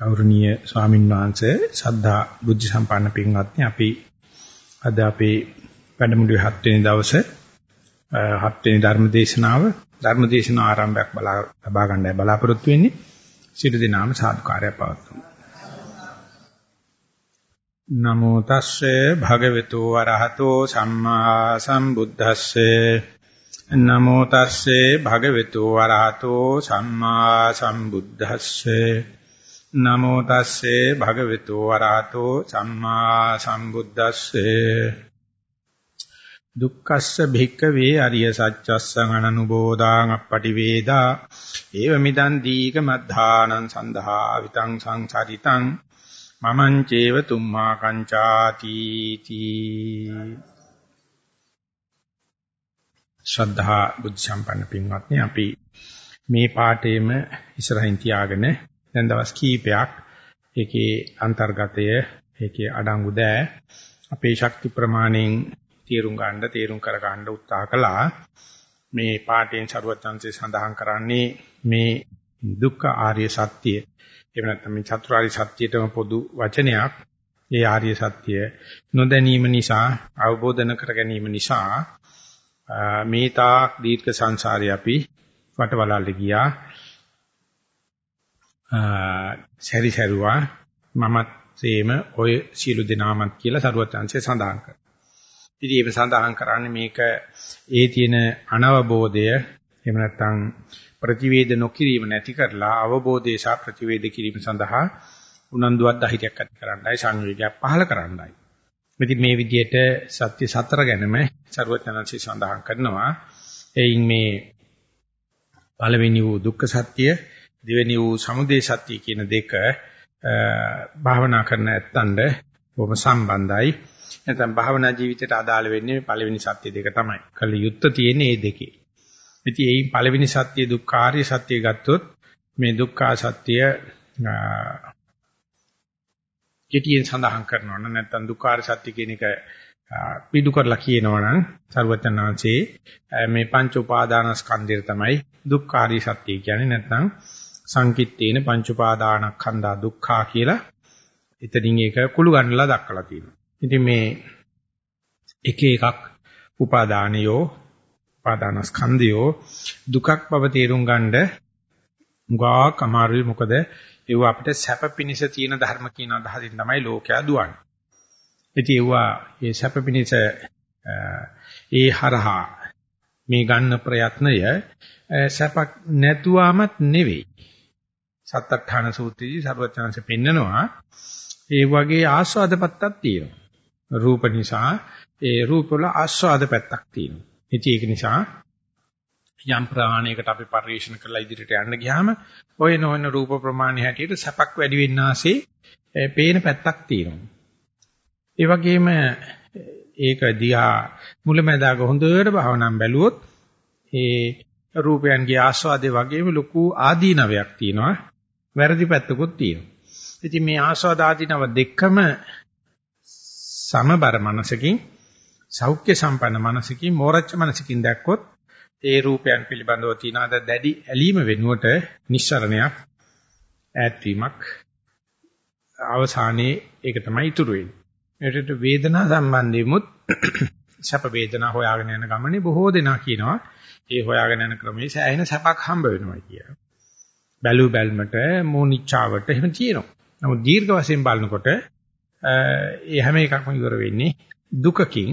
ගෞරවනීය ස්වාමීන් වහන්සේ සද්ධා බුද්ධ සම්පන්න පින්වත්නි අපි අද අපේ වැඩමුළුවේ 7 වෙනි දවසේ 7 වෙනි ධර්ම දේශනාව ධර්ම දේශනාව ආරම්භයක් බලා ලබා ගන්නයි බලාපොරොත්තු වෙන්නේ. සිටු දිනාම සාදුකාරය පවතුමු නමෝ තස්සේ භගවතු වරහතෝ සම්මා සම්බුද්දස්සේ. නමෝ තස්සේ භගවතු වරහතෝ සම්මා සම්බුද්දස්සේ. නමෝ තස්සේ භගවතු වරහතෝ සම්මා සම්බුද්දස්සේ. දුක්ඛස්ස භික්ඛවේ අරිය සත්‍යස්සං අනනුබෝධාං අපටි වේදා ඒව මිදන් දීක මද්ධානං සන්දහා විතං සංසාරිතං. මමං චේව තුම්මා කංචාති තී. ශ්‍රද්ධා බුද්ධ සම්පන්න පින්වත්නි අපි මේ පාඩේම ඉස්සරහින් තියාගෙන දැන් දවස් කීපයක් ඒකේ අන්තර්ගතය ඒකේ අඩංගු දෑ අපේ ශක්ති ප්‍රමාණයෙන් තේරුම් ගන්න තේරුම් කර ගන්න උත්සාහ කළා. මේ පාඩයෙන් ਸਰවඥාන්සේ සඳහන් කරන්නේ මේ දුක්ඛ ආර්ය සත්‍ය. එහෙම නැත්නම් මේ චතුරාර්ය සත්‍යයටම පොදු වචනයක්. ඒ ආර්ය සත්‍ය නොදැනීම නිසා අවබෝධන කර ගැනීම නිසා මේ තාක් දීර්ඝ සංසාරේ අපි වටවලල්ලේ ගියා. සැරි සැරුවා මමත් සේම ඔය සියලු දෙනාමත් කියලා සරුවත් chance සඳහන් කරනවා. ඉතින් ඒක සඳහන් කරන්නේ මේක ඒ තියෙන අනවබෝධය එහෙම නැත්නම් ප්‍රතිවේද නොකිරීම නැති කරලා අවබෝධය සහ ප්‍රතිවේද කිරීම සඳහා උනන්දුවක් ධෛර්යයක් ඇති කරන්නයි සංවේගයක් පහළ කරන්නයි. ඉතින් මේ විදිහට සත්‍ය සතර ගැනම ਸਰවඥාන්සේ සඳහන් කරනවා. එයින් මේ පළවෙනි වූ දුක්ඛ සත්‍ය, දෙවෙනි වූ සමුදය සත්‍ය කියන දෙක භාවනා කරන ඇත්තන්ට බොහොම සම්බන්ධයි. නැත්නම් භාවනා ජීවිතයට අදාළ වෙන්නේ පළවෙනි සත්‍ය දෙක තමයි. කල යුත්ත තියෙන්නේ මේ දෙකේ. ඉතින් එයින් පළවෙනි සත්‍ය දුක්ඛාරිය සත්‍ය ගත්තොත් මේ දුක්ඛා සත්‍ය කෙටියෙන් සඳහන් කරනවා නම් නැත්නම් දුක්ඛාර සත්‍ය කියන එක පිටු කරලා කියනවා නම් සර්වචනාංශේ මේ පංච උපාදානස්කන්ධය තමයි දුක්ඛාරී සත්‍ය කියන්නේ නැත්නම් සංකිට්ඨේන පංච උපාදානස්කන්ධා දුක්ඛා කියලා එතනින් ඒක කුළු ගන්නලා දක්වලා තියෙනවා. ඉතින් මේ එක එකක් උපාදානියෝ උපාදානස්කන්ධයෝ දුකක් බව තේරුම් ගන්න උගා කමාරුයි මොකද ඒව අපිට සැප පිනිස තියෙන ධර්ම කියන අදහසින් තමයි ලෝකයා දුවන්නේ. ඉතින් ඒවා මේ සැප පිනිස ඒ හරහා මේ ගන්න ප්‍රයත්නය සැපක් නැතුවමත් නෙවෙයි. සත්තඨාන සූත්‍රයේදී සර්වඥාන්සේ පෙන්නනවා ඒ වගේ ආස්වාද පැත්තක් තියෙනවා. රූප නිසා ඒ රූප වල ආස්වාද පැත්තක් තියෙනවා. ඉතින් ඒක නිසා යම් ප්‍රමාණයකට අපි පරිශන කරලා ඉදිරියට යන්න ගියාම ඔය නොවන රූප ප්‍රමාණය හැටියට සැපක් වැඩි වෙන්න ආසේ පේන පැත්තක් තියෙනවා. ඒ වගේම ඒක දිහා මුලැමැදාක හොඳට භාවනාම් බැලුවොත් ඒ රූපයන්ගේ ආස්වාදයේ වගේම ලොකු ආදීනවයක් තියෙනවා. වැරදි පැත්තකුත් තියෙනවා. ඉතින් මේ ආස්වාද ආදීනව දෙකම සමබර මනසකින් සෞඛ්‍ය සම්පන්න මනසකින් මෝරච්ච මනසකින් දැක්කොත් ඒ රූපයන් පිළිබඳව තියනාද දැඩි ඇලීම වෙනුවට නිස්සරණයක් ඈත්වීමක් අවසානයේ ඒක තමයි ඉතුරු වෙන්නේ. ඒකට වේදනා සම්බන්ධෙමුත් සැප වේදනා හොයාගෙන යන ගමනේ බොහෝ දෙනා කියනවා ඒ හොයාගෙන යන ක්‍රමයේ සෑහෙන සැපක් හම්බ වෙනවා කියලා. බැලු බැල්මට මොනිච්චාවට එහෙම තියෙනවා. නමුත් දීර්ඝ වශයෙන් බලනකොට ඒ හැම එකක්ම ඉවර වෙන්නේ දුකකින්.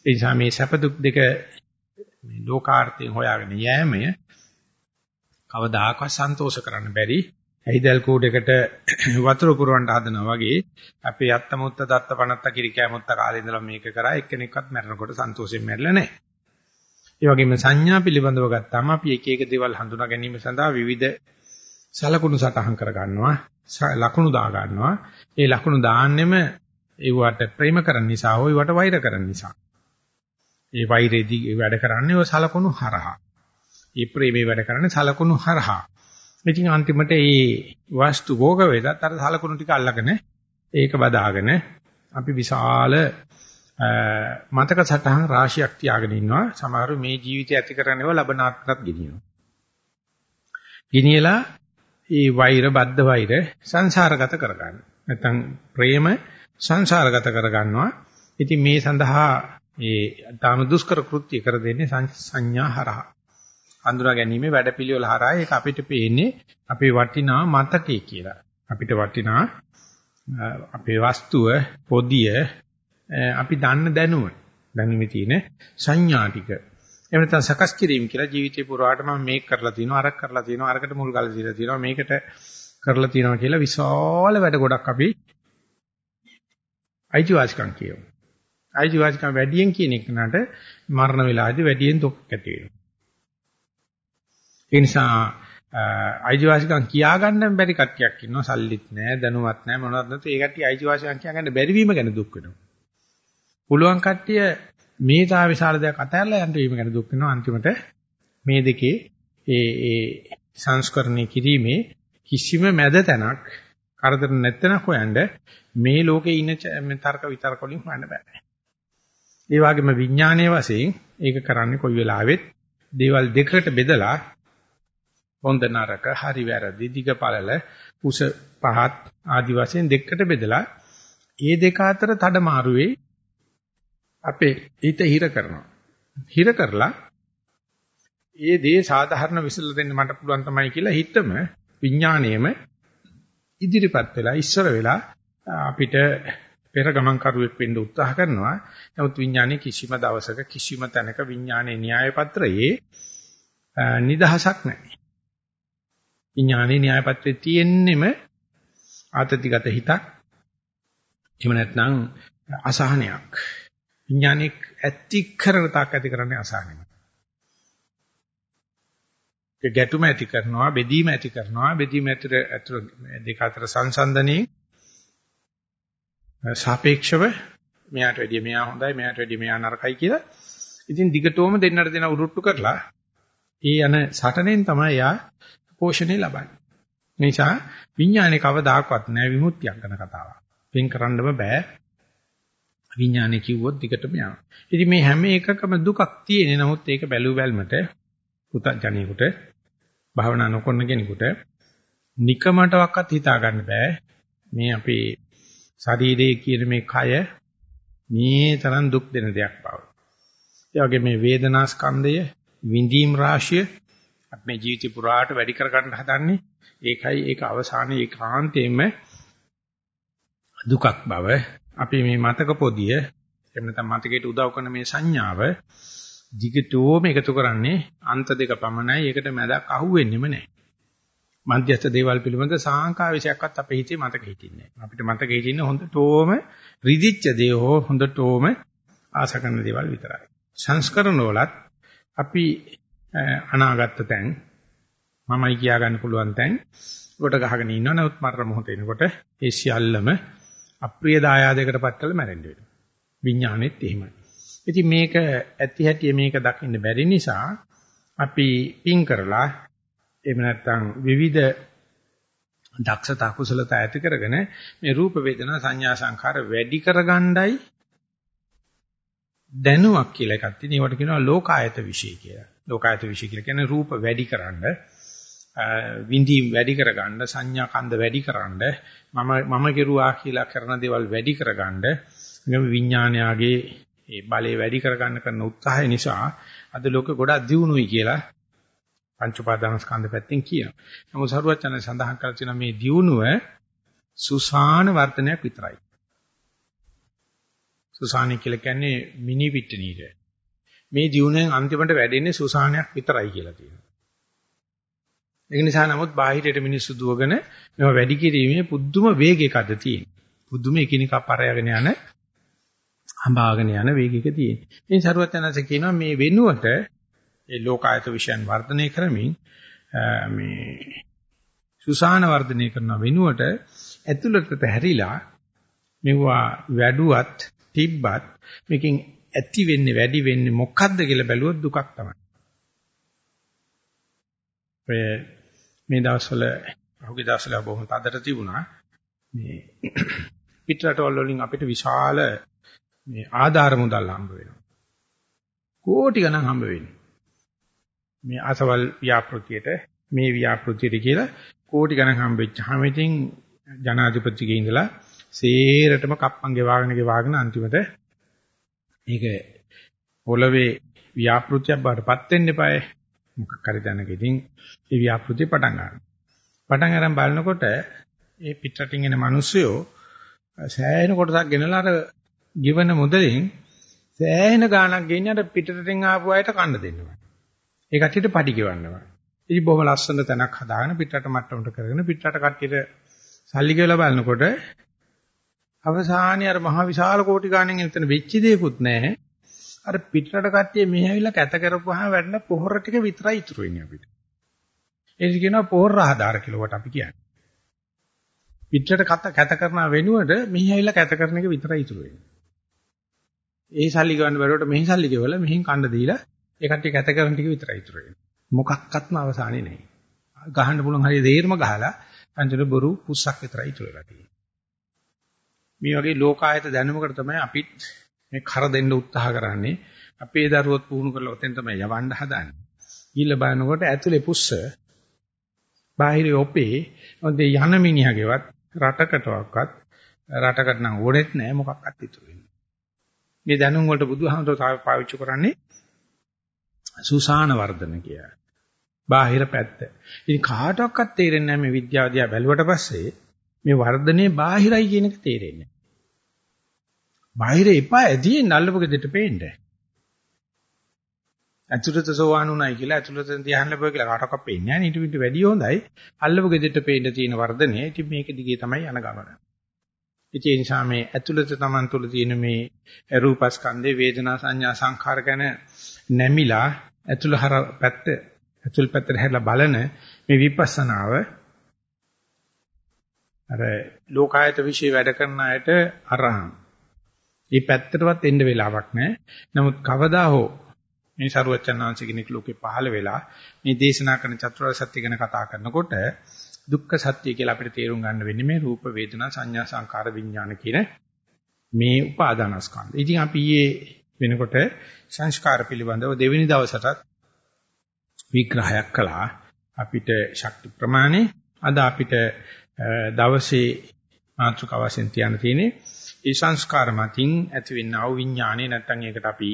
ඒ නිසා මේ සැප දුක් දෙක මේ ලෝකාර්ථයෙන් හොයාගෙන යෑමය කවදාකවත් සන්තෝෂ කරන්න බැරි ඇහිදල් කූඩේකට වතුර පුරවන්න හදනවා වගේ අපේ යත්ත මුත්ත දත්ත පනත්ත කිරිකෑ මුත්ත කාලේ ඉඳලා මේක කරා එක්කෙනෙක්වත් මැරෙනකොට සන්තෝෂයෙන් මැරෙලා නැහැ. ඒ වගේම සංඥා පිළිබඳව ගත්තාම අපි එක එක දේවල් හඳුනා ගැනීම සඳහා විවිධ සලකුණු සටහන් කර ගන්නවා ලකුණු දා ගන්නවා ඒ ලකුණු දාන්නෙම ඒවට ප්‍රේම කරන නිසා හෝ ඒවට වෛර කරන නිසා ඒ වෛරෙදී වැඩ කරන්නේ ඔය සලකුණු හරහා. ඒ ප්‍රේමේ වැඩ කරන්නේ සලකුණු හරහා. ඉතින් අන්තිමට මේ වස්තු භෝග වේදත් අර සලකුණු ටික අල්ලගෙන ඒක බදාගෙන අපි විශාල මතක සටහන් රාශියක් තියාගෙන ඉන්නවා. සමහරව මේ ජීවිතය ඇති කරන්නේව ලබනාත්මකත් ගෙනියනවා. ගෙනියලා ඒ වෛර බද්ධ වෛර සංසාරගත කරගන්න. නැත්නම් ප්‍රේම සංසාරගත කරගන්නවා. ඉතින් මේ සඳහා ඒ තාම දුෂ්කර කෘත්‍ය කර දෙන්නේ සංඥා හරහා. අඳුනා ගැනීම වැඩපිළිවෙල හරහා ඒක අපිට පේන්නේ අපේ වටිනා මතකේ කියලා. අපිට වටිනා අපේ වස්තුව පොදිය අපි දන්න දැනුම දැනුමේ තියෙන සංඥා ටික එහෙම නැත්නම් සකස් කිරීම කියලා ජීවිතේ පුරාට මම මේක කරලා තියෙනවා අරක් කරලා තියෙනවා අරකට මුල් ගාලා දීලා තියෙනවා මේකට කරලා තියෙනවා කියලා විශාල වැඩ ගොඩක් අපි අයිතිවාසිකම් කියමු. අයිතිවාසිකම් වැඩියෙන් කියන එක නට මරණ වෙලාවේදී වැඩියෙන් දුක් ඇති වෙනවා. ඒ නිසා අයිතිවාසිකම් කියා ගන්න බැරි කට්ටියක් ඉන්නවා සල්ලිත් නැහැ දැනුවත් නැහැ මොනවත් නැතු ඒ කට්ටිය අයිතිවාසිකම් කියා ගන්න බැරි වීම ගැන දුක් වෙනවා. පුළුවන් කට්ටිය මේ තා විශාල දෙයක් අතහැරලා යන්න වීම ගැන දුක් වෙනවා අන්තිමට මේ දෙකේ ඒ ඒ සංස්කරණය කිරීමේ කිසිම මැද තැනක් කරදර නැත්නම් හොයන්න මේ ලෝකේ ඉන්න තර්ක විතර්ක වලින් හොයන්න බෑ. ඒ වගේම විඥානයේ වශයෙන් ඒක කරන්නේ කොයි වෙලාවෙත් දේවල් දෙකකට බෙදලා හොඳ නරක හරි වැරදි දිග පළල උස පහත් ආදි වශයෙන් දෙකකට බෙදලා ඒ දෙක අතර තඩමාරුවේ අපේ හිත හිර කරනවා. හිර කරලා ඒ දේ සාධාරණ විසල දෙන්න මට පුළුවන් තමයි කියලා හිතම විඥාණයම ඉදිරිපත් වෙලා ඉස්සර වෙලා අපිට පෙර ගමන් කරුවෙක් වෙන්න උත්සාහ කරනවා. නමුත් විඥානයේ කිසිම දවසක කිසිම තැනක විඥානයේ න්‍යාය පත්‍රයේ නිදහසක් නැහැ. විඥානයේ න්‍යාය පත්‍රයේ තියෙන්නෙම ආතතිගත හිතක්. එහෙම නැත්නම් අසහනයක්. විඥානික ඇති කරන තාක් ඇති කරන්නේ අසහනයි. ඒ ගැටුම ඇති කරනවා, බෙදීම ඇති කරනවා, බෙදීම ඇතර ඇතර දෙක අතර සංසන්දනයේ සාපේක්ෂව මෙයාට වැඩිය මෙයා හොඳයි, මෙයාට වැඩිය මෙයා නරකයි කියලා. ඉතින් දිගටම දෙන්නට දෙන උරුට්ටු කරලා ඒ යන සටනෙන් තමයි යා පෝෂණය ලබන්නේ. නිසා විඥානේ කවදාකවත් නෑ විමුක්තියක් කරන කතාවක්. වෙන් කරන්නම බෑ. විඥානේ කිව්වොත් දිගටම යනවා. ඉතින් මේ හැම එකකම දුකක් තියෙන. නමුත් ඒක බැලු බැල්මට පුතඥයෙකුට භාවනා නොකරන කෙනෙකුට නිකමටවත් හිතා ගන්න බෑ. මේ අපේ ශරීරයේ කියන මේ කය මේ තරම් දුක් දෙන දෙයක් බව. ඒ වගේ මේ වේදනා ස්කන්ධය විඳීම් රාශිය අපි මේ ජීවිත පුරාට වැඩි කර ගන්න හදන්නේ ඒකයි ඒක අවසානයේ ඒකාන්තයෙන්ම දුකක් බව අපි මේ මතක පොදිය එහෙම නැත්නම් මතකයට උදව් කරන මේ සංඥාව දිගටම එකතු කරන්නේ අන්ත දෙක පමණයි. ඒකට මැදක් අහුවෙන්නෙම නැහැ. මධ්‍යස්ථ දේවල් පිළිබඳ සාංකා විශයක්වත් අපේ හිතේ මතක හිටින්නේ නැහැ. අපිට මතක හිටින්නේ හොඳටම රිදිච්ච දේ හෝ හොඳටම ආස කරන දේවල් විතරයි. සංස්කරණ වලත් අපි අනාගත තැන් මමයි කියා ගන්න පුළුවන් තැන් කොට ගහගෙන ඉන්නව නමුත් මරණ මොහොත එනකොට ඒ සියල්ලම අප්‍රිය දායාදයකටපත් කළ මැරෙන්න වෙනවා. විඥානෙත් එහෙමයි. ඉතින් මේක ඇති හැටි මේක දකින්න බැරි නිසා අපි පින් කරලා එහෙම නැත්නම් විවිධ දක්ෂතා කුසලතා ඇති කරගෙන මේ රූප වේදනා සංඥා සංඛාර වැඩි කරගණ්ඩයි දැනුවක් කියලා එකක් තියෙනවා. ඒවට කියනවා ලෝකායත විශේෂ කියලා. ලෝකායත විශේෂ කියලා කියන්නේ රූප වැඩි කරන්න විඳීම් වැඩි කරගන්න සංඥා කන්ද වැඩි කරන්න මම මම කෙරුවා කියලා කරන දේවල් වැඩි කරගන්න මේ විඥානයාගේ ඒ බලය වැඩි කරගන්න කරන උත්සාහය නිසා අද ලෝකෙ ගොඩක් දියුණුයි කියලා පංච උපාදානස්කන්ධ පැත්තෙන් කියනවා. නමුත් සරුවචන සඳහන් කර තියෙන මේ දියුණුව සුසාන වර්ධනයක් විතරයි. සුසානි කියලා කියන්නේ මිනි පිට්ටනියට. මේ දියුණුවෙන් අන්තිමට වැඩෙන්නේ සුසානයක් විතරයි කියලා තියෙනවා. ඒක නිසා නමුත් බාහිරයට මිනිස්සු දුවගෙන මේවා වැඩි කිරීමේ පුදුම වේගයක අද තියෙන. පුදුම එකිනෙකා පරයාගෙන යන හඹාගෙන යන වේගයක තියෙන. ඉතින් සරුවචනanse කියනවා මේ වෙනුවට ඒ ලෝකායත විශ්යන් වර්ධනය කරමින් මේ සුසාන වර්ධනය කරන වෙනුවට ඇතුළතට හැරිලා මෙවුවා වැඩුවත් තිබ්බත් මේකෙන් ඇති වෙන්නේ වැඩි වෙන්නේ මොකද්ද කියලා බැලුවොත් දුකක් තමයි. ඔය මේ දවස්වල අහුගිය දවස්වල බොහොම තදට තිබුණා මේ පිටරටවල වලින් අපිට විශාල මේ ආධාර මුදල් හම්බ වෙනවා. කෝටි ගණන් හම්බ වෙන්නේ. මේ අසවල් ව්‍යාපෘතියට මේ ව්‍යාපෘතියට කියලා කෝටි ගණන් හම්බෙච්චාම ඉතින් ජනාධිපතිගේ ඉඳලා සේරටම කප්පන් ගෙවාගෙන ගෙවාගෙන අන්තිමට මේක පොළවේ ව්‍යාපෘතියක් බාටපත් වෙන්න eBay මොකක් හරි දැනක ඉතින් ඒ ව්‍යාපෘතිය පටන් ගන්නවා. පටන් අරන් බලනකොට ඒ පිටරටින් එන මිනිස්සුયો සෑහෙන කොටසක් ගෙනලා අර given මුදලින් සෑහෙන ගාණක් ගෙන්නේ අර පිටරටින් ආපු අයට කන්න දෙන්නවා. ඒ කට්ටියට පඩි ගෙවන්නවා. ඉතින් බොහොම ලස්සන තැනක් හදාගෙන පිටරට මට්ටමට කරගෙන පිටරට කට්ටියට සල්ලි ගෙවලා බලනකොට අවසානයේ අර මහ විශාල කෝටි ගාණෙන් එතන වෙච්ච දෙයක්වත් නැහැ. අර පිටරට කට්ටිය මෙහි ඇවිල්ලා කැත කරපුවාම වැඩන පොහොර ටික විතරයි ඉතුරු වෙන්නේ අපිට. ඒක කියනවා පොහොර ආධාර කියලා කොට අපි කියන්නේ. පිටරට කත කැත කරන වෙනුවට මෙහි ඇවිල්ලා කැත කරන එක විතරයි ඉතුරු වෙන්නේ. ඒ සල්ලි ගන්න බැරුවට මෙහි සල්ලි ගෙවලා මෙහින් කණ්ඩ දීලා ඒ කට්ටිය කැත කරන ටික විතරයි ඉතුරු වෙන්නේ. මොකක්වත්ම අවසානේ නැහැ. ගහන්න පුළුවන් හරිය දේර්ම ගහලා අන්තිමට බොරු පුස්සක් විතරයි ඉතුරු වෙලා තියෙන්නේ. මේ වගේ ලෝකායත දැනුමකට තමයි අපිත් මේ කර දෙන්න උත්සාහ කරන්නේ. අපේ දරුවොත් පුහුණු කරලා ඔතෙන් තමයි යවන්න හදන්නේ. ඊළ බලනකොට ඇතුලේ පුස්ස බාහිරේ ඔපේ මොකද යන මිනිහගේවත් රටකටවත් රටකට නම් ඕනෙත් නෑ මොකක්වත් ඉතුරු වෙන්නේ. මේ දැනුම් වලට බුදුහාමුදුරුවෝ පාවිච්චි කරන්නේ සුසාන වර්ධන කියලා. බාහිර පැත්ත. ඉතින් කාටවත් තේරෙන්නේ නැහැ මේ විද්‍යාව දිහා බැලුවට පස්සේ මේ වර්ධනේ බාහිරයි කියන එක තේරෙන්නේ. බාහිර එපා ඇදී නල්ලපු ගෙදරට පේන්නේ. ඇතුළත සෝවානුණයි කියලා ඇතුළත ධ්‍යාන ලැබුවා කියලා කාටවත් පේන්නේ නැහැ. ඊට පිට වැඩිය හොඳයි. අල්ලපු ගෙදරට පේන්න තියෙන වර්ධනේ. ඉතින් මේක දිගේ තමයි යන ගමන. ඒ නිසා මේ ඇතුළත Taman තුල තියෙන මේ රූපස්කන්ධේ වේදනා සංඥා සංඛාර ගැන නැමිලා ඇතුළ හර පැත්ත ඇතුළ පැත්තට හැරලා බලන මේ විපස්සනාව අර ලෝකායත વિશે වැඩ කරන අයට අරහං. මේ පැත්තටවත් එන්න වෙලාවක් නැහැ. නමුත් කවදා හෝ මේ සරුවචනාංශ කෙනෙක් ලෝකේ පහළ වෙලා මේ දේශනා කරන චතුරාර්ය සත්‍ය ගැන කතා කරනකොට දුක්ඛ සත්‍ය කියලා අපිට තේරුම් ගන්න වෙන්නේ මේ රූප වේදනා සංඥා සංකාර විඥාන කියන මේ උපාදානස්කන්ධ. ඉතින් අපි ඊයේ වෙනකොට සංස්කාර පිළිබඳව දෙවෙනි දවසටත් විග්‍රහයක් කළා. අපිට ශක්ති ප්‍රමාණය අද අපිට දවසේ මාතෘකාව වශයෙන් තියන්න තියෙන්නේ ඒ සංස්කාර මතින් ඇතිවෙනා වූ විඥානේ නැත්නම් ඒකට අපි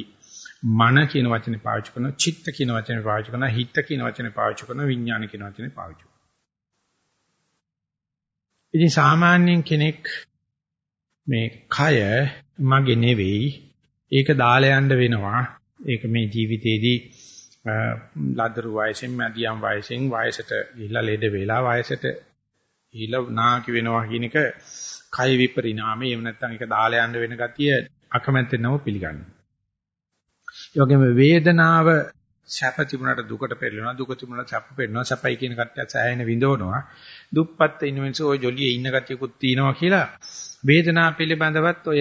මන කියන වචනේ පාවිච්චි කරනවා චිත්ත කියන වචනේ පාවිච්චි කරනවා හිත කියන වචනේ පාවිච්චි කරනවා විඥාන කියන වචනේ පාවිච්චි කරනවා. ඉතින් සාමාන්‍යයෙන් කෙනෙක් මේ කය මගේ නෙවෙයි ඒක දාලා යන්න වෙනවා. ඒක මේ ජීවිතේදී ලදරු වයසෙන් මැදියම් වයසෙන් වයසට ගිහිලා ලෙඩ වෙලා වයසට ගිහිලා නාකි වෙනවා කියන එක කය විපරිණාමය එහෙම නැත්නම් ඒක දාලා යන්න වෙන ගතිය අකමැත්තෙන් නම පිළිගන්නවා. ඒ වගේම වේදනාව සැප තිබුණාට දුකට පෙරලෙනවා දුක තිබුණාට සැප පෙරලෙනවා සැපයි කියන කට්ටිය සෑහෙන විඳවනවා දුප්පත් ඉන්න මිනිස්සු ওই ජොලියේ ඉන්න කට්ටියකුත් තියෙනවා කියලා වේදනාව පිළිබඳවත් ඔය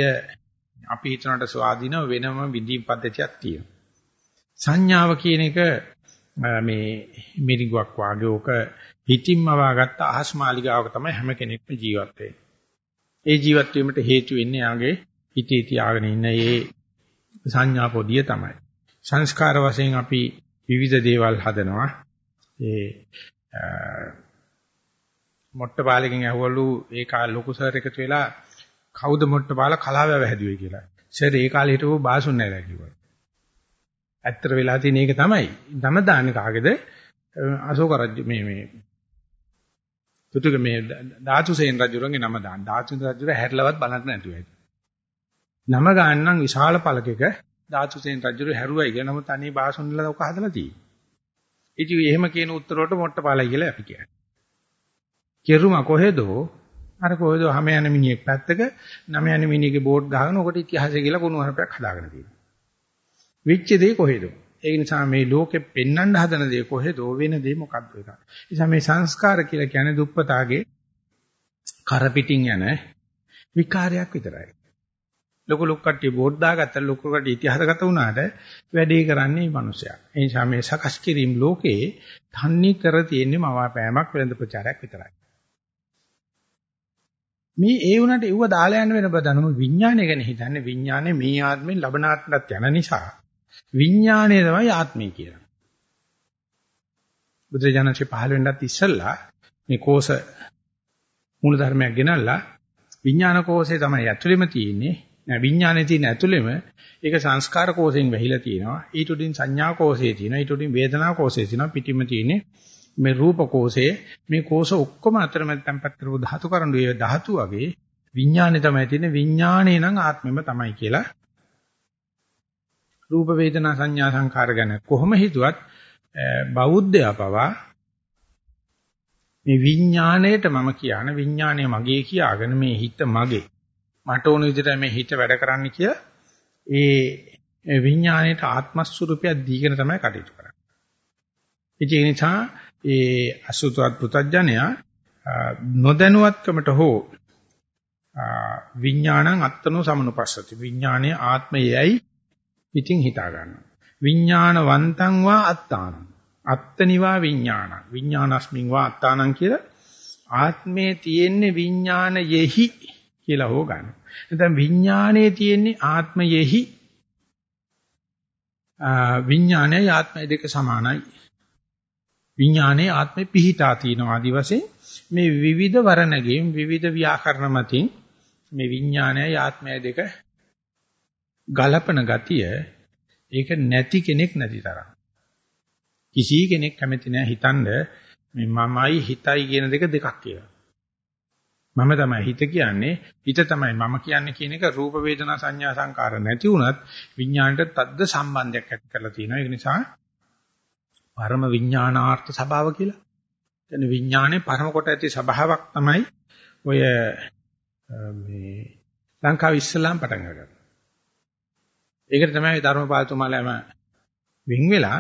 අපි හිතනට ස්වාධීනව වෙනම විඳීම් පද්ධතියක් තියෙනවා. සංඥාව කියන එක මේ මිරිඟුවක් වාගේ ඕක හිතින්ම වාගත්ත අහස් මාලිගාවක තමයි හැම කෙනෙක්ම ජීවත් වෙන්නේ. ඒ ජීවත් වීමට හේතු වෙන්නේ යාගේ හිතේ තියාගෙන ඉන්න ඒ සංඥා පොදිය තමයි. සංස්කාර වශයෙන් අපි විවිධ දේවල් හදනවා. ඒ මොට්ටපාලකින් ඇහුවලු ඒ කාල ලොකු සර් එකතු වෙලා කවුද මොට්ටපාල කලාව හැදුවේ කියලා. සර් ඒ කාලේ හිටපු බාසුන් නැලා කිව්වා. ඇත්තට වෙලා තියෙන එක තමයි. නම දාන්නේ කාගේද? අශෝක රජු මේ මේ තුතුක මේ ධාතුසේන රජුරන්ගේ නම දාන්න. ධාතුසේන රජුර හැරලවත් බලන්න නැතුව ඇති. නම ගන්නම් විශාල පළකක ධාතුසේන රජුර හැරුවයි කියලා නමුත් අනේ බාසුන්ලා ඔක හදලා තියෙන්නේ. ඉතින් එහෙම කියන උත්තර වලට මොට්ටපාලයි කියලා අපි කියන්නේ. කෙරුම කොහෙදෝ අර කොහෙද හැම යන මිනිහෙක් පැත්තක නම යන මිනිහගේ බෝඩ් ගහගෙන ඔකට ඉතිහාසය කියලා කුණු හරපයක් හදාගෙන තියෙනවා. විච්ච දේ කොහෙද? ඒ නිසා මේ ලෝකෙ පෙන්වන්න හදන දේ කොහෙද වෙන දේ මොකක්ද ඒක. නිසා මේ සංස්කාර කියලා කියන්නේ දුප්පතාගේ කර පිටින් යන විකාරයක් විතරයි. ලොකු ලොකු කට්ටිය බෝඩ් දාගත්ත ලොකු කට්ටිය ඉතිහාසගත වුණාට වැඩේ කරන්නේ මිනිසයා. ඒ නිසා මේ සකස් කිරීම ලෝකේ තන්නේ කර තියෙන්නේ මවාපෑමක් වෙළඳ ප්‍රචාරයක් විතරයි. මේ ඒ වුණාට ඒව දාලා යන්න වෙන බදනම විඥානය ගැන හිතන්නේ විඥානේ මේ ආත්මෙන් ලබනාත්මත් යන නිසා විඥානය තමයි ආත්මය කියලා. බුදුජානකේ පහළ වෙන්නත් ඉස්සෙල්ලා මේ කෝෂ මූල ධර්මයක් ගෙනල්ලා විඥාන කෝෂේ තමයි ඇතුළෙම තියෙන්නේ. නෑ විඥානේ තියෙන ඇතුළෙම ඒක සංස්කාර කෝෂයෙන් වැහිලා තියෙනවා. ඊට උඩින් සංඥා කෝෂයේ තියෙනවා. ඊට උඩින් වේදනා කෝෂයේ තියෙනවා. පිටිම තියෙන්නේ මේ රූප කෝෂයේ මේ කෝෂ ඔක්කොම අතරමැද තැම්පත් කරපු ධාතු කරඬු ඒ ධාතු වගේ විඥානේ තමයි තියෙන්නේ. විඥානේ නම් ආත්මෙම තමයි කියලා. රූප වේදනා සංඥා සංකාර ගැන කොහොම හිතුවත් බෞද්ධයා පවා මේ විඥාණයට මම කියන විඥාණය මගේ කියාගෙන මේ හිත මගේ මට ඕන විදිහට මේ හිත වැඩ කරන්න කිය ඒ විඥාණයට ආත්ම ස්වરૂපය දීගෙන තමයි කටයුතු කරන්නේ. ඒ නිසා ඒ අසුතවත් පුතඥයා නොදැනුවත්කමට හෝ විඥාණං අත්තනෝ සමනුපස්සති විඥානයේ ආත්මයයි පිටින් හිතා ගන්නවා. විඥානවන්තං වා අත්තානං අත්තනිවා විඥාන විඥානස්මින් වා අත්තානං කියලා ආත්මේ තියෙන්නේ විඥානයෙහි කියලා හො ගන්න. නැත්නම් විඥානයේ තියෙන්නේ ආත්මයෙහි විඥානයයි ආත්මය දෙක සමානයි. විඥානයේ ආත්මේ පිහිටා තියෙන ආදි වශයෙන් මේ විවිධ වර්ණගෙන් විවිධ ව්‍යාකරණ මතින් මේ විඥානයයි ආත්මය දෙක ගලපන ගතිය ඒක නැති කෙනෙක් නැති තරම්. කිසි කෙනෙක් කැමති නැහැ හිතනද මේ මමයි හිතයි කියන දෙක දෙකක් කියලා. මම තමයි හිත කියන්නේ හිත තමයි මම කියන්නේ කියන එක රූප වේදනා සංඥා සංකාර නැති වුණත් විඥාණයට තද්ද සම්බන්ධයක් ඇති කරලා තියෙනවා. ඒ නිසා පරම විඥානාර්ථ ස්වභාව කියලා. කියන්නේ විඥානේ පරම කොට ඇති ස්වභාවයක් තමයි ඔය මේ ලංකාවේ ඉස්ලාම් පටන් ගත්තේ. ඒකට තමයි ධර්මපාලතුමාලාම වින් වෙලා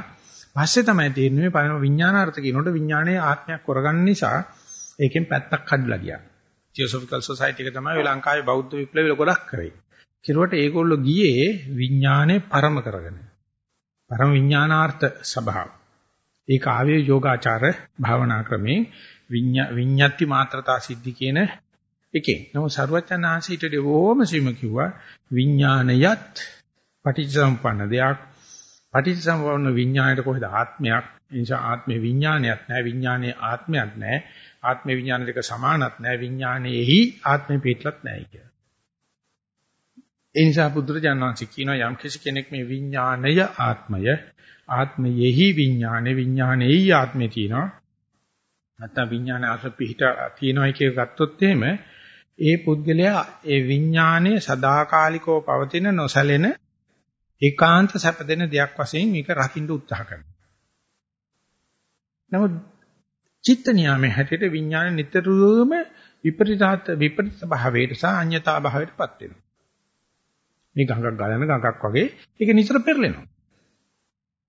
පස්සේ තමයි තේරෙන්නේ පරම විඥානාර්ථ කියනකොට විඥානයේ ආත්මයක් කරගන්න නිසා ඒකෙන් පැත්තක් කඩලා ගියා. තියෝසොෆිකල් සොසයිටි එක තමයි ලංකාවේ බෞද්ධ විප්ලවය ගොඩක් කරේ. කිරුවට ඒගොල්ලෝ ගියේ විඥානේ පරම කරගෙන. පරම විඥානාර්ථ ස්වභාව. ඒක ආවේ යෝගාචාර භාවනා ක්‍රමේ විඤ්ඤාති මාත්‍රතා සිද්ධි කියන එකෙන්. නමුත් සරුවචනාංශ ඊට දෙවෝම සීම කිව්වා විඥානයත් පටිච්චසමුප්පන්න දෙයක්. පටිච්චසමුප්පන්න විඥාණයට කොහෙද ආත්මයක්? ඒ නිසා ආත්මේ විඥානයක් නැහැ විඥානයේ ආත්මයක් නැහැ. ආත්ම විඥාන දෙක සමානත් නැහැ විඥානයේහි ආත්මේ පිටලත් නැහැ කියලා. ඒ නිසා බුදුරජාණන් වහන්සේ කියනවා යම් කෙනෙක් මේ විඥානය ආත්මය ආත්මයෙහි විඥානේ විඥානයේහි ආත්මේ තියෙනවා. නැත්නම් විඥාන ආත්ම පිහිට තියෙනවා කියව ගත්තොත් එහෙම ඒ පුද්ගලයා ඒ විඥානයේ සදාකාලිකව පවතින නොසැලෙන ඒකාන්ත සැප දෙන දෙයක් වශයෙන් මේක රකින්න උත්සාහ කරනවා. නමුත් චිත්ත නියාමයේ හැටියට විඥාන නිතරම විපරිතාත් විපරිත භාවයට සහ අඤ්‍යතා භාවයටපත් වෙනවා. මේ ගඟක් ගලන ගඟක් වගේ ඒක නිතර පෙරලෙනවා.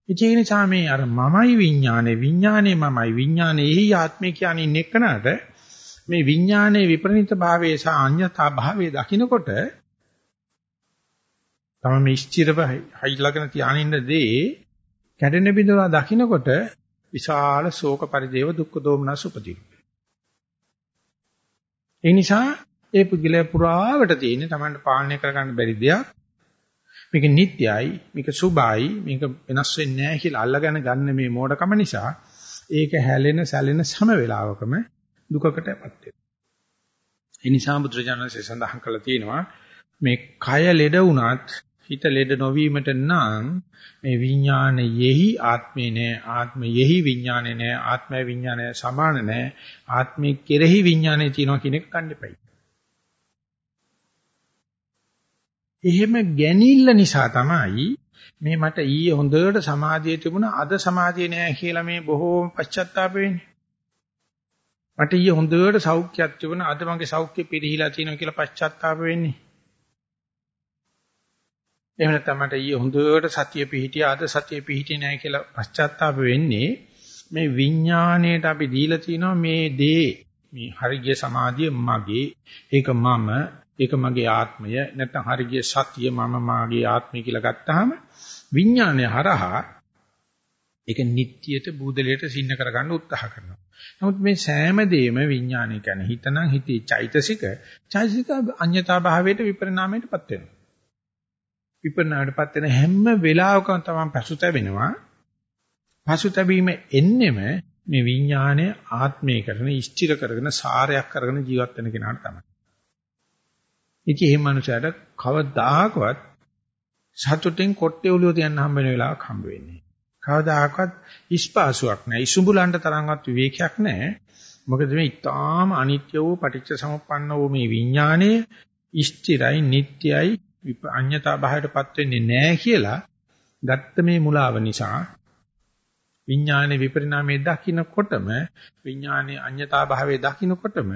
ඒ නිසා මේ අර මමයි විඥානේ විඥානේ මමයි විඥානේහි ආත්මය කියන්නේ ඉන්නකනට මේ විඥානයේ විපරිණිත භාවයේ සහ අඤ්‍යතා භාවයේ දකින්නකොට තම මේ ස්ථිරව හයිලගෙන තියානින්න දේ කැඩෙන බිඳවා දකින්නකොට විශාල ශෝක පරිදේව දුක්ඛ දෝමනස් උපදින. ඒ නිසා ඒ පුද්ගලයා පුරාවට තියෙන තමන්ට පාලනය කරගන්න බැරි දෙයක් මේක නිට්ටයයි මේක සුභයි මේක වෙනස් වෙන්නේ නැහැ කියලා අල්ලගෙන ගන්න මේ මෝඩකම නිසා ඒක හැලෙන සැලෙන සම වේලාවකම දුකකටපත් වෙනවා. ඒ නිසා බුදුරජාණන්සේ සඳහන් කළා තියෙනවා මේ කය ලෙඩ වුණත් හිත ලෙඩ නොවීමට නම් මේ විඥානයෙහි ආත්මේ නෑ ආත්මයෙහි විඥානේ නෑ ආත්මය විඥානය සමාන නෑ ආත්මේ කෙරෙහි විඥානේ තියෙනවා කියන එක ගන්න එපයි. එහෙම ගැනිල්ල නිසා තමයි මේ මට ඊයේ හොඳට සමාධිය තිබුණා අද සමාධිය නෑ කියලා මේ බොහෝම පශ්චාත්තාප වෙන්නේ. මට ඊයේ හොඳට සෞඛ්‍යයක් තිබුණා අද මගේ සෞඛ්‍ය පිරිහිලා තියෙනවා කියලා පශ්චාත්තාප වෙන්නේ. එහෙම නැත්නම් මට ඊයේ හොඳට සතිය පිහිටියා අද සතිය පිහිටියේ නැහැ කියලා පශ්චාත්තාප වෙන්නේ මේ විඥාණයට අපි දීලා තිනවා මේ දේ මේ හරිය සමාධිය මගේ ඒක මම ඒක මගේ ආත්මය නැත්නම් හරිය සතිය මම මාගේ ආත්මය කියලා ගත්තාම විඥාණය හරහා ඒක නිට්ටියට බූදලයට සින්න කරගන්න උත්සාහ කරනවා. නමුත් මේ සෑම දෙයක්ම විඥානය කියන්නේ හිතනම් හිතේ චෛතසික චෛතසික අඤ්‍යතා භාවයට විපරිණාමයටපත් වෙනවා. විපරණාටපත් වෙන හැම වෙලාවකම තමයි පසුතැවෙනවා. පසුතැවීම එන්නෙම මේ විඥානය ආත්මය කරන ඉෂ්ටිර කරගෙන සාරයක් කරගෙන ජීවත් වෙන කෙනාට තමයි. ඉතින් මේ මනුස්සයාට කවදාකවත් සතුටෙන් කොට්ටේ ඔලිය තියන්න හම්බ වෙන වෙලාවක් හම්බ වෙන්නේ. කවදාකවත් ඉස්පාසුවක් නැහැ. ඉසුඹුලන්ට තරම්වත් විවේකයක් නැහැ. මොකද මේ ඊටාම අනිත්‍ය වූ පටිච්ච සමුප්පන්න වූ මේ විඥානය ඉෂ්ටිරයි නිට්ටයයි අඤ්‍යතා භාවයටපත් වෙන්නේ නැහැ කියලා ගත්ත මේ මුලාව නිසා විඥානයේ විපරිණාමයේ දකින්නකොටම විඥානයේ අඤ්‍යතා භාවයේ දකින්නකොටම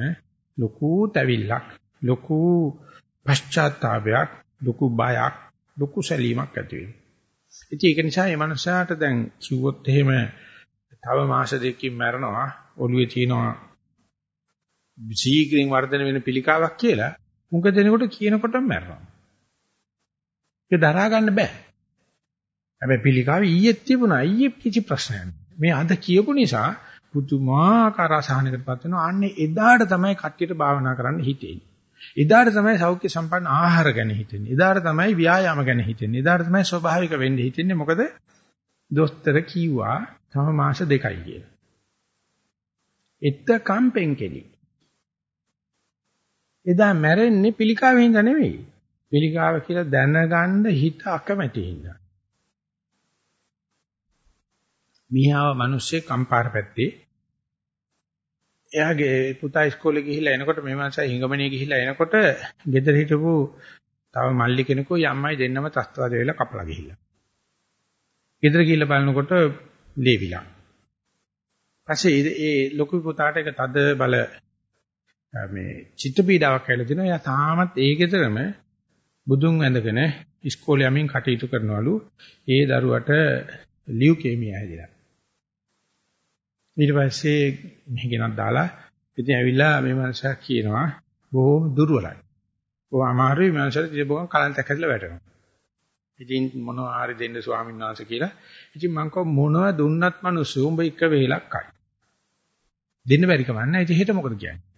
ලොකු තැවිල්ලක් ලොකු පශ්චාත්තාවයක් ලොකු බයක් ලොකු සැලීමක් ඇති වෙනවා. ඉතින් ඒක නිසා මේ මනුස්සයාට දැන් කිව්වොත් එහෙම තව මාස දෙකකින් මැරෙනවා ඔළුවේ තියෙනවා ශීඝ්‍රයෙන් වර්ධනය වෙන පිළිකාවක් කියලා මුග දෙනකොට කියනකොටම මැරෙනවා. ඒක දරා ගන්න බෑ. හැබැයි පිළිකාව ඊයේ තිබුණා. ඊයේ කිසි ප්‍රශ්නයක් මේ අද කියපු නිසා පුදුමාකාර අසහනයකටපත් වෙනවා. අන්නේ එදාට තමයි කට්ටියට භාවනා කරන්න හිතෙන්නේ. එදාට තමයි සෞඛ්‍ය සම්පන්න ආහාර ගැන හිතෙන්නේ. එදාට තමයි ව්‍යායාම ගැන හිතෙන්නේ. එදාට තමයි ස්වභාවික වෙන්න හිතෙන්නේ. මොකද දොස්තර කිව්වා තම මාස දෙකයි කියලා. එත්තකම් පෙන්කෙලි. එදා මැරෙන්නේ පිළිකාවෙන් හින්දා නෙවෙයි. පිළිකාව කියලා දැනගන්න හිත අකමැති හින්දා. මීහාව මිනිස්සේ කම්පාර පැත්තේ එයාගේ පුතා ඉස්කෝලේ ගිහිල්ලා එනකොට මේ මාසයි හිඟමනේ ගිහිල්ලා එනකොට ගෙදර හිටපු තව මල්ලි කෙනෙකු යම්මයි දෙන්නම තස්තවාද වෙලා කපලා ගිහිල්ලා. ගෙදර ගිහිල්ලා බලනකොට ලේවිලා. පස්සේ ඒ ලොකු පුතාට එක තද බල මේ චිත්ත පීඩාවක් ඇවිල්ලා තිනවා. එයා තාමත් ඒ ගෙදරම බුදුන් වැඳගෙන ඉස්කෝලේ යමින් කටයුතු කරනවලු. ඒ දරුවට ලියුකේමියා හැදිලා. ඊට පස්සේ මෙහෙගෙනක් දාලා ඉතින් ඇවිල්ලා මේ මනුස්සයා කියනවා බොහොම දුර්වලයි. බොහොම අමාරුයි මනුස්සයාට ඉතින් බොහොම කලන්තයක් හැදලා වැටෙනවා. ඉතින් මොනවා හරි දෙන්න ස්වාමීන් වහන්සේ කියලා. ඉතින් මං කව මොනවා දුන්නත් මිනිස්සු උඹ එක වේලක් කයි. දෙන්න බැරි කමන්නේ. ඉතින් හෙට මොකද කියන්නේ?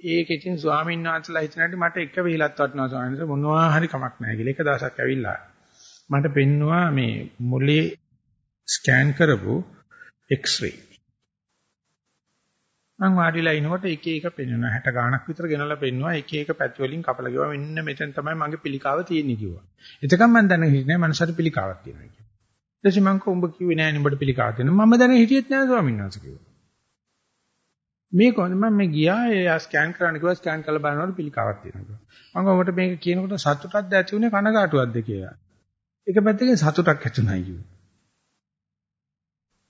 ඒක ඉතින් ස්වාමීන් වහන්සේලා හිතනට මට එක වේලක් වටනවා ස්වාමීන් වහන්සේ මොනවා හරි කමක් නැහැ කියලා. එක දවසක් ඇවිල්ලා මට පෙන්නවා මේ මොලේ ස්කෑන් කරපු X-ray. මං වාඩිලා ඉනකොට එක එක පෙන්වනවා 60 ගාණක් විතර ගෙනලා පෙන්වනවා එක එක පැති වලින් කපලා ගියා මෙන්න මෙතෙන් තමයි මගේ පිළිකාව තියෙන්නේ කිව්වා. එතකම් මං දැන හිටියේ මනසට පිළිකාවක් තියෙනවා කියලා. ඊට පස්සේ මං කොඹ කිව්වේ නෑ නුඹට පිළිකාවක් තියෙනවා. මම දැන හිටියෙත් නෑ ස්වාමීන් වහන්සේ කිව්වා. මේ කොහොමද මම මේ ගියා එයා ස්කෑන් කරන්න කිව්වා ස්කෑන් කරලා බලනකොට පිළිකාවක් තියෙනවා. මම ඔබට මේක කියනකොට සතුටක්ද ඇති උනේ කනගාටුවක්ද කියලා. එක පැත්තකින් සතුටක් ඇති උනායි කිව්වා.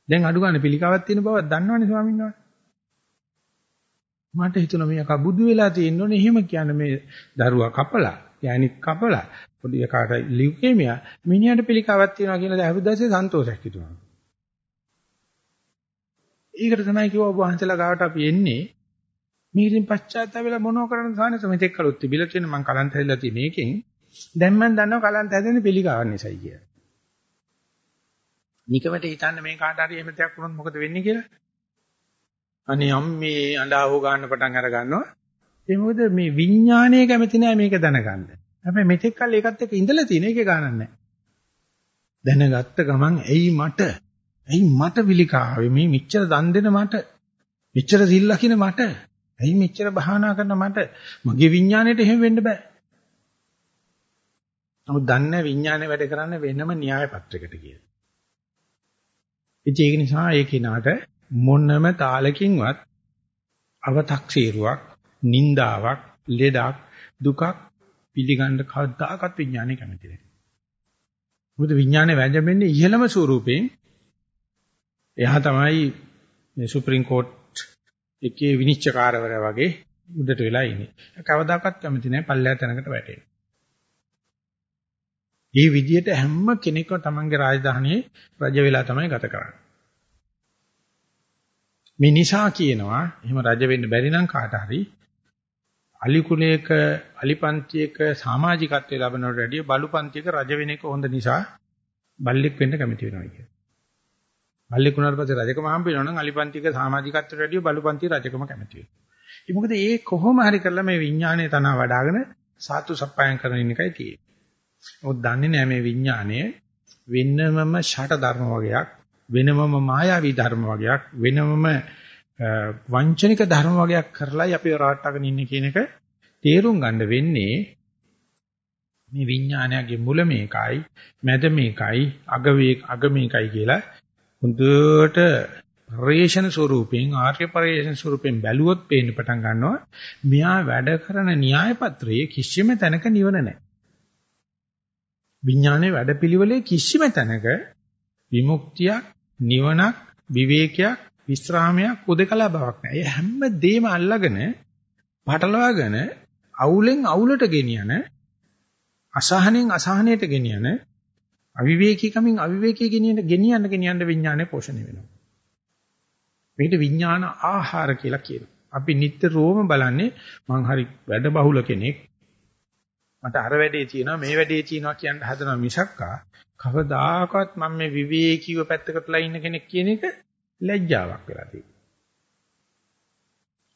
දැන් අඩු ගන්න පිළිකාවක් තියෙන බව දන්නවනේ ස්වාමීන් වහන්සේ. මට හිතුණා මේ අක බුදු වෙලා තියෙන්න ඕනේ එහෙම කියන්නේ මේ දරුවා කපලා, යෑනික් කපලා, පොඩි එකාට ලියුකේමියා මිනිහට පිළිකාවක් තියෙනවා කියලා දැහුද්දාසේ සන්තෝෂයක් හිතුණා. ඒකට තමයි කිව්වා ඔබ වහන්සේලා ගාවට අපි එන්නේ. මේකෙන් පශ්චාත්තාප වෙලා මොනව කරන්නද සානස මෙතෙක් කළොත් තිබිලා තියෙන මං කලන්ත හැදලා තියෙන මේකෙන් දැන් මම දන්නවා කලන්ත හැදෙන්නේ පිළිකාවක් නිසායි කියලා. නිකමට හිතන්න මේ කාට හරි එහෙම දෙයක් වුණොත් මොකද වෙන්නේ කියලා? අනේ අම්මේ අඬාව ගන්න පටන් අර ගන්නවා. ඒ මොකද මේ විඥානයේ කැමති නෑ මේක දැනගන්න. හැබැයි මෙතෙක් කල් ඒකත් එක්ක ඉඳලා තියෙන එකේ ගානක් නෑ. දැනගත්ත ගමන් ඇයි මට? ඇයි මට විලිකාවේ මේ මෙච්චර දන් දෙන මට මෙච්චර සිල් ලකින මට ඇයි මෙච්චර බහනා කරන මට මගේ විඥාණයට එහෙම වෙන්න බෑ. නමුත් දන්නේ විඥාණය වැඩ කරන්නේ වෙනම න්‍යාය පත්‍රයකට කියලා. ඉතින් ඒක නිසා ඒ කිනාට මොනම තාලකින්වත් අව탁සීරුවක්, නින්දාවක්, ලෙඩක්, දුකක් පිළිගන්න කවදාකවත් විඥාණය කැමති නැහැ. මොකද විඥානේ වැජඹෙන්නේ ඉහළම ස්වරූපයෙන් එයා තමයි මේ සුප්‍රීම කෝට් එකේ විනිශ්චයකාරවරයා වගේ උඩට වෙලා ඉන්නේ. කවදාකවත් කැමති නැහැ පල්ලෙහා තැනකට වැටෙන්න. මේ විදිහට හැම කෙනෙක්ම තමන්ගේ රාජධානියේ රජ වෙලා තමයි ගත කරන්නේ. මේ නිසා කියනවා එහෙම රජ වෙන්න බැරි නම් කාට හරි අලි කුලයක අලිපන්තියක සමාජිකත්වයේ ලැබෙනවට වැඩිය බලුපන්තියක රජ වෙන එක හොඳ නිසා බල්ලෙක් වෙන්න කැමති වෙනවා කියන්නේ. බල්ලෙක් වුණාට පස්සේ රජකම හම්බ වෙනවා නම් අලිපන්තියක සමාජිකත්වයට වැඩිය බලුපන්තිය රජකම කැමති වෙනවා. ඒ මොකද ඒ කොහොම හරි කරලා මේ විඥාණය තන වඩ아가න සාතු සප්පායම් කරන එකයි තියෙන්නේ. මොකද දන්නේ නැහැ මේ විඥාණය වෙන්නමම ෂට ධර්ම වගේක් වෙනමම මායාවී ධර්ම වගේක් වෙනමම වංචනික ධර්ම වගේක් කරලායි අපි රාට්ටගෙන ඉන්නේ කියන එක තේරුම් ගන්න වෙන්නේ මේ විඥානයගේ මුල මේකයි මැද මේකයි අග අග මේකයි කියලා හොඳට පරිේශන ස්වරූපයෙන් ආර්ය පරිේශන ස්වරූපයෙන් බැලුවොත් පේන්න පටන් ගන්නවා මෙහා වැඩ කරන න්‍යාය පත්‍රයේ කිසිම තැනක නිවන නැහැ විඥානයේ වැඩපිළිවෙලේ කිසිම තැනක විමුක්තියක් නිවනක් විවේකයක් විස්රාමයක් උදකලා බවක් නැහැ. ඒ හැම දෙයක්ම අල්ලගෙන පටලවාගෙන අවුලෙන් අවුලට ගෙනියන අසහනෙන් අසහනයට ගෙනියන අවිවේකීකමින් අවිවේකී ගෙනියන ගෙනියන්න ගෙනියන්න විඥානය පෝෂණය වෙනවා. මේකට විඥාන ආහාර කියලා කියනවා. අපි නිතරම බලන්නේ මං හරි වැඩ බහුල කෙනෙක්. මට අර වැඩේ තියෙනවා මේ වැඩේ තියෙනවා කියන හදනවා මිසක්කා කවදාකවත් මම මේ විවේකීව පැත්තකටලා ඉන්න කෙනෙක් කියන එක ලැජ්ජාවක් වෙලා තියෙනවා.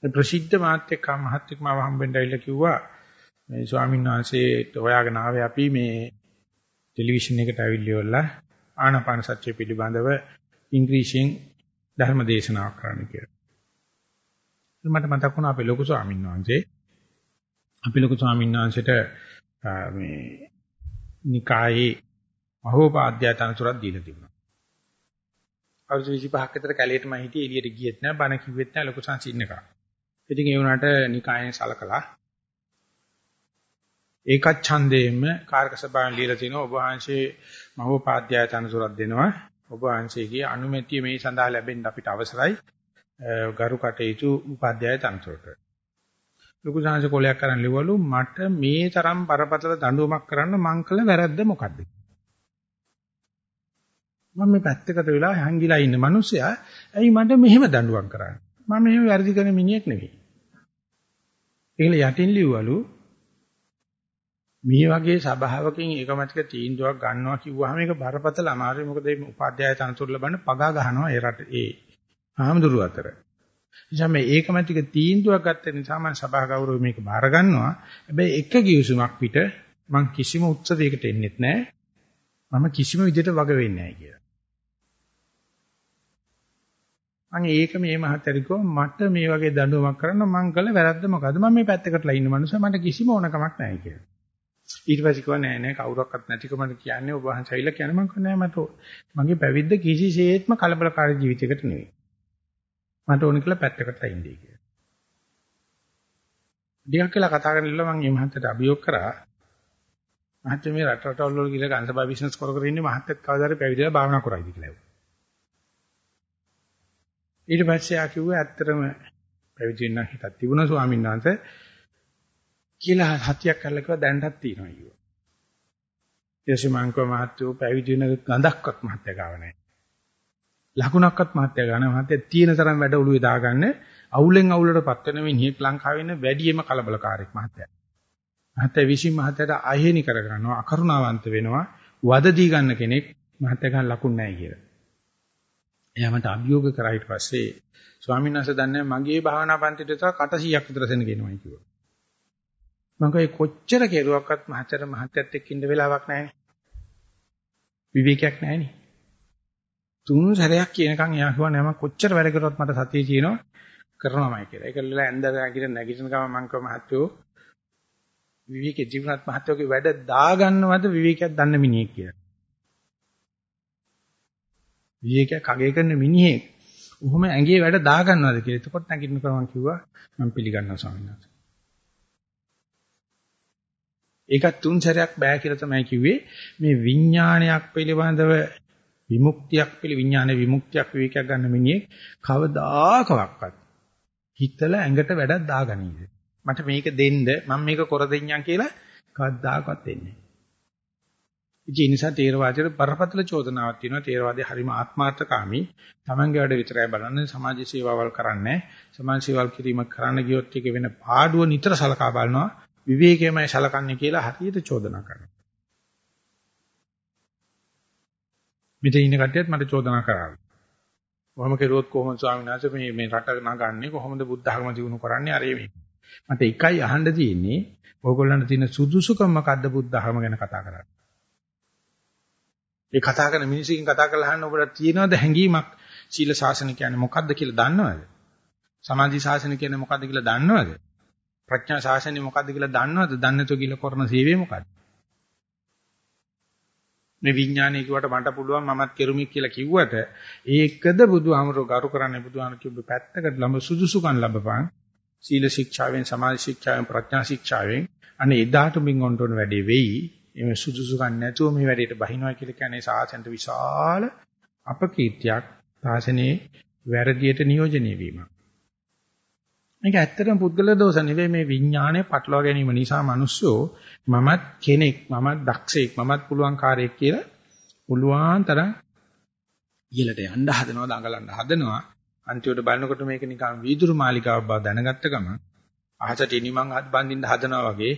ප්‍රසිද්ධ මාත්‍යක් මහත්ෙක් මාව හම්බෙන්න ඇවිල්ලා කිව්වා මේ ස්වාමීන් වහන්සේට හොයාගෙන ආවේ අපි මේ ටෙලිවිෂන් එකට ඇවිල්ලිවලා ආනාපාන සත්‍ය පිළිබඳව ඉංග්‍රීසියෙන් ධර්ම දේශනාවක් කරන්න කියලා. මට මතක් වුණා අපේ ලොකු ස්වාමීන් වහන්සේ අපි ලොකු ස්වාමීන් වහන්සේට මේ නිකායේ මහෝපාද්‍යය තනතුරක් දීලා තිබුණා. අවුරුදු 25ක් විතර කැලේටම හිටියේ එළියට ගියෙත් නෑ බණ කිව්වෙත් නෑ ලොකු සංසින්න එක. ඉතින් ඒ වුණාට නිකායෙන් සලකලා ඒකත් ඡන්දයෙන්ම කාර්ක සභාවෙන් ලියලා තිනවා ඔබ වහන්සේ මහෝපාද්‍යය තනතුරක් දෙනවා. ඔබ වහන්සේගේ අනුමැතිය මේ සඳහා ලැබෙන්න අපිට අවසරයි. ගරු කටයුතු උපාධ්‍යාය තනතුරට. ලොකු සංහස කොලයක් කරන් ලිවලු මට මේ තරම් බරපතල දඬුවමක් කරන්න මං කළ වැරද්ද මොකද්ද? මම මේ පැත්තකට වෙලා හැංගිලා ඉන්න මිනිස්සයා ඇයි මට මෙහෙම දඬුවම් කරන්නේ? මම මෙහෙම වැරදි කරන මිනිහෙක් නෙවෙයි. ඒකල යටින් ලිව්වලු මේ වගේ සභාවකින් ඒකමතික තීන්දුවක් ගන්නවා කිව්වහම ඒක බරපතල අමාරුයි මොකද මේ උපාධ්‍යාය තනතුරු ලබන්න පගා ගහනවා ඒ රට ඒ ආමඳුරු අතර. නිසා මේ ඒකමතික තීන්දුවක් ගත්ත නිසා මම සභා ගෞරවය මේක බාර ගන්නවා. හැබැයි එක කිවිසුමක් පිට මම කිසිම උත්සවයකට එන්නෙත් නැහැ. මම කිසිම විදිහට වග වෙන්නේ නැහැ කියලා. මම ඒක මේ මහත්තයා මට මේ වගේ දඬුවමක් කරන්න මං කළ වැරද්ද මොකද්ද මම මේ පැත්තකටලා ඉන්න මනුස්සයා මට කිසිම ඕනකමක් නැහැ කියලා. ඊට පස්සේ කිව්වා නෑ නෑ කවුරක්වත් නැතිකමට කියන්නේ ඔබ වහන්සේ ඇවිල්ලා කියන්නේ මං කිව්වා නෑ මට මගේ පැවිද්ද කිසිසේත්ම කලබලකාරී ජීවිතයකට නෙවෙයි. මට ඕන කියලා පැත්තකට ඉන්නේ කියලා. ඩියක් කියලා කතා කරලා මම මේ මහත්තයට අභියෝග කරා. මහත්තයා මේ රට රටවල් වල ගිහලා ගන්සබා බිස්නස් කර කර ඉන්නේ මහත්තයත් කවදාද පැවිදිලා භාවනා කරයිද කියලා. ඊට පස්සේ ආ කිව්වා ඇත්තටම පැවිදි වෙන්න හිතක් තිබුණා ස්වාමීන් වහන්සේ කියලා හතියක් කරලා කිව්වා දැන්ටත් තියෙනවා කිව්වා. ඊටසේ මං කව මහත්තයෝ පැවිදි වෙන ගඳක්වත් මහත්තයා ගාව නැහැ. ලකුණක්වත් මහත්තයා ගන්න මහත්තයා තියෙන තරම් වැඩ ඔළුවේ දාගන්න අවුලෙන් අවුලටපත් වෙන මිනිහෙක් ලංකාවේ ඉන්න වැඩිම කලබලකාරයෙක් මහත්තයා. මහත්තයා විසින් මහත්තයාට අහේනි කර ගන්නවා අකරුණාවන්ත වෙනවා වද දී ගන්න කෙනෙක් මහත්තයා ගන්න ලකුණ නැහැ කියලා. එයා මට අභියෝග කරා ඊට පස්සේ ස්වාමීන් වහන්සේ දන්නේ මගේ භාවනා පන්තිට විතර කට 100ක් විතර සෙන ගෙනවයි කිව්වා. මම කයි කොච්චර කෙරුවක්වත් මහත්තයා මහත්තයත් එක්ක ඉන්න වෙලාවක් නැහැනේ. විවේකයක් නැහැනේ. තුන් සැරයක් කියනකම් එයා කිව්වා නෑ මම කොච්චර වැඩ කරුවත් මට සතිය තියෙනවා කරනවාමයි කියලා. ඒකල්ලා ඇඳ නැගිටින නැගිටින ගම මං කව මහත්තයෝ විවේකේ ජීවනත් මහත්තයෝගේ වැඩ දාගන්නවද විවේකයක් දන්න මිනිහෙක් කියලා. විවේකයක් අගය කරන මිනිහෙක් උහුම ඇඟේ වැඩ දාගන්නවද කියලා. එතකොට නැගිටින කම කිව්වා මම පිළිගන්නවා ස්වාමීන් වහන්සේ. ඒකත් තුන් සැරයක් බෑ කියලා තමයි කිව්වේ මේ විඥානයක් පිළිබඳව විමුක්තියක් පිළි විඥානයේ විමුක්තියක් විවේකයක් ගන්න මිනිහෙක් කවදාකවත් හිතලා ඇඟට වැඩක් දාගනීද මට මේක දෙන්න මම මේක කර දෙන්නම් කියලා කවදාකවත් දෙන්නේ නැහැ. ඒ නිසා තේරවාදයට බරපතල චෝදනාවක් තියෙනවා. තේරවාදයේ හරිම ආත්මార్థකාමී. Tamange වැඩ විතරයි බලන්නේ සමාජ සේවාවල් කරන්නේ සමාජ සේවාවල් කිරීමක් කරන්න ගියොත් ඒක වෙන පාඩුව නිතර සලකා බලනවා. විවේකයමයි සලකන්නේ කියලා හරියට චෝදනා කරනවා. මෙතන ඉන්න කට්ටියත් මට චෝදනා කරා. කොහොම කෙරුවොත් කොහොමද ස්වාමීන් වහන්සේ මේ මේ රට නගන්නේ කොහොමද බුද්ධ ධර්ම දිනු කරන්නේ අර මේ. මට එකයි අහන්න තියෙන්නේ ඕගොල්ලන්ට තියෙන සුදුසුකම මොකද්ද බුද්ධ ධර්ම ගැන කතා කරන්නේ. ඒ කතා කරන මිනිස්සුකින් කතා කරලා අහන්න ඔබට තියෙනවද හැඟීමක් සීල ශාසන කියන්නේ මොකක්ද කියලා දන්නවද? සමාධි ශාසන කියන්නේ මොකක්ද කියලා දන්නවද? ප්‍රඥා ශාසනය මොකක්ද කියලා දන්නවද? දන්නේ නැතුව කියලා කරන සේවය මොකක්ද? මේ විඥානය කිව්වට මට පුළුවන් මමත් කෙරුමි කියලා කිව්වට ඒකද බුදුහාමරෝ ගරු කරන්නේ. බුදුහාම කිව්ව පැත්තකට ළඹ සුදුසුකම් ලැබපන්. සීල ශික්ෂාවෙන් සමාධි ශික්ෂාවෙන් ප්‍රඥා ශික්ෂාවෙන්. අනේ එදාට මින් ඔන්ටෝන වැඩේ වෙයි. එමේ සුදුසුකම් නැතුව මේ වැඩේට බහිනවා කියලා කියන්නේ සාසනට විශාල අපකීර්තියක් සාසනේ වැරදියට නියෝජනය වීමක්. මේක ඇත්තටම පුද්ගල දෝෂ නෙවෙයි. මේ විඥානය පටලවා ගැනීම නිසා මිනිස්සු මමත් කෙනෙක් මමත් දක්ෂයෙක් මමත් පුළුවන් කාර්යයක් කියලා පුළුවන් තරම් ඉහළට යන්න හදනවා දඟලන්න හදනවා. අන්තිමට බලනකොට මේක නිකන් වීදුරු මාලිකාවක් බව දැනගත්ත ගමන් අහසට ඉනිමන් හත් බඳින්න හදනවා වගේ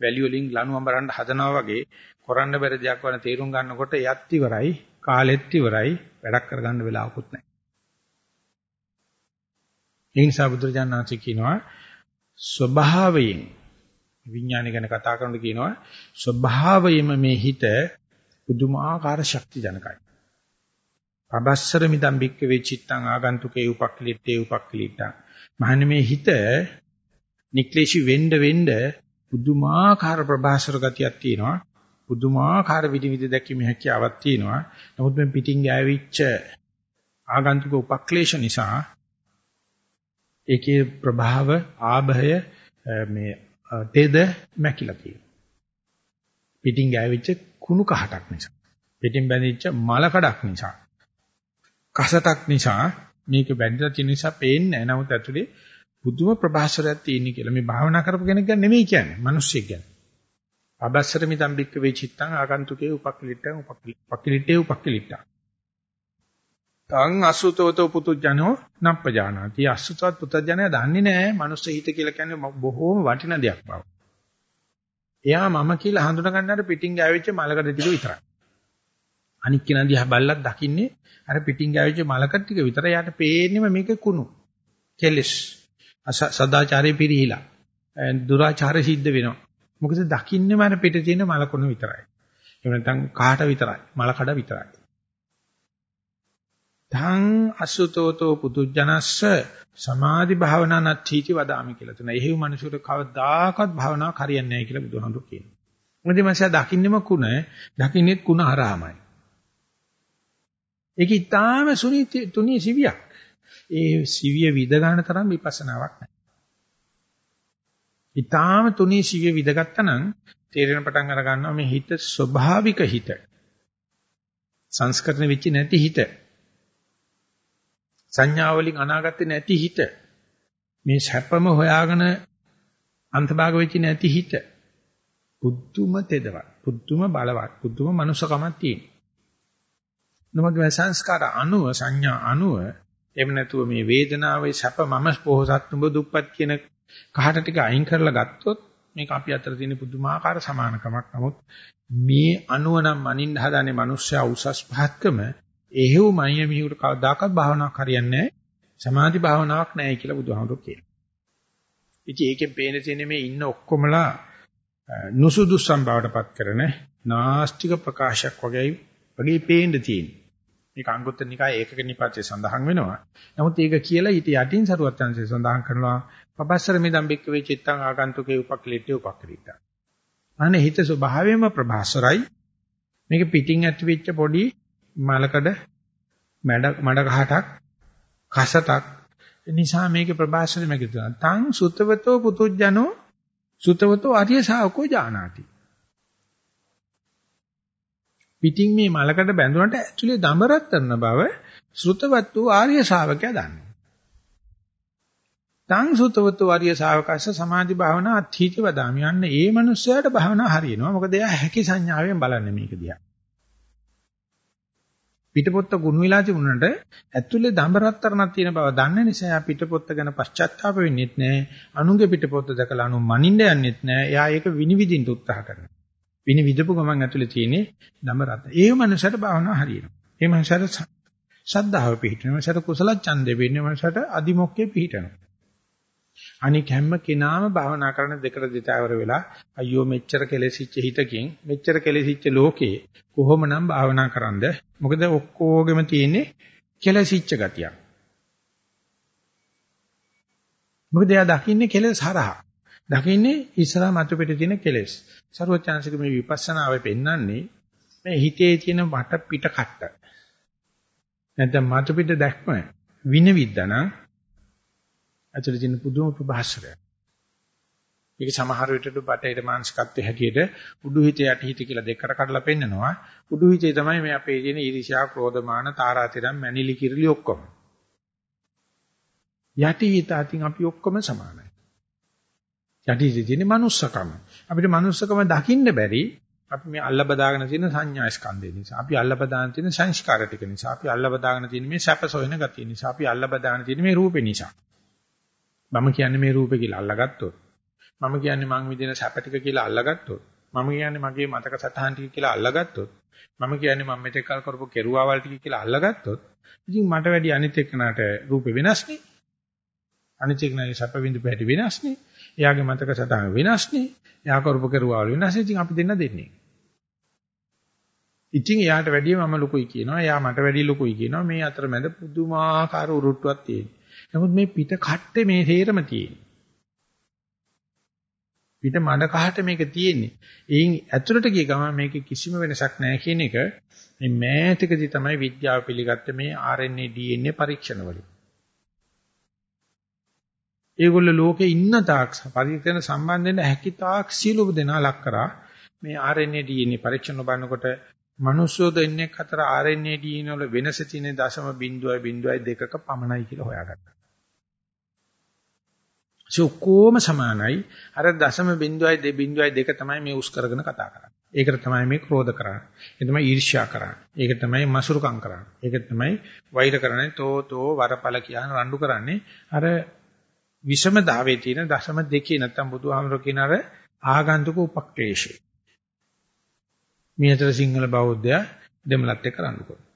වැලි වලින් ලණු අඹරන්න හදනවා වගේ කරන්න බැරි දෙයක් වන තීරුම් ගන්නකොට යත් ඉවරයි කාලෙත් ඉවරයි වැඩක් කරගන්න වෙලාවකුත් නැහැ. ඒ නිසා බුදුරජාණන් වහන්සේ කියනවා ස්වභාවයෙන් විඥානය ගැන කතා කරනකොට කියනවා ස්වභාවයෙන්ම මේ හිත පුදුමාකාර ශක්ති ජනකයි. පබස්සර මිදම් බික්ක වෙචිත්තං ආගන්තුකේ උපක්ඛලිටේ උපක්ඛලිටං. මහන්නේ මේ හිත නික්ලේශි වෙන්න වෙන්න පුදුමාකාර ප්‍රභාසර ගතියක් තියෙනවා. පුදුමාකාර විවිධ දැකීමේ හැකියාවක් තියෙනවා. නමුත් මේ පිටින් ගෑවිච්ච ආගන්තුක උපක්ලේශ නිසා ඒකේ ප්‍රභාව ආභය මේ තෙද මැකිලා තියෙනවා. පිටින් ගෑවිච්ච කුණු කහටක් නිසා. පිටින් බැඳිච්ච මල කඩක් නිසා. කසටක් නිසා මේක බැඳලා තියෙන නිසා පේන්නේ නැහැ. නමුත් ඇතුලේ බුදුම ප්‍රභාසරයක් තියෙන කියලා මේ භාවනා කරපු කෙනෙක් ගැන නෙමෙයි කියන්නේ. මිනිස්සෙක් ගැන. අබස්සර මිතම් බික්ක වේ චිත්තං ආගන්තුකේ උපක්ලිට්ඨං උපක්ලිට්ඨේ උපක්ලිට්ඨං තං අසුතෝතෝ පුතුජනෝ නප්පජානාති අසුතවත් පුතුජනයා දන්නේ නැහැ මනුස්ස හිත කියලා කියන්නේ බොහෝම වටින දෙයක් බව. එයා මම කියලා හඳුන ගන්නට පිටින් ගෑවිච්ච මලකඩ ටික විතරයි. අනික් කෙනා දිහා බැලලක් දකින්නේ අර පිටින් ගෑවිච්ච මලකඩ ටික විතරයි. යාට පේන්නේම මේක කුණු. කෙලස්. සදාචාරේ පිරිහිලා. දුරාචාර සිද්ධ වෙනවා. මොකද දකින්නේම අර පිට තියෙන මලකුණු විතරයි. එහෙම නැත්නම් කාට විතරයි. මලකඩ විතරයි. තං අසුතෝතෝ පුදුජනස්ස සමාධි භාවනා නත්ථීති වදාමි කියලා තුන. එහෙව් මිනිසුන්ට කවදාකවත් භාවනාවක් හරියන්නේ නැහැ කියලා බුදුහාමුදුරු කියනවා. මොකද මනස දකින්නෙම කුණ, දකින්නෙත් කුණ හරහාමයි. ඒක ඊටාම සුනීති තුනී සිවියක්. ඒ සිවිය විද ගන්න තරම් විපස්සනාවක් නැහැ. ඊටාම තුනී සිවිය විදගත්තා නම් තේරෙන පටන් අර ගන්නවා මේ හිත ස්වභාවික හිත. සංස්කරණ වෙච්ච නැති හිත. සංඥා වලින් අනාගත්තේ නැති හිත මේ සැපම හොයාගෙන අන්තභාග වෙච්ච නැති හිත බුද්ධුම තෙදවත් බුද්ධුම බලවත් බුද්ධුම මනුෂකමක් තියෙන. නමුත් සංස්කාර අනුව සංඥා අනුව එහෙම නැතුව මේ වේදනාවේ සැප මම පොහසත් නුඹ දුප්පත් කියන කහට ටික අයින් කරලා ගත්තොත් මේක අපි අතර තියෙන පුදුමාකාර සමානකමක්. නමුත් මේ අනුව නම් මනින්න හදනේ මිනිස්සයා උසස් පහත්කම එහෙව් මනිය මිහිුට කවදාකවත් භාවනාවක් හරියන්නේ නැහැ. සමාධි භාවනාවක් නැහැ කියලා බුදුහාමුදුරු කියනවා. ඉතින් ඒකෙන් පේන තියෙන්නේ මේ ඉන්න ඔක්කොමලා නුසුදුසම් බවටපත් කරන නාස්තික ප්‍රකාශයක් වගේ වගේ පේන්න තියෙනවා. මේක අංගුත්තර නිකාය ඒකක නිපාතේ සඳහන් වෙනවා. නමුත් ඒක කියලා ඊට යටින් සරුවත් යනසේ සඳහන් කරනවා පබස්සර මේ බික්ක වේ චිත්තං ආගන්තුකේ උපක්ලිට්ඨේ උපක්‍රීතා. අනේ හිත ස්වභාවයෙන්ම ප්‍රභාසරයි. මේක පිටින් ඇති වෙච්ච පොඩි මලකඩ මඩ මඩ කහටක් කසතක් නිසා මේකේ ප්‍රභාෂණය මේක තියෙනවා. තං සුතවතෝ පුතුජනෝ සුතවතෝ ආර්ය ශාවකෝ ජානාති. පිටින් මේ මලකඩ බැඳුනට ඇක්චුලි දඹරත් කරන බව සෘතවත් වූ ආර්ය ශාවකයා දන්නවා. තං සුතවතෝ ආර්ය ශාවකස්ස සමාධි භාවනා අත්ථීති වදාමි. යන්න ඒ මනුස්සයාට භාවනා හරියනවා. මොකද එයා හැකි සංඥාවෙන් බලන්නේ මේක දිහා. පිටපොත්ත ගුණ වෙලා තිබුණාට ඇතුලේ දඹරත්තරණක් තියෙන බව දන්න නිසා පිටපොත්ත ගැන පශ්චාත්තාප වෙන්නෙත් නැහැ. අනුන්ගේ පිටපොත්ත දැකලා අනු මනින්න යන්නෙත් නැහැ. එයා ඒක විනිවිදින්න උත්සාහ කරනවා. විනිවිදපු ගමන් ඇතුලේ තියෙන්නේ දඹරත්. ඒ මනසට භාවනා හරියනවා. ඒ මනසට ශද්ධාව පිහිටනවා. මනසට කුසල ඡන්දේ වෙන්නේ මනසට අදිමොක්කේ පිහිටනවා. අනික හැම කෙනාම භාවනා කරන දෙකට දෙතවර වෙලා අයියෝ මෙච්චර කෙලෙසිච්ච හිතකින් මෙච්චර කෙලෙසිච්ච ලෝකේ කොහොමනම් භාවනා කරන්ද? මොකද ඔක්කොගෙම තියෙන්නේ කෙලෙසිච්ච ගතියක්. මොකද එයා දකින්නේ කෙලෙස් හරහා. දකින්නේ ඉස්සරහ මතු පිට තියෙන කෙලෙස්. ਸਰවඥාන්සික මේ විපස්සනාවේ පෙන්වන්නේ මේ හිතේ තියෙන වට පිට කට්ට. නැත්නම් මතු පිට දැක්ම විනිවිදනම් ඇතුළේ තියෙන පුදුම ප්‍රභාෂරය. ඒක සමහර විටට බටේට මානසිකත්වයේ හැටියට උඩු හිතේ යටි හිත කියලා දෙකට කඩලා පෙන්නනවා. උඩු හිතේ තමයි මේ අපේ තියෙන ඊර්ෂ්‍යා, ක්‍රෝධමාන, තාරාතිරම්, මැනිලි කිරිලි ඔක්කොම. යටි හිත අතින් අපි ඔක්කොම සමානයි. යටි හිතේ තියෙන manussකම. අපිට manussකම දකින්න බැරි අපි මේ අල්ල බදාගෙන තියෙන සංඥා ස්කන්ධය නිසා අපි අල්ල බදාගෙන තියෙන සංස්කාර ටික නිසා අපි අල්ල බදාගෙන තියෙන මේ සැප සොයන ගතිය නිසා අපි අල්ල බදාගෙන තියෙන මේ රූපේ නිසා මම කියන්නේ මේ රූපේ කියලා අල්ලගත්තොත්. මම කියන්නේ මං විදින සැප ටික කියලා අල්ලගත්තොත්. මම කියන්නේ මගේ මතක සටහන් ටික කියලා අල්ලගත්තොත්. මම කියන්නේ මම මෙතෙක් කල් කරපු කෙරුවාවල් ටික කියලා අල්ලගත්තොත්. ඉතින් මට වැඩි අනිත් එක්කනට රූපේ වෙනස්නේ අනිත් එක්කනගේ සැප විඳු පැටි වෙනස්නේ එයාගේ මතක සටහන වෙනස්නේ එයා කරපු කෙරුවාවල් වෙනස් ඉතින් අපි දෙන්න දෙන්නේ. ඉතින් එයාට වැඩිය මම ලොකුයි කියනවා. එයා මට වැඩිය ලොකුයි කියනවා. මේ අතරමැද පුදුමාකාර උරුට්ටුවක් තියෙනවා. නමුත් මේ පිට කට්ටේ මේ තේරම තියෙන්නේ. පිට මඩ කහට මේක තියෙන්නේ. එයින් ඇතුළට ගිය ගමන් මේකේ කිසිම වෙනසක් නැහැ කියන එක මේ මෑතකදී තමයි විද්‍යාව පිළිගත්තේ මේ RNA DNA පරීක්ෂණ වලින්. ඒගොල්ලෝ ලෝකේ ඉන්න තාක් පරීක්ෂණ සම්බන්ධයෙන් හැකි තාක් සියලු දෙනා ලක් කරා මේ RNA DNA පරීක්ෂණ බලනකොට මිනිස්සු දෙන්නේ අතර RNA DNA වල වෙනස තියෙන 0.0.2ක පමණයි කියලා හොයාගත්තා. ඔක්කොම සමානයි. අර දශම බිඳුවයි දෙ බිඳුවයි දෙක තමයි මේ උස් කරගෙන කතා කරන්නේ. ඒකට තමයි මේ ක්‍රෝධ කරන්නේ. ඒ තමයි ඊර්ෂ්‍යා කරන්නේ. ඒක තමයි මසුරුකම් කරන්නේ. ඒක තමයි වෛර කරන්නේ. තෝ තෝ වරපල කියන රණ්ඩු කරන්නේ. අර විෂම ධාවයේ තියෙන දශම දෙකේ නැත්තම් බුදුහාමර කියන අර ආගන්තුක උපක්‍රේෂය. මියතර සිංහල බෞද්ධයා දෙමළත් එක්ක රණ්ඩු කරනවා.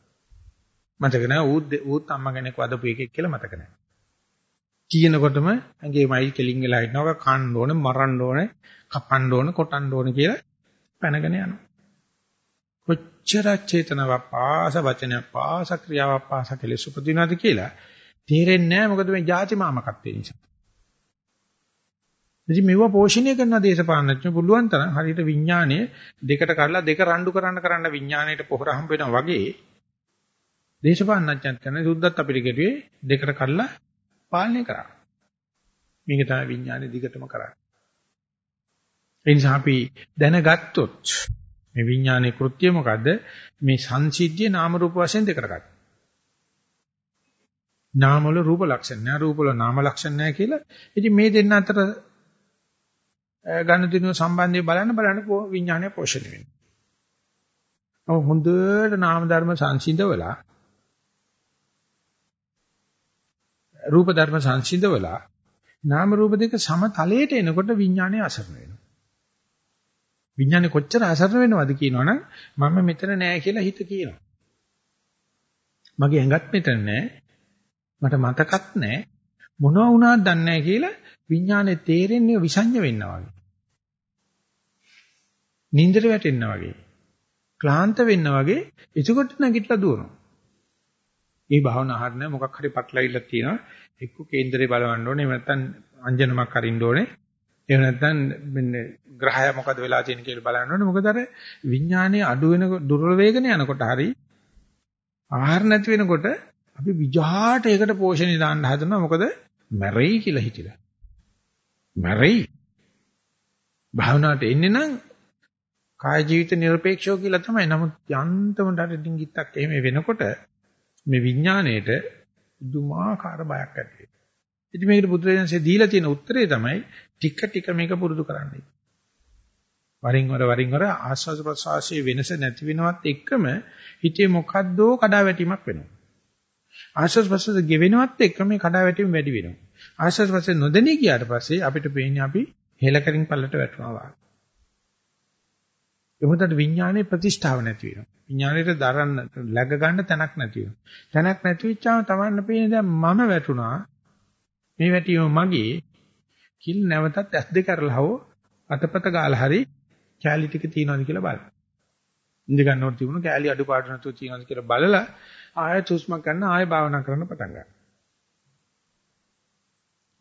මතක නැහැ ඌත් ඌත් අම්මා කෙනෙක් වදපු එකෙක් කියලා මතක නැහැ. කියනකොටම ඇඟේමයි කෙලින් වෙලා හිටනවා කන්න ඕනේ මරන්න ඕනේ කපන්න ඕනේ කොටන්න ඕනේ කියලා පැනගෙන යනවා. කොච්චර චේතනාව පාස වචන පාස ක්‍රියාව පාස කෙලෙස් උපදිනවද කියලා තේරෙන්නේ නැහැ මොකද මේ ಜಾති මාමකත්වය නිසා. ඉතින් මෙව පෝෂණය කරන දේශපාලනඥයෝ පුළුවන් තරම් හරියට විඥානය දෙකට කඩලා දෙක රණ්ඩු කරන්න කරන්න විඥාණයට පොහොර හම්බ වෙනවා වගේ දේශපාලනඥයන් කරන සුද්ධත් අපිට කෙරුවේ දෙකට කඩලා පාලනය කරා. මේක තමයි විඥානේ දිගටම කරන්නේ. ඒ නිසා අපි දැනගත්තොත් මේ විඥානයේ කෘත්‍යය මොකද්ද? මේ සංසිද්ධිය නාම රූප වශයෙන් දෙකට ගන්න. නාම වල රූප ලක්ෂණ නැහැ, රූප වල නාම ලක්ෂණ නැහැ කියලා. ඉතින් මේ දෙන්න අතර ගන්න දිනුව සම්බන්ධය බලන්න බලන්න විඥානය පෝෂණය වෙනවා. ඔව් හොඳට නාම ධර්ම සංසිඳවලා රූප ධර්ම සංසිඳවලා නාම රූප දෙක සමතලයට එනකොට විඥානය අසරණ වෙනවා. විඥානේ කොච්චර අසරණ වෙනවද කියනවනම් මම මෙතන නෑ කියලා හිත කියනවා. මගේ ඇඟත් මෙතන නෑ. මට මතකත් නෑ. මොනවා වුණාද දන්නේ නෑ කියලා විඥානේ තේරෙන්නේ විසඤ්ඤ වෙන්නා වගේ. නින්දට වැටෙන්නා වගේ. ක්ලාන්ත වෙන්නා වගේ එතකොට නැගිටලා දුවනවා. මේ භාවනා හරින මොකක් හරි පටලවිල්ලක් තියෙනවා. එක්ක කේන්දරේ බලවන්න ඕනේ. එහෙම නැත්නම් අංජනමක් අරින්න ඕනේ. එහෙම නැත්නම් මෙන්න ග්‍රහය මොකද වෙලා තියෙන කියලා බලන්න ඕනේ. මොකද අර විඥානයේ අඩු වෙන දුර්වල වේගන යනකොට හරි ආහාර නැති වෙනකොට අපි විජහාට ඒකට පෝෂණය දාන්න හදනවා. මොකද මැරෙයි කියලා හිතිලා. මැරෙයි. භාවනාවට එන්නේ නම් කාය ජීවිත নিরপেক্ষව කියලා තමයි. නමුත් යන්තමට අර ඩිංගිත්තක් එහෙම වෙනකොට මේ විඥාණයට දුමාකාර බයක් ඇති වෙනවා. ඉතින් මේකට බුදුරජාණන්සේ දීලා තියෙන උත්තරේ තමයි ටික ටික මේක පුරුදු කරන්නයි. වරින් වර වරින් වර ආස්වාද ප්‍රසවාසයේ වෙනස නැති වෙනවත් එක්කම හිතේ මොකද්දෝ කඩාවැටීමක් වෙනවා. ආස්වාද ප්‍රසවාස ගෙවෙනවත් එක්ක මේ කඩාවැටීම වැඩි වෙනවා. ආස්වාද ප්‍රසවාස නොදෙනී ගියාට පස්සේ අපිට පේන්නේ අපි හෙලකරින් පල්ලට වැටෙනවා. එමුදට විඥානයේ ප්‍රතිෂ්ඨාව නැති වෙනවා. විඥාණයට දරන්න läග ගන්න තැනක් නැති වෙනවා. තැනක් නැති වෙච්චාම තමන්න පේන්නේ දැන් මම වැටුණා. මේ වැටීම මගේ කිල් නැවතත් ඇස් දෙක අරලා හෝ අතපත ගාලා හරි කැලි ටික තියනවාද කියලා බලන්න. ඉඳ ගන්නවට තිබුණු කැලි අඩුපාඩු නැතුව තියනවාද කියලා බලලා ආයෙ සුස්මක් ගන්න ආයෙ භාවනා කරන්න පටන් ගන්නවා.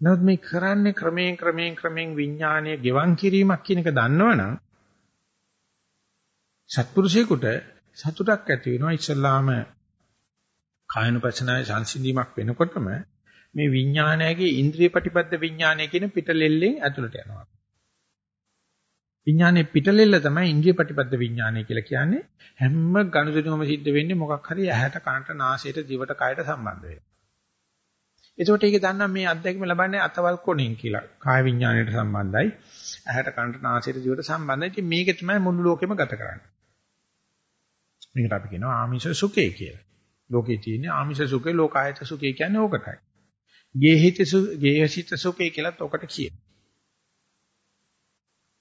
නමුත් මේ කරන්නේ ක්‍රමයෙන් ක්‍රමයෙන් ක්‍රමයෙන් විඥානීය ගෙවන් කිරීමක් කියන එක දන්නවනම් සත්පුරුෂයෙකුට සතුටක් ඇති වෙනවා ඉස්සල්ලාම කායනුපස්සනාවේ සංසිඳීමක් වෙනකොටම මේ විඥානයගේ ඉන්ද්‍රිය ප්‍රතිපද විඥානය කියන පිටලෙල්ලෙන් ඇතුළට යනවා. විඥානයේ පිටලෙල්ල තමයි ඉන්ද්‍රිය ප්‍රතිපද විඥානය කියලා කියන්නේ හැම ගනුදෙනුවම සිද්ධ වෙන්නේ මොකක් හරි ඇහැට කනට නාසයට දිවට කයට සම්බන්ධ වෙලා. එතකොට ඒක දන්නා මේ අත්දැකීම ලබන්නේ අතවල් කොණෙන් කියලා. කාය විඥාණයට සම්බන්ධයි. ඇහැට කනට නාසයට දිවට සම්බන්ධයි. ඉතින් මේක තමයි මුළු ලෝකෙම ගත කරන්නේ. මේකට අපි කියනවා ආමිෂ සුඛය කියලා. ලෝකේ තියෙන ආමිෂ සුඛේ ලෝකායත සුඛය කියන්නේ ඕකටයි. ගේහිත ගේහසිත සුඛය කියලාත් ඔකට කියනවා.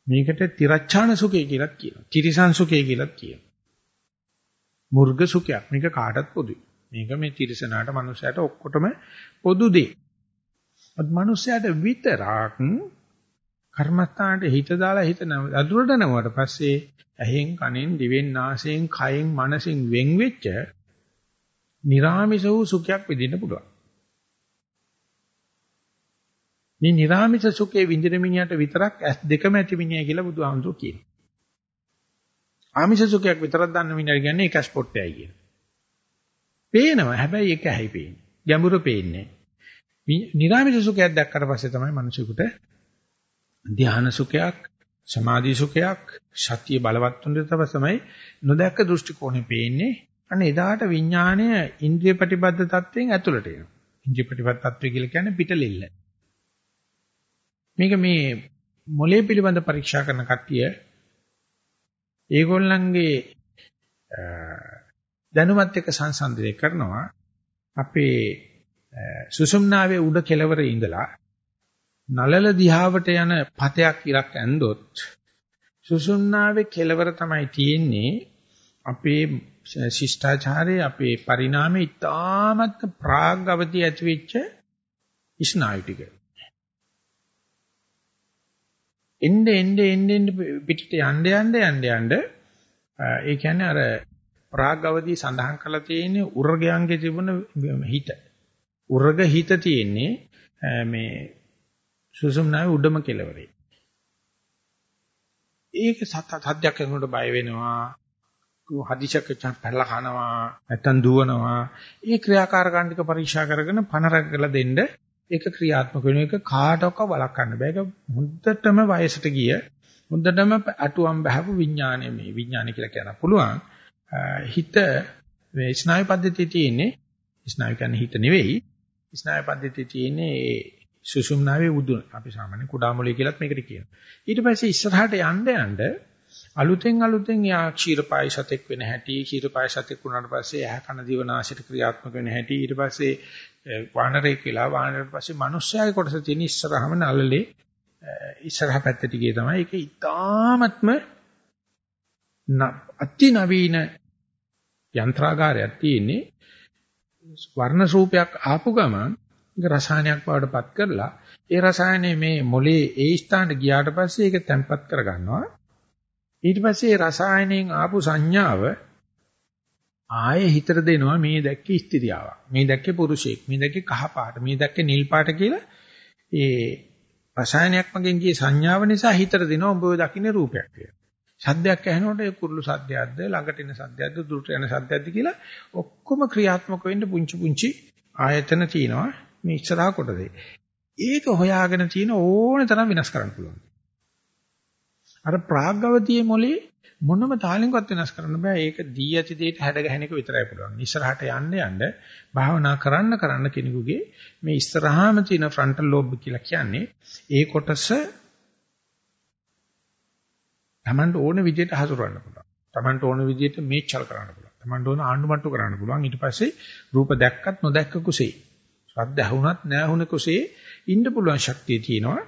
මේකට තිරච්ඡාන සුඛය කියලාත් කියනවා. තිරිසන් සුඛය කියලාත් කියනවා. මුර්ග සුඛයක්. මේක කාටත් පොදුයි. මේක මේ තිරිසනාට මනුස්සයාට ඔක්කොටම පොදු දෙයක්. අත් මනුස්සයාට විතරක් කර්මස්ථානට හිත දාලා හිත අදුරට නමුවට පස්සේ ඇහෙන් කනෙන් දිවෙන් නාසයෙන් කයෙන් මනසින් වෙන් වෙච්ච निराமிස වූ සුඛයක් විඳින්න පුළුවන්. මේ निराமிස සුඛේ විඳින මිනිහට විතරක් ඇස් දෙකම ඇති මිනිහයි කියලා බුදුහාමුදුරු කියනවා. ආමිෂ සුඛයක් විතරක් දන්න මිනිහට කියන්නේ ඒක ස්පොට් එකයි කියන. පේනවා හැබැයි ඒක ඇහි පේන්නේ. ගැඹුරු පේන්නේ. නිරාමිෂ සුඛයක් දැක්කට පස්සේ තමයි මිනිසෙකුට ධානා සුඛයක් සමාධි සුඛයක්, සතිය බලවත් වුණේ තමයි නොදැක්ක දෘෂ්ටි කෝණේ පේන්නේ. අන්න එදාට විඥාණය ඉන්ද්‍රිය ප්‍රතිබද්ධ තත්වයෙන් ඇතුළට එනවා. ඉන්ද්‍රිය ප්‍රතිබද්ධ තත්වය කියලා කියන්නේ පිටලෙල්ල. මේක මේ මොලේ පිළිබඳ පරීක්ෂා කරන කට්ටිය ඒගොල්ලන්ගේ දැනුමත් එක්ක සංසන්දනය කරනවා අපේ සුසුම්නාවේ උඩ කෙළවර ඉඳලා නලල දිහාවට යන පතයක් ඉරක් ඇන්දොත් සුසුම්නාවේ කෙළවර තමයි තියෙන්නේ අපේ ශිෂ්ටාචාරයේ අපේ පරිණාමයේ ඉතාමත් ප්‍රාග් අවදි ඇතිවෙච්ච ස්නායු ටික. එnde ende ende ende පිටට යන්න යන්න යන්න යන්න ඒ කියන්නේ අර ප්‍රාග් අවදී සඳහන් කරලා තියෙන්නේ උර්ගයන්ගේ තිබුණ හිත. උර්ග හිත තියෙන්නේ මේ සුසුම්නාවේ උඩම කෙළවරේ. ඒක සත්‍යයක් කරනකොට බය වෙනවා. හදිසියක පැනලා කනවා නැත්තම් දුවනවා. ඒ ක්‍රියාකාරකම් ටික පරීක්ෂා කරගෙන පණ රැකලා දෙන්න ඒක ක්‍රියාත්මක වෙන එක කාටවත් වළක්වන්න බෑ. ඒක හොඳටම වයසට ගිය හොඳටම අටුවම් බහපු විඥානය මේ විඥානය කියලා කියන්න පුළුවන්. හිත මේ ස්නායු පද්ධතියේ තියෙන්නේ ස්නායු කියන්නේ හිත නෙවෙයි ස්නායු පද්ධතියේ තියෙන්නේ සුසුම්නාවේ උදුන අපි සාමාන්‍ය කුඩා මොළේ කියලාත් මේකට කියනවා. ඊට පස්සේ ඉස්සරහට යන්න යන්න අලුතෙන් අලුතෙන් යා ක්ෂීරපාය සතෙක් වෙන හැටි ක්ෂීරපාය සතෙක් වුණාට පස්සේ ඇහ කන දිව නාසයට ක්‍රියාත්මක වෙන හැටි ඊට පස්සේ වානරෙක් වෙලා වානරෙක් පස්සේ මිනිස්යාගේ කොටස තියෙන ඉස්සරහම නළලේ ඉස්සරහ පැත්තට ගියේ තමයි ඒක ඊටාත්ම අති නවීන යන්ත්‍රාගාරයක් තියෙන්නේ. වර්ණ රූපයක් ආපු ගමන් ඒක රසායනයක් බවටපත් කරලා ඒ රසායනේ මේ මොලේ ඒ ස්ථානට ගියාට පස්සේ ඒක තැම්පත් කරගන්නවා. ඊට පස්සේ ඒ රසායනෙන් ආපු සංඥාව ආයේ හිතට දෙනවා මේ දැක්කේ ස්ත්‍රියාවක් මේ දැක්කේ පුරුෂයෙක් මේ දැක්කේ කහ පාට මේ දැක්කේ නිල් පාට කියලා ඒ රසායනයක් මගෙන් ගිය සංඥාව නිසා හිතට දෙනවා ඔබ ඔය දකින්නේ රූපයක් කියලා. සද්දයක් ඇහෙනකොට ඒ කුරුළු සද්දයක්ද ළඟට එන සද්දයක්ද දුරට යන සද්දයක්ද කියලා ඔක්කොම ක්‍රියාත්මක වෙන්න පුංචි පුංචි ආයතන තියෙනවා. මේ ඉස්සරහා කොටසේ. ඒක හොයාගෙන තියෙන ඕන තරම් වෙනස් කරන්න පුළුවන්. අර ප්‍රාග්ගවතියේ මොලේ මොනම තාලෙන්වත් වෙනස් කරන්න බෑ. ඒක දී ඇති දෙයට හැඩ ගැහෙන එක විතරයි පුළුවන්. ඉස්සරහට යන්න යන්න භාවනා කරන්න කරන්න කෙනෙකුගේ මේ ඉස්සරහාම තියෙන ෆ්‍රන්ටල් ලෝබ් කියලා කියන්නේ ඒ කොටස Tamanට ඕන විදිහට හසුරවන්න පුළුවන්. Tamanට ඕන විදිහට මේචල් කරන්න පුළුවන්. Tamanට ඕන ආණ්ඩුමට්ටු කරන්න පුළුවන්. ඊට පස්සේ රූප දැක්කත් නොදැක්ක කුසේ. ශබ්ද ඇහුණත් නැහුණ කුසේ ඉන්න පුළුවන් ශක්තිය තියෙනවා.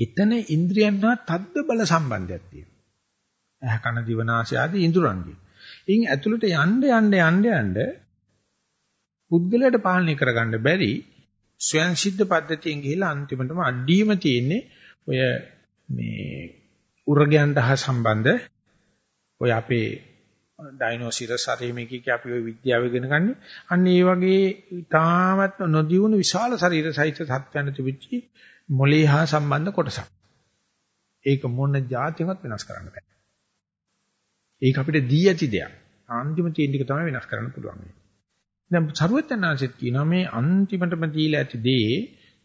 එතන ඉන්ද්‍රියන්ව තද්ද බල සම්බන්ධයක් තියෙනවා. ඇහ කන දිව නාසය ආදී ඉන්ද්‍රයන්ගේ. ඉන් ඇතුළට යන්න යන්න යන්න යන්න පුද්ගලයාට පාලනය කරගන්න බැරි ස්වයන් සිද්ධ පද්ධතියෙන් ගිහිලා අන්තිමටම අඩියම තියෙන්නේ ඔය මේ උරගයන්ට හා සම්බන්ධ ඔය අපේ ඩයිනෝසිරස් හරිමේකී අපි ඔය විද්‍යාව ඉගෙන ගන්න. අන්න ඒ වගේ තාමත් නොදියුණු විශාල ශරීර සහිත සත්‍යයන් තිබිච්ච මොලේ හා සම්බන්ධ කොටසක්. ඒක මොන જાතියවත් වෙනස් කරන්න බෑ. ඒක අපිට දී ඇති දෙයක්. අන්තිම තියෙන ටික තමයි වෙනස් කරන්න පුළුවන්. දැන් සරුවචනාංශෙත් කියනවා මේ අන්තිමටම දීලා ඇති දේ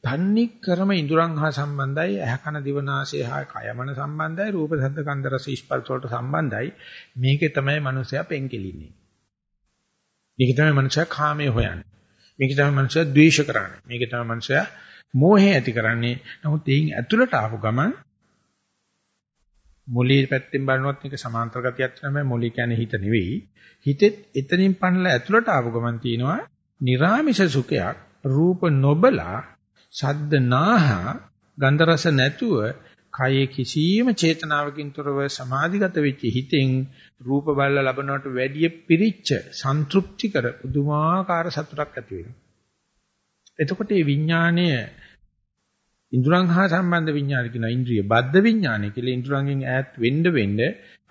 තන්නි ක්‍රම ඉඳුරන් හා සම්බන්ධයි ඇහ කන දිව නාසය හා කයමන සම්බන්ධයි රූප ශබ්ද ගන්ධ රස ස්පර්ශ වලට සම්බන්ධයි. මේකේ තමයි මනුස්සයා පෙන්කෙලින්නේ. මේක තමයි මනුස්සයා කාමයේ හොයන්නේ. මේක තමයි මනුස්සයා ද්වේෂ කරන්නේ. මේක තමයි මනුස්සයා මෝහය ඇති කරන්නේ. නමුත් එයින් ඇතුළට ආපු ගමන් මොළයේ පැත්තෙන් බලනොත් මේක සමාන්තර ගතියක් තමයි. මොළය කියන්නේ හිත නෙවෙයි. හිතෙත් එතනින් පන්නලා ඇතුළට ආපු ගමන් තියෙනවා නිර්ාමිෂ සුඛයක්. රූප නොබලා ශබ්ද නාහ ගන්ධ රස නැතුව කයේ කිසියම් චේතනාවකින් තොරව සමාධිගත වෙච්ච හිතෙන් රූප බලලා ලබනවට වැඩිය පිරිච්ච සන්තුප්ති කර පුදුමාකාර සතුටක් ඇති වෙනවා. එතකොට මේ විඥාණය ඉන්ද්‍රයන් හා සම්බන්ධ විඥාන කියන ඉන්ද්‍රිය බද්ධ විඥානය කියලා ඉන්ද්‍රයන්ගෙන් ඈත් වෙන්න වෙන්න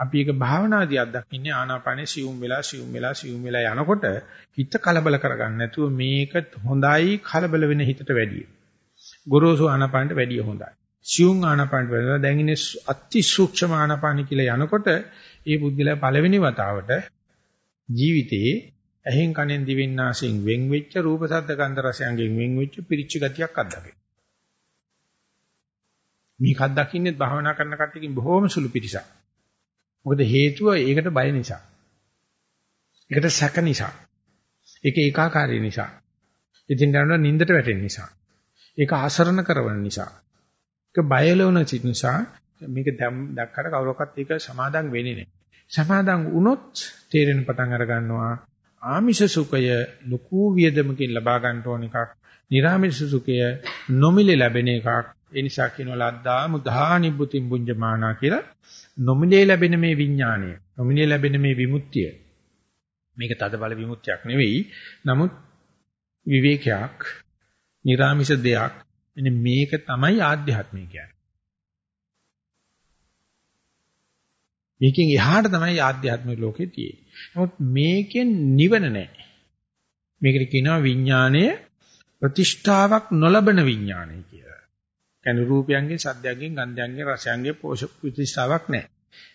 අපි ඒක භාවනාදී අත්දකින්නේ ආනාපානේ සියුම් වෙලා සියුම් වෙලා සියුම් වෙලා යනකොට හිත කලබල කරගන්න නැතුව මේක හොඳයි කලබල වෙන හිතට වැඩිය. ගොරෝසු ආනාපානට වැඩිය හොඳයි. සියුම් ආනාපානට වැඩිය දැන් ඉන්නේ අති සූක්ෂම ආනාපාන කියලා යනකොට ඒ පුද්ගලයා පළවෙනි වතාවට ජීවිතේ ඇහෙන් කනෙන් දිවෙන් නාසයෙන් වෙන් වෙච්ච රූප ශබ්ද ගන්ධ රසයන්ගෙන් වෙන් වෙච්ච පිරිච්ච ගතියක් අත්දකිනවා. මේකක් දකින්නේ භාවනා කරන කට්ටියකින් බොහෝම සුළු පිරිසක්. මොකද හේතුව ඒකට බය නිසා. ඒකට සැක නිසා. ඒක ඒකාකාරී නිසා. ඉතින් ගන්න නින්දට වැටෙන නිසා. ඒක ආසරණ කරවන නිසා. ඒක බයලවන නිසා මේක දැක්කට කවුරක්වත් ඒක සමාදම් වෙන්නේ නැහැ. සමාදම් වුණොත් තේරෙන පටන් අර ගන්නවා ආමිෂ සුඛය ලකු වියදමකින් ලබා ගන්න ඕන එකක්. නිර්ආමිෂ සුඛය නොමිලේ ලැබෙන එකක්. ඒ නිසා කියනවා ලද්දා මුධා නිබ්බුතින් බුඤ්ජමානා කියලා නොමිලේ ලැබෙන මේ විඥාණය නොමිලේ ලැබෙන මේ විමුක්තිය මේක තද බල විමුක්තියක් නෙවෙයි නමුත් විවේකයක් නිර්ාමිෂ දෙයක්. මෙන්න මේක තමයි ආධ්‍යාත්මය කියන්නේ. මේකෙන් එහාට තමයි ආධ්‍යාත්මික ලෝකේ තියෙන්නේ. නමුත් මේකෙන් නිවන නැහැ. මේකට කියනවා විඥාණය ප්‍රතිෂ්ඨාවක් නොලබන විඥාණය කියලා. කියන්නේ රූපයන්ගෙන්, සද්දයන්ගෙන්, ගන්ධයන්ගෙන්, රසයන්ගෙන් පෝෂක ප්‍රතිෂ්ඨාවක් නැහැ.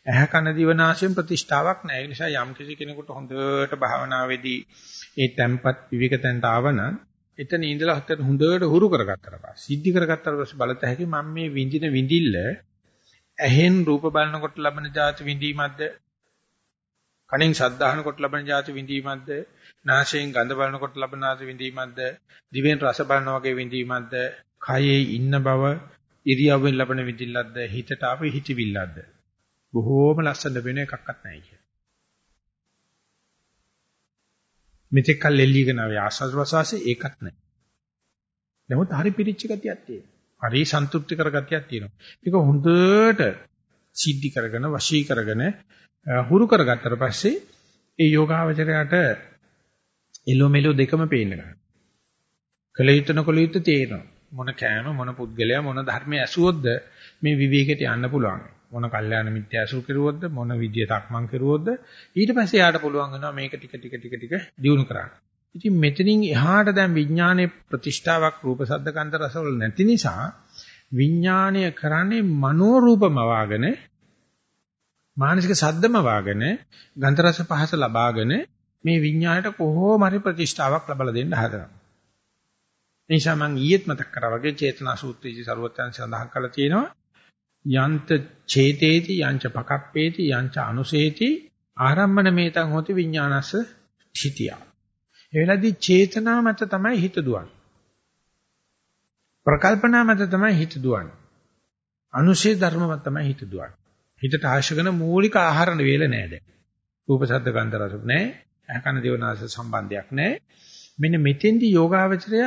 ඇහැ කන දිවනාසයෙන් ප්‍රතිෂ්ඨාවක් නැහැ. ඒ නිසා යම් කිසි කෙනෙකුට හොඳට භාවනාවේදී ඒ tempat විවේකතෙන්ට ආවන එතන ඉඳලා හතර හොඳට හුරු කරගත්තා පස්සේ සිද්ධි කරගත්තා පස්සේ බලත හැකි මම මේ විඳින විඳිල්ල ඇහෙන් රූප බලනකොට ලබන ධාතු විඳීමක්ද? කනෙන් ශබ්දහනකොට ලබන ධාතු විඳීමක්ද? නාසයෙන් ගඳ බලනකොට ලබන ධාතු විඳීමක්ද? දිවෙන් රස බලනා වගේ විඳීමක්ද? කයේ ඉන්න බව ඉරියව්වෙන් ලබන විඳිල්ලක්ද? හිතට ආපු හිතවිල්ලක්ද? බොහෝම ලස්සන වෙන එකක්වත් නැහැ මෙතෙක් කල් එල්ලීගෙන ආවේ ආස්වාද ප්‍රසවාසයේ ඒකත් නැහැ. නමුත් හරි පිරිච්ච ගතියක් තියෙනවා. හරි සන්තුෂ්ටි කර ගතියක් තියෙනවා. මේක හොඳට සිද්ධි කරගෙන වශී කරගෙන හුරු කරගත්තට පස්සේ ඒ යෝගාවචරයට එළෝ මෙළෝ දෙකම පේන්න ගන්නවා. කල යුත්තන කල යුත්ත තේරෙනවා. මොන කෑම මොන පුද්ගලයා මොන ධර්මයේ ඇසුවොත්ද මේ විවේකයට යන්න පුළුවන්. මොන කල්යාණ මිත්‍ය ඇසුරු කෙරුවොත්ද මොන විදියට අක්මන් කෙරුවොත්ද ඊට පස්සේ යාට පුළුවන් වෙනවා මේක ටික ටික ටික ටික දියුණු කරන්න. ඉතින් මෙතනින් එහාට දැන් විඥානයේ ප්‍රතිෂ්ඨාවක් රූප ශබ්ද ගන්ධ රසවල නැති නිසා විඥානය කරන්නේ මනෝ රූපම වාගෙන මානසික සද්දම වාගෙන ගන්ධ රස පහස ලබාගෙන මේ විඥාණයට කොහොම හරි ප්‍රතිෂ්ඨාවක් ලබා දෙන්න හදනවා. නිසා මම ඊයේත් මතක් කරා වගේ චේතනා සූත්‍රයේදී සරුවත්යන් සඳහන් කරලා තියෙනවා යන්ත චේතේති යංච පකප්පේති යංච අනුසේති ආරම්මන මේතං හොති විඥානස්ස හිතියා. ඒ වෙලාවේදී චේතනා මත තමයි හිත දුවන්නේ. ප්‍රකල්පනා මත තමයි හිත දුවන්නේ. අනුශේ ධර්ම මත තමයි හිත දුවන්නේ. හිතට අවශ්‍ය කරන මූලික ආහාර වේල නෑ දැන්. රූප ශබ්ද ගන්ධ රස නෑ. අහකන දේවනාස සම්බන්ධයක් නෑ. මෙන්න මෙතෙන්දී යෝගාවචරය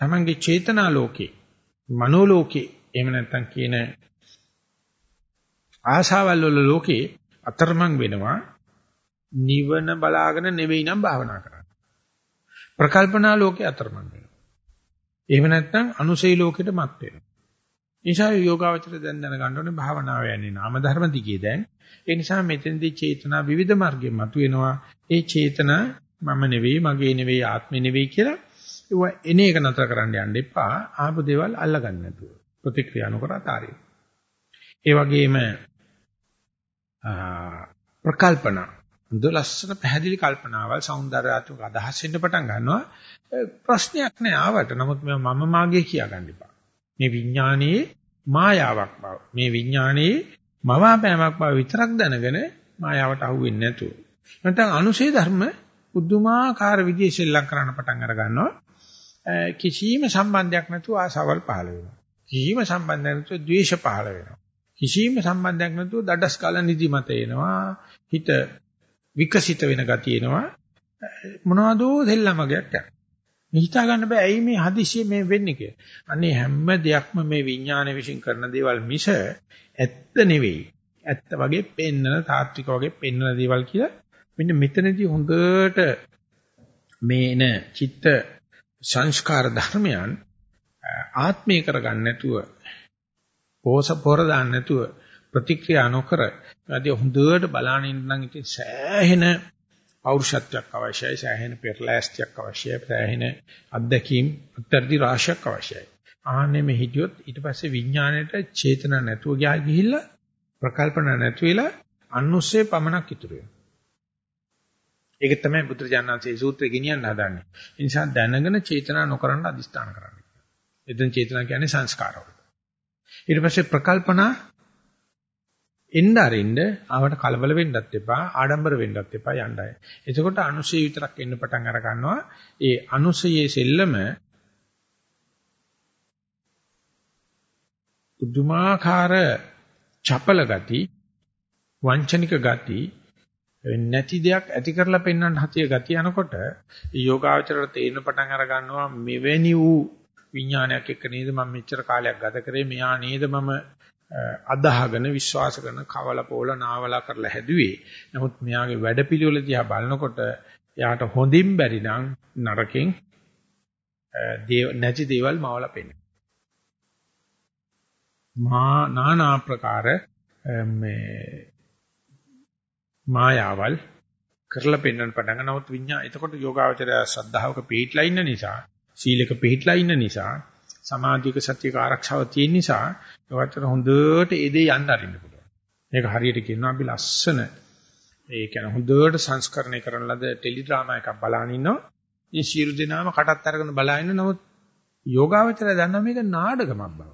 තමන්ගේ චේතනා ලෝකේ මනෝ ලෝකේ එහෙම නැත්නම් කියන ආශාවල් වල ලෝකේ අතරමං වෙනවා නිවන බලාගෙන නෙවෙයි නම් භාවනා කරන්නේ ප්‍රකල්පනා ලෝකේ අතරමං වෙනවා එහෙම නැත්නම් අනුසය ලෝකෙට මත් වෙනවා. නිසා යෝගාවචර දැන් දැනගන්න ඕනේ භාවනාව යන්නේ නාම ධර්ම දිගේ දැන්. ඒ නිසා මෙතෙන්දී චේතනා විවිධ මාර්ගෙන් මතුවෙනවා. ඒ චේතනා මම නෙවෙයි, මගේ නෙවෙයි, ආත්මෙ නෙවෙයි කියලා ඒවා එන එක නතර කරන්න යන්න එපා. ආපු දේවල් අල්ලගන්න නැතුව. ප්‍රතික්‍රියා නොකර අතාරින්න. ඒ වගේම ප්‍රකල්පනා. හොඳ ලස්සන පැහැදිලි කල්පනාවල් సౌందర్యාත්මක අදහස් වෙන්න පටන් ගන්නවා. ප්‍රශ්නයක් නෑ ආවට. නමුත් මම මාගේ කියාගන්න එපා. මේ විඥානයේ මායාවක් බව මේ විඥානයේ මවාපෑමක් බව විතරක් දැනගෙන මායාවට අහු වෙන්නේ නැතුව. නැත්නම් අනුශේ ධර්ම බුද්ධමාකාර විදිහේ සෙල්ලම් කරන්න පටන් අර ගන්නවා. කිසියම් සම්බන්ධයක් නැතුව ආසාවල් පහළ වෙනවා. කිසියම් සම්බන්ධයක් නැතුව ද්වේෂ පහළ වෙනවා. කිසිම සම්බන්ධයක් නැතුව දඩස් කාල නිදිමත එනවා හිත විකසිත වෙන ගතිය එනවා මොනවදෝ දෙල්ලමගයක් යනවා හිතා ගන්න බෑ ඇයි මේ හදිසියෙ මේ වෙන්නේ කියලා. අනේ හැම දෙයක්ම මේ විඥාන විශ්ින් කරන දේවල් මිස ඇත්ත නෙවෙයි. ඇත්ත වගේ පෙන්නන තාත්වික වගේ පෙන්නන දේවල් කියලා මෙන්න මෙතනදී හොඳට මේන චිත්ත සංස්කාර ධර්මයන් ආත්මීය කරගන්න නැතුව පෝස පොර දාන්න නැතුව ප්‍රතික්‍රියා නොකර වැඩි හොඳට බලාගෙන ඉන්න නම් ඉතින් සෑහෙන පෞරුෂත්වයක් අවශ්‍යයි සෑහෙන පෙරලෑස්තියක් අවශ්‍යයි සෑහෙන අත්දැකීම් අත්‍යර්ධි රාශියක් අවශ්‍යයි. ආන්නේ මේ හිටියොත් ඊට පස්සේ විඥාණයට චේතන නැතුව ගියා ගිහිල්ලා ප්‍රකල්පන නැතු වෙලා අනුස්සේ පමණක් ඉතුරු වෙනවා. ඒක තමයි බුදුරජාණන්සේ සූත්‍රය ගෙනියන්න හදන්නේ. ඒ නිසා දැනගෙන චේතනා නොකරන අදිස්ථාන කරන්න. එතෙන් චේතනා කියන්නේ සංස්කාරවල. ඊට පස්සේ ප්‍රකල්පනා එන්න අරින්න ආවට කලබල වෙන්නත් එපා ආඩම්බර වෙන්නත් එපා යන්නයි. එතකොට අනුසය විතරක් එන්න පටන් අර ගන්නවා. ඒ අනුසයේ සෙල්ලම උදුමාකාර චපල ගති වංචනික ගති නැති දෙයක් ඇති කරලා පෙන්වන්න හතිය ගති යනකොට යෝගාචරයට තේරෙන පටන් අර ගන්නවා මෙවැනි වූ විඥානයක් එක්ක නේද මම මෙච්චර කාලයක් ගත කරේ මෙයා නේද මම අදහගෙන විශ්වාස කරන කවල පොල නාවලා කරලා හැදුවේ. නමුත් මෙයාගේ වැඩපිළිවෙල දිහා බලනකොට යාට හොඳින් බැරි නම් නරකෙන් නැති දේවල් මවලා පෙන්නේ. මා নানা ආකාර මේ මායාවල් කරලා පෙන්වන්න පටන් ගන්නවොත් විඤ්ඤා එතකොට යෝගාවචරය ශ්‍රද්ධාවක පිටලා ඉන්න නිසා සීලක පිළිట్లా ඉන්න නිසා සමාධියක සත්‍යක ආරක්ෂාව තියෙන නිසා ඒකට හොඳට ඒ දේ යන්න අරින්න පුළුවන්. මේක හරියට කියනවා අපි ලස්සන ඒ කියන්නේ හොඳට සංස්කරණය කරන ලද ටෙලි ඩ්‍රාමා එකක් බලන ඉන්නවා. මේ ශීරු දිනාම කටත් අරගෙන බලා ඉන්න නමුත් යෝගාවචරය දන්නවා මේක නාඩගමක් බව.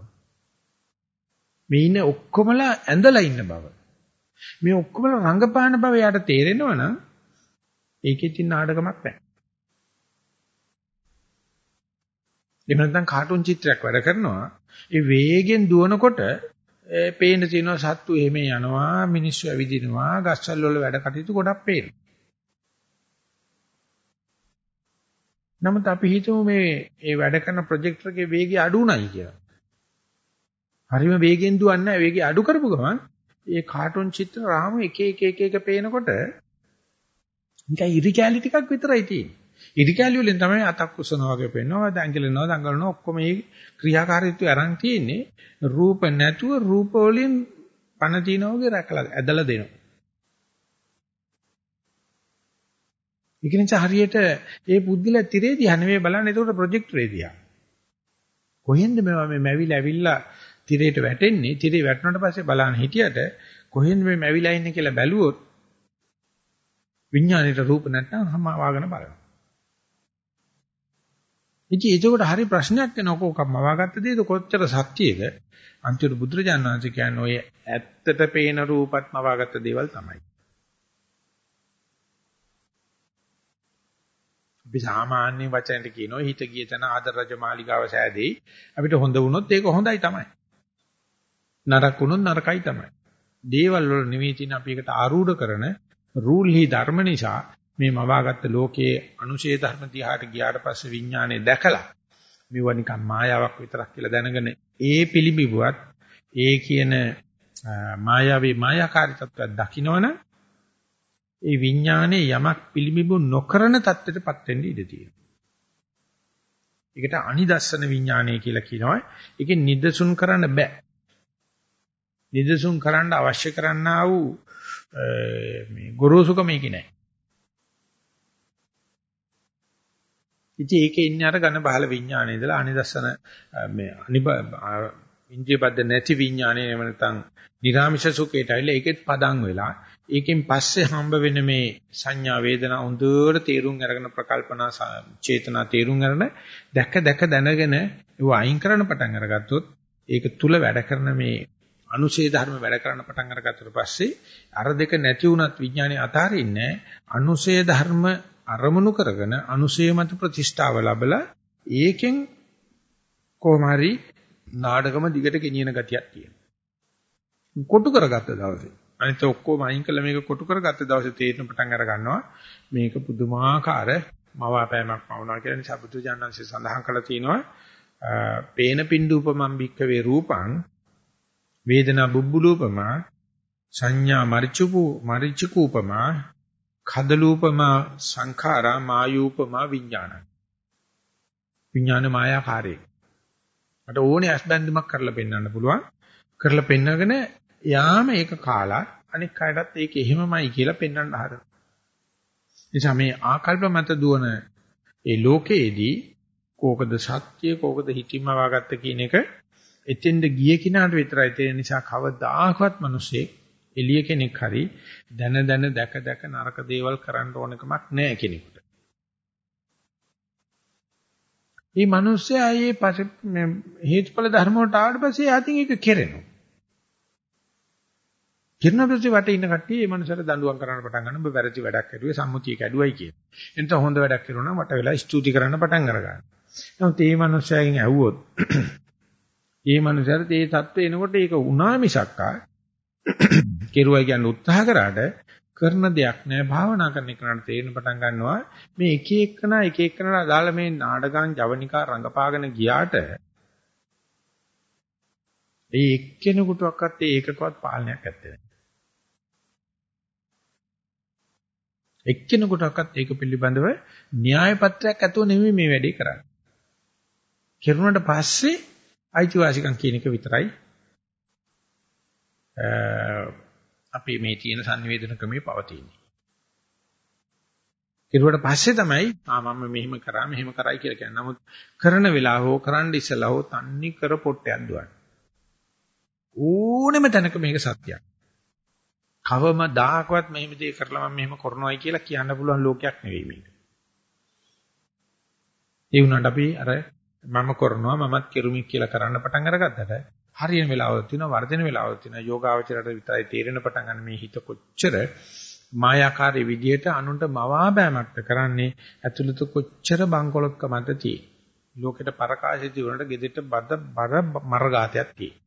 මේ ඉන්න ඔක්කොමලා ඇඳලා ඉන්න බව. මේ ඔක්කොමලා රංගපාන බව යාට තේරෙනවනම් ඒකෙත් ඉන්න නාඩගමක් නැහැ. එහෙම නැත්නම් කාටුන් චිත්‍රයක් වැඩ කරනවා. ඒ වේගෙන් දුවනකොට ඒ පේන තියෙනවා සත්තු එහෙම යනවා, මිනිස්සු ඇවිදිනවා, ගස්වල වල වැඩ කටයුතු ගොඩක් පේනවා. නමුත් අපි හිතමු මේ ඒ වැඩ කරන ප්‍රොජෙක්ටර් එකේ වේගය අඩු උනායි කියලා. හරිම වේගෙන් දුවන්නේ නැහැ. වේගය අඩු කරපු ගමන් ඒ කාටුන් චිත්‍ර රාමු එක එක එක එක පේනකොට නිකන් ඉරි කැලි ටිකක් විතරයි තියෙන්නේ. ඉරි කැලි වලින් තමයි අතක් උස්සනවා වගේ පේනවා, දඟලනවා, දඟලනවා ඔක්කොම මේ ක්‍රියාකාරීත්වය අරන් තියෙන්නේ. රූප නැතුව රූප වලින් පණ තියනවා වගේ රැකලා ඇදලා දෙනවා. ඒක නිසා හරියට ඒ පුද්ගලයා තිරේ දිහා නෙවෙයි බලන්නේ ඒකට ප්‍රොජෙක්ටරේ දිහා. කොහෙන්ද මේවා මේ මැවිලා ඇවිල්ලා තිරේට වැටෙන්නේ? තිරේ වැටුණාට පස්සේ බලන්න හිටියට කොහෙන්ද මේ මැවිලා ඉන්නේ කියලා බැලුවොත් විඥාණයට රූප නැත්නම් හැම වාගෙන බලනවා. ඉතින් ඒකට හරි ප්‍රශ්නයක් එනවා කොකම වවාගත්ත දේද කොච්චර සත්‍යයේද අන්තිමට බුදුරජාණන් වහන්සේ කියන්නේ ඔය ඇත්තට පේන රූපත්ම වවාගත්ත දේවල් තමයි. අපි සාමාන්‍ය වචනෙට කියනවා හිත ගිය තැන ආදර රජ මාලිගාව සෑදෙයි අපිට හොඳ වුණොත් ඒක හොඳයි තමයි. නරක වුණොත් නරකයි තමයි. දේවල් වල නෙවෙයි තියෙන අපි එකට ආරූඪ කරන රූල්හි ධර්ම නිසා මේ මවාගත්ත ලෝකයේ අනුශේ ධර්ම දිහාට ගියාට පස්සේ විඥානය දැකලා මෙව නිකන් මායාවක් විතරක් කියලා දැනගෙන ඒ පිළිබිබුවත් ඒ කියන මායාවේ මායාකාරී තත්ත්වයක් දකිනවනම් ඒ විඥානයේ යමක් පිළිබිබු නොකරන තත්ත්වයටපත් වෙන්න ඉඩ තියෙනවා. ඒකට අනිදස්සන විඥානය කියලා කියනවා. ඒකේ නිදසුන් කරන්න බෑ. නිදසුන් කරන්න අවශ්‍ය කරන්නා වූ මේ ගොරෝසුකම ඒකේ නැහැ. ඉතින් ඒකේ ඉන්නේ අර ඝන බහල විඥානයේ ඉඳලා අනිදස්සන මේ අනිබ ඉන්ද්‍රිය බද්ධ නැති විඥානයේ එහෙම නැත්නම් නිරාමිෂ සුඛයට ඇවිල්ලා ඒකෙත් පදන් වෙලා ඒකෙන් පස්සේ හම්බ වෙන මේ සංඥා වේදනා උඳුර තේරුම් අරගෙන ප්‍රකල්පනා චේතනා තේරුම් අරගෙන දැක දැක දැනගෙන ඒව අයින් කරන්න පටන් අරගත්තොත් ඒක තුල වැඩ කරන මේ අනුශේ ධර්ම වැඩ කරන්න පටන් අරගත්තට පස්සේ අර දෙක නැති වුණත් විඥානේ අතාරින්නේ අනුශේ ධර්ම අරමුණු කරගෙන අනුශේ මත ප්‍රතිෂ්ඨාව ලැබලා ඒකෙන් කොහොම හරි නාඩගම දිගට ගෙනියන ගතියක් තියෙනවා. කොටු කරගත්ත දවසේ අනිත් ඔක්කොම අයින් කළා මේක කොටු කරගත්ත දවසේ තේරෙන පටන් අර ගන්නවා මේක පුදුමාකාර මවාපෑමක් වුණා කියලා නිසා බුදු ජානන්සේ සඳහන් කළා තියෙනවා පේන පින්ඩූපමම් භික්කවේ රූපං වේදනා බුබ්බුලූපමා සංඥා මරිචුපු මරිචුකූපමා කදලූපමා සංඛාරා මායූපමා විඥාන විඥාන මායාකාරේ. මට ඕනේ අස්බන්දමක් කරලා පෙන්වන්න පුළුවන්. කරලා පෙන්නගෙන යාම ඒක කාලා අනික් අයටත් ඒක එහෙමමයි කියලා පෙන්වන්න හදනවා. නිසා මේ ආකල්ප මත දුවන ඒ ලෝකයේදී කෝකද සත්‍ය කෝකද හිතින්ම වාගත්ත කියන එක එතෙන්ද ගිය කිනාට විතරයි තේරෙන නිසා කවදාකවත් මිනිස්සේ එළිය කෙනෙක් හරි දන දන දැක දැක නරක දේවල් කරන්න ඕනකමක් නැහැ කෙනෙකුට. මේ මිනිස්සයා ආයේ පස්සේ හේතුඵල ධර්ම වලට ආවට පස්සේ ආතින් ඒක කෙරෙනවා. කිරණපති වටේ ඉන්න කට්ටිය මේ මනුස්සයට දඬුවම් කරන්න පටන් ගන්න ඔබ වැරදි වැඩක් කරුවේ සම්මුතිය කැඩුවයි කියන. එතන හොඳ වැඩක් කරුවා නම් වට වෙලා ස්තුති කරන්න පටන් අරගන්න. නමුත් මේ මනුස්සයන් ඇහුවොත් මේ මනුස්සයාට මේ தත්ත්වේ එනකොට ඒක උනා මිසක්කා කෙරුවයි කියන උත්සාහ කරාට කරන දෙයක් නෑ. භාවනා කරන එකට තේරෙන පටන් ගන්නවා. මේ එක එකනා එක එකනා දාලා මේ නාඩගම් ජවනිකා රංගපාගෙන ගියාට ඒ එක්කෙනෙකුටවත් ඒකකවත් පාලනයක් නැත්තේ එක්කෙනෙකුටවත් ඒක පිළිබඳව න්‍යාය පත්‍රයක් ඇතුව නෙමෙයි මේ වැඩේ කරන්නේ. කෙරුණාට පස්සේ අයිතිවාසිකම් කියන එක විතරයි අපි මේ තියෙන sannivedana ක්‍රමයේ පවතින්නේ. කෙරුවට පස්සේ තමයි ආ මම මෙහෙම කරා මෙහෙම කරයි කියලා කියන්නේ. නමුත් කරන වෙලාව හෝ කරන්න ඉස්සලා හෝ තන්නේ කර පොට්ටයක් දුවන්නේ. ඕනෙම තැනක මේක සත්‍යයක්. කවමදාකවත් මෙහෙම දේ කරලා මම මෙහෙම කරනවායි කියලා කියන්න පුළුවන් ලෝකයක් නෙවෙයි මේක. ඒ වුණාට අපි අර මම කරනවා මමත් කෙරුමි කියලා කරන්න පටන් අරගත්තට හරියන වෙලාවක් තියෙනවා වර්ධන වෙලාවක් තියෙනවා යෝගාවචරයට විතරයි තේරෙන පටන් ගන්න මේ හිත කොච්චර මායාකාරී විදියට අනුන්ට මවා බෑමක්ද කරන්නේ ඇතුළත කොච්චර බංකොලොත්කමද තියෙන්නේ. ලෝකෙට පරකාශිතී වුණාට gedෙට බද බර මරගාතයක් තියෙන්නේ.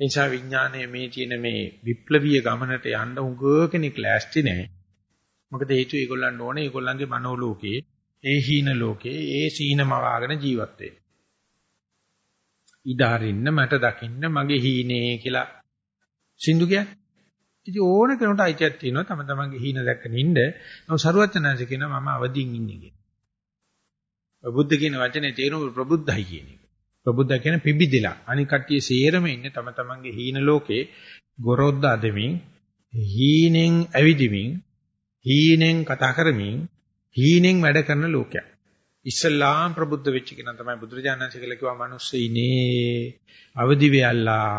නිසා විඥානයේ මේ තියෙන මේ විප්ලවීය ගමනට යන්න උග කෙනෙක් ලෑස්ති නැහැ. මොකද හේතුව ඒගොල්ලන් ඕනේ ඒගොල්ලන්ගේ මනෝලෝකේ, ඒ හීන ලෝකේ, ඒ සීනම වාගෙන ජීවත් වෙන්න. ඉදාරින්න මට දකින්න මගේ හීනේ කියලා සින්දු කියන්නේ. ඉතින් ඕන කෙනෙකුට අයිතියක් තියෙනවා තම තමන්ගේ හීන දැක්කන ඉන්න. නමුත් සරුවචනanse කියනවා මම අවදිින් ඉන්නේ කියලා. බුද්ධ කියන වචනේ තේරුම ප්‍රබුද්ධයි කියන එක. ප්‍රබුද්ධ කියන පිබිදිලා. අනික කට්ටිය සේරම ඉන්නේ තම තමන්ගේ හීන ලෝකේ ගොරොද්ද අදමින් හීනෙන් ඇවිදිමින් හීනෙන් කතා කරමින් හීනෙන් වැඩ කරන ලෝකයක්. ඉස්ලාම් ප්‍රබුද්ධ වෙච්ච කෙනා තමයි බුදුරජාණන් ශ්‍රී කියලා කිව්වා මිනිස්සෙයිනේ අවදි වෙයල්ලා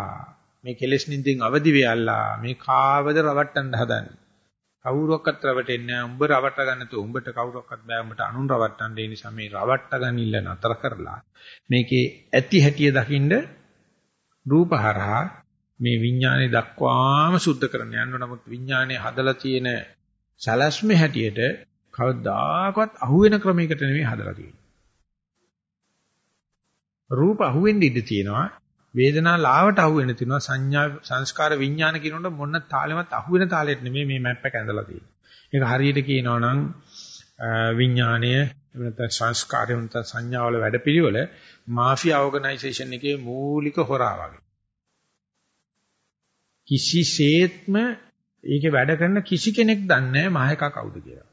මේ කෙලෙස් නින්දෙන් අවදි වෙයල්ලා මේ කාවද රවට්ටන්න හදන්නේ කවුරුවක්වත් රවටෙන්නේ නැහැ. උඹ රවට්ට ගන්න තු උඹට කවුරුවක්වත් බෑ. උඹට අනුන් රවට්ටන්න ඒ නිසා මේ රවට්ට ගනින්න නතර කරලා මේකේ ඇති හැටිය දකින්ද රූපහරහා මේ විඥානේ දක්වාම සුද්ධ කරන්න යන්න නමුත් විඥානේ හදලා තියෙන සලස්මේ හැටියට කවදාකවත් අහුවෙන ක්‍රමයකට නෙමෙයි හදලා තියෙන්නේ. රූප අහුවෙන්න ඉඩ තියෙනවා වේදනා ලාවට අහු වෙන තිනවා සංඥා සංස්කාර විඥාන කියනකොට මොන තාලෙවත් අහු වෙන තාලෙට නෙමෙයි මේ මැප් එක ඇඳලා තියෙන්නේ. ඒක හරියට කියනවා නම් විඥාණය නැත්නම් සංස්කාරය නැත්නම් සංඥාවල වැඩපිළිවෙල මාෆියා ඕගනයිසේෂන් එකේ මූලික හොරා වගේ. කිසිසේත්ම ඒකේ වැඩ කරන කිසි කෙනෙක් දන්නේ නැහැ මහේකා කවුද කියලා.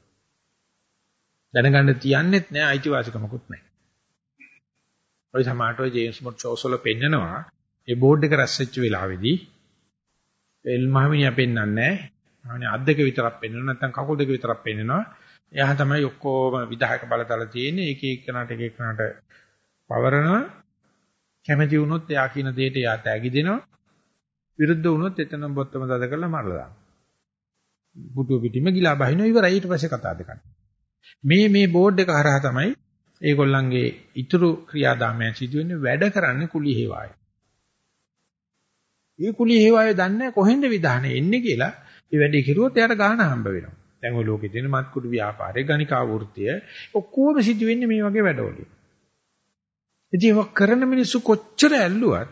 දැනගන්න තියන්නෙත් නෑ අයිතිවාසිකමකුත් නෑ. ඔය සමාටෝ ජේම්ස් මොට් චෝසල පෙන්නනවා ඒ බෝඩ් එක රැස් වෙච්ච වෙලාවේදී එල් මහමිනියා පෙන්වන්නේ නෑ. මහමිනියා අත් දෙක විතරක් පෙන්වනවා නැත්නම් කකුල් දෙක විතරක් පෙන්වනවා. එයා තමයි ඔක්කොම විධායක බලතල තියෙන්නේ. එක එකනට එක එකනට පවරනවා. කැමැති වුණොත් එයා කියන දෙයට එයා තෑගි දෙනවා. විරුද්ධ වුණොත් එතනම බොත්තම දද කරලා මරලා දානවා. බුදු පිටිම ගිලා බහිනවා ඉවරයි ඊට පස්සේ කතා දෙකක්. මේ මේ බෝඩ් එක හරහා තමයි ඒගොල්ලන්ගේ ඉතුරු ක්‍රියාදාමයන් සිදුවෙන්නේ වැඩ කරන්නේ කුලී හේවාය. ඒ කුලී හේවාය දන්නේ කොහෙන්ද විධානය එන්නේ කියලා ඒ වැඩේ කෙරුවොත් එයාට ගාණ හම්බ වෙනවා. දැන් ඔය ලෝකේ තියෙන මත්කුඩු ව්‍යාපාරේ ගණිකා වෘත්තිය ඔක්කොම සිදුවෙන්නේ මේ වගේ වැඩවලින්. ඉතින් ඒක කරන මිනිස්සු කොච්චර ඇල්ලුවත්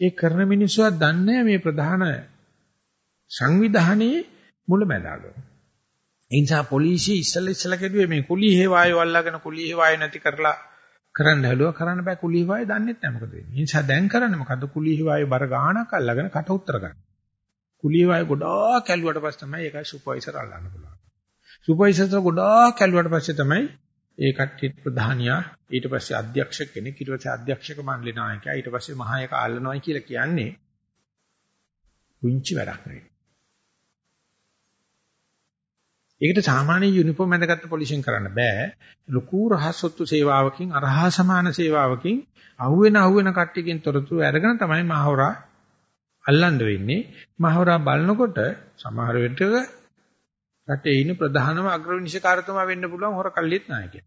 ඒ කරන මිනිස්සුවා දන්නේ මේ ප්‍රධාන සංවිධානයේ මුලැමැදාග. ඒ නිසා පොලිසිය ඉස්සෙල්ලා ඉස්සෙල්ලා කෙරුවේ මේ කුලී හේවායෝ අල්ලගෙන කුලී හේවායෝ නැති කරලා කරන්න හැලුවා කරන්න බෑ කුලී හේවායෝ දන්නෙත් නැහැ මොකද වෙන්නේ. ඒ නිසා දැන් කරන්නේ මොකද්ද කුලී හේවායෝ බර ගාණක් අල්ලගෙන කට උත්තර ගන්න. කුලී හේවායෝ ගොඩාක් ඇල්ලුවට පස්සේ තමයි ඒකයි සුපර්වයිසර් අල්ලන්න පුළුවන්. සුපර්වයිසර් ගොඩාක් ඇල්ලුවට පස්සේ තමයි ඒ කට්ටිය ප්‍රධානියා ඊට පස්සේ අධ්‍යක්ෂක කෙනෙක් ඊට පස්සේ අධ්‍යක්ෂක මණ්ඩල නායකයා ඊට පස්සේ මහායක අල්ලනවායි කියලා කියන්නේ පුංචි වැඩක් නෙවෙයි. ඒකට සාමාන්‍ය යුනිෆෝම් ඇඳගත්තු පොලිසියෙන් කරන්න බෑ. ලොකු රහසොත්තු සේවාවකින් අරහා සමාන සේවාවකින් අහුවෙන අහුවෙන කට්ටියකින් තොරතුරු අරගෙන තමයි මහවරා අල්ලන්න වෙන්නේ. මහවරා බලනකොට සමහර වෙලට රටේ ඉන්න ප්‍රධානම අග්‍රවිනිශකාරතුමා වෙන්න පුළුවන් හොර කල්ලිත් නායකයා.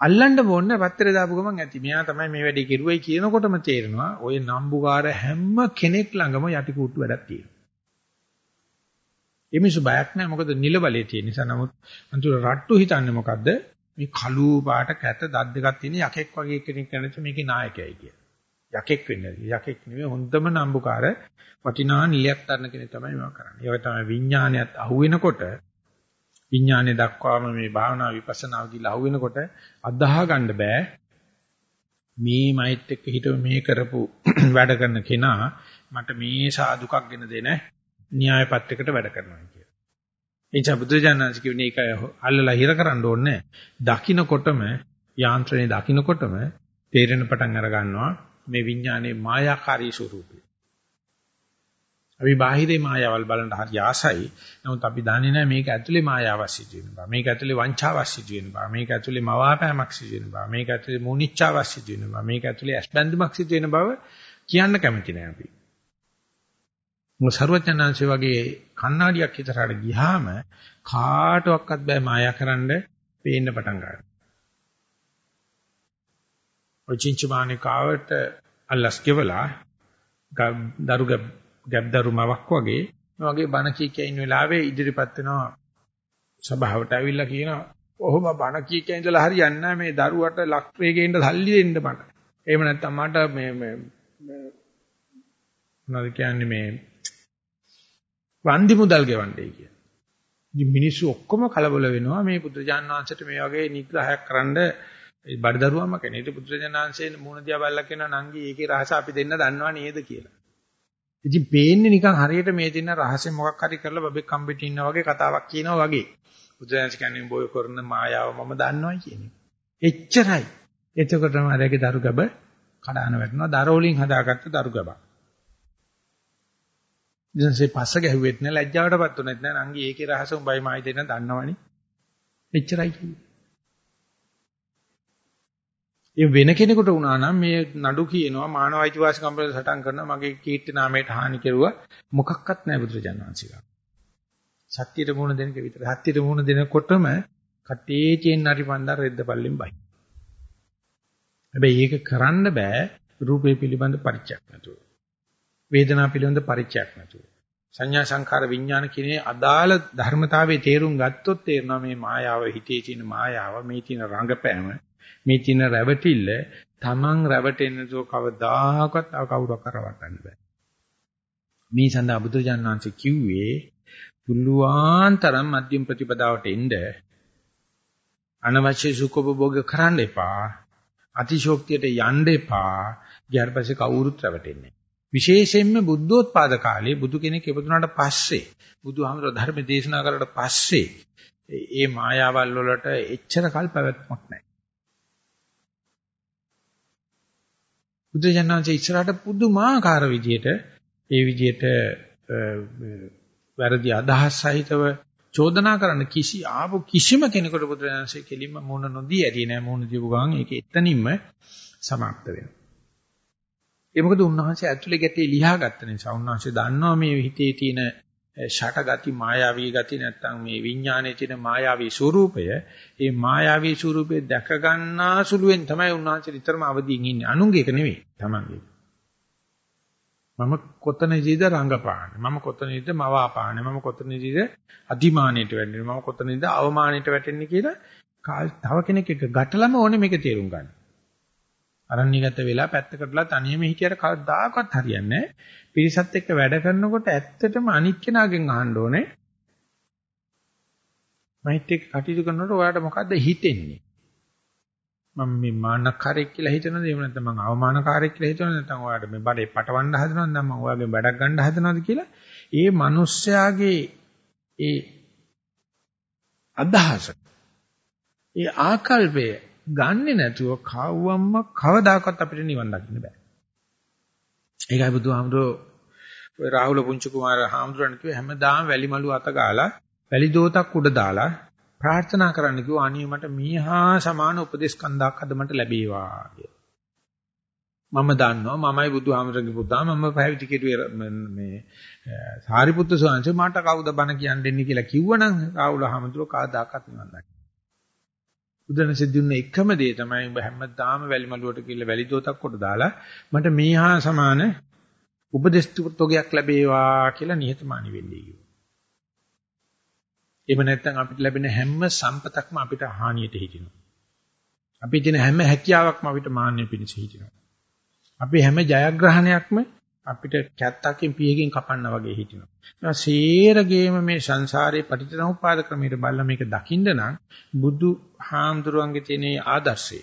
අල්ලන්න ඕනේ පත්‍රේ දාපු ගමන් ඇති. මෙයා තමයි මේ වැඩේ කෙරුවයි කියනකොටම තේරෙනවා ඔය නම්බුකාර හැම කෙනෙක් ළඟම යටි කූට්ටු වැඩක් තියෙනවා. ඒ මිනිස්සු බයක් නැහැ මොකද නිල බලයේ තියෙන නිසා. නමුත් අන්තිම රට්ටු හිතන්නේ මොකද්ද? මේ කළු පාට කැත දත් දෙකක් තියෙන යකෙක් වගේ කෙනෙක් නැති මේකේ නායකයයි කිය. යකෙක් වෙන්නේ. යකෙක් නෙවෙයි හොඳම නම්බුකාර වටිනා නිලයක් ගන්න කෙනෙක් තමයි මේවා කරන්නේ. ඒක තමයි විඥානයත් අහුවෙනකොට විඥානය දක්වාම මේ භාවනා විපස්සනා ගිලා අහුවෙනකොට අදාහ ගන්න බෑ. මේ මයිත් එක්ක හිටව මේ කරපු වැඩ කරන කෙනා මට මේ සාදුකක් ගෙන දෙන න්‍යාය පත්‍රයකට වැඩ කරනවා කියලා. ඒ නිසා බුදුජානනාංශ කියන්නේ ඒක අල්ලලා හිර කරන්න ඕනේ දකින්නකොටම යාන්ත්‍රණේ දකින්නකොටම තේරෙන පටන් අර ගන්නවා මේ විඥානයේ මායාකාරී ස්වરૂපය. අපි බාහිරේ මායාවල් බලන්න හරි ආසයි. නමුත් අපි දන්නේ නැහැ මේක ඇතුලේ මායාවක් සිදු වෙන බව. මේක ඇතුලේ වංචාවක් සිදු වෙන බව. මේක ඇතුලේ මවාපෑමක් සිදු වෙන බව. මේක ඇතුලේ මුනිච්චාවක් සිදු වෙන බව. මේක ඇතුලේ ඇස්බැඳුමක් සිදු වෙන බව කියන්න කැමති නැහැ අපි. මොකද ਸਰවඥාන්සේ වගේ කණ්ණාඩියක් ඉතරට ගියාම කාටවත් බෑ මායාකරන්න පේන්න පටන් ගන්නවා. ඔය චින්චමානේ කාවට අල්ලස් කෙවලා දරු ගැබ්දරු මවක් වගේ මේ වගේ බණ කී කිය ඉන්න වෙලාවේ ඉදිරිපත් වෙනවා සභාවට ඇවිල්ලා කියනවා ඔහොම බණ කී කිය ඉඳලා හරියන්නේ නැහැ මේ දරුවට ලක් වේගෙන්න සල්ලි දෙන්න බණ. එහෙම නැත්නම් මට මේ මේ මොනවද කියන්නේ මේ වන්දි මුදල් ගෙවන්නයි කිය. ඉතින් මිනිස්සු ඔක්කොම කලබල වෙනවා මේ බුදුජාන් වහන්සේට මේ වගේ නිග්‍රහයක් කරන්න බඩදරුවම කෙනෙක්. ඉතින් බුදුජාන් වහන්සේ මූණ දිහා බලලා කියනවා නංගි ඒකේ රහස අපි දෙන්න දන්නවා නේද කියලා. ඉතින් පේන්නේ නිකන් හරියට මේ දින රහසේ මොකක් හරි කරලා බබෙක් කම්බිට ඉන්නා වගේ කතාවක් කියනවා වගේ. බුදුජානක කියන්නේ බොය කරන මායාව මම දන්නවයි කියන්නේ. එච්චරයි. එතකොටම අරගේ දරු ගබ කඩාන වැටෙනවා. දර වලින් හදාගත්ත දරු ගබක්. ඉතින්සේ පස්ස ගැහුවෙත් නෑ ලැජ්ජාවටපත් උනෙත් නෑ නංගි ඒකේ රහස උඹයි මායි දෙන්න දන්නවනේ. එච්චරයි කිව්වේ. ඒ වෙන කෙනෙකුට වුණා නම් මේ නඩු කියනවා මානව අයිතිවාසිකම් වල සටන් කරනවා මගේ කීර්ති නාමයට හානි කෙරුවා මොකක්වත් නැහැ බුදුරජාණන් වහන්සේලා. සත්‍යයට මුහුණ දෙනක විතර. සත්‍යයට මුහුණ දෙනකොටම කටේ චේන් හරි පන්දර රෙද්ද පල්ලෙන් බයි. හැබැයි ඒක කරන්න බෑ රූපේ පිළිබඳ පරිචයක් නැතුව. වේදනාව පිළිබඳ පරිචයක් නැතුව. සංඥා සංඛාර විඥාන කිනේ අදාළ ධර්මතාවයේ තේරුම් ගත්තොත් තේරෙනවා මේ මායාව හිතේ තියෙන මායාව මේ තියෙන රංගපෑම මේ තියෙන රැවටිල්ල තමන් රැවටෙන්නසෝ කවදාකවත් කවුරක් කරවටන්න බෑ. මේ සඳහා බුදුරජාණන් වහන්සේ කිව්වේ පුළුවන් තරම් මධ්‍යම ප්‍රතිපදාවට එන්න අනවශ්‍ය සුඛෝපභෝග කරන්න එපා. අතිශෝක්තියට යන්න එපා. ඊට පස්සේ කවුරුත් රැවටෙන්නේ විශේෂයෙන්ම බුද්ධෝත්පාද කාලේ බුදු කෙනෙක් ඉපදුනාට පස්සේ බුදුහාමර ධර්ම දේශනා කරලා පස්සේ ඒ මායාවල් වලට එච්චර කල් පැවැත්මක් නැහැ. බුදුජානනාංශ ඉස්සරහට පුදුමාකාර විදියට ඒ විදියට වැරදි අදහස් සහිතව චෝදනා කරන්න කිසි ආපු කිසිම කෙනෙකුට බුදුරජාණන්සේ කෙලින්ම මුණ නොදී ඇති නෑ මුණ දීපු ගමන් ඒක එතනින්ම සමාප්ත වෙනවා. ඒ මොකද උන්වහන්සේ ඇතුලේ ගැටේ ලියා ගත්ත නිසා උන්වහන්සේ දන්නවා මේ හිතේ තියෙන ෂටගති මායාවී ගති නැත්තම් මේ විඥානයේ තියෙන මායාවී ස්වરૂපය ඒ මායාවී ස්වરૂපය දැක ගන්නා සුළුෙන් තමයි උන්වහන්සේ නිතරම අවදීන් ඉන්නේ. අනුන්ගේ එක නෙවෙයි තමන්ගේ මම කොතනදීද රංගපාන්නේ? මම කොතනදීද මවාපාන්නේ? මම කොතනදීද අධිමානයට වැටෙන්නේ? මම කොතනදීද අවමානයට වැටෙන්නේ කියලා තව කෙනෙක් එක ගැටලම ඕනේ මේක තේරුම් ගන්න. අරණියගත වෙලා පැත්තකටලා තනියම හිටියට කවදාකවත් හරියන්නේ නැහැ. පිරිසත් එක්ක වැඩ කරනකොට ඇත්තටම අනිත් කෙනාගෙන් අහන්න ඕනේ. මයිත් එක්ක කටයුතු කරනකොට ඔයාලට මොකද්ද හිතෙන්නේ? මම මේ මානකාරයෙක් කියලා හිතනද එහෙම නැත්නම් මම අවමානකාරයෙක් කියලා හිතනද නැත්නම් ඔයාලට මේ බඩේ පටවන්න හදනවද නැත්නම් මම ඔයාගේ වැඩක් ගන්න හදනවද කියලා ඒ මිනිස්යාගේ ඒ අදහස ඒ ආකල්පය ගන්නෙ නැතුව කවවම්ම කවදාකවත් අපිට නිවන් දකින්න බෑ. ඒකයි බුදුහාමුදුරෝ ඔය රාහුල පුංචි කුමාර හාමුදුරන් කිව්ව හැමදාම වැලි මලු අත ගාලා වැලි දෝතක් උඩ දාලා ප්‍රාර්ථනා කරන්න කිව්වා අනිය මට මීහා සමාන උපදේශ කන්දක් අද මට ලැබේවා කියලා. මම දන්නවා මමයි බුදුහාමරගේ පුතා මම පැවිදි කෙරුවේ මේ සාරිපුත්‍ර ස්වාමීන් මට කවුද බණ කියන්න දෙන්නේ කියලා කිව්වනම් රාහුල හාමුදුරුවෝ කවදාකවත් නිවන් දකින්න. බුදුන් සිද්ධුන්න එකම දේ තමයි ඔබ හැමදාම වැලි මලුවට කියලා වැලි දෝතක් කොට දාලා මට මීහා සමාන උපදේශ තුගයක් ලැබේවා කියලා නිහතමානී වෙන්නේ කිව්වා. එහෙම නැත්නම් අපිට ලැබෙන හැම සම්පතක්ම අපිට හානියට හිටිනවා. අපි තියෙන හැම හැකියාවක්ම අපිට මාන්නය පිණිස හිටිනවා. අපි හැම ජයග්‍රහණයක්ම අපිට කැත්තකින් පියකින් කපන්න වගේ හිටිනවා. ඒ සේරගේම මේ සංසාරේ පටිච්චසමුප්පාද ක්‍රමයට බලලා මේක දකින්න නම් බුදු හාමුදුරුවන්ගේ තියෙන ආදර්ශය.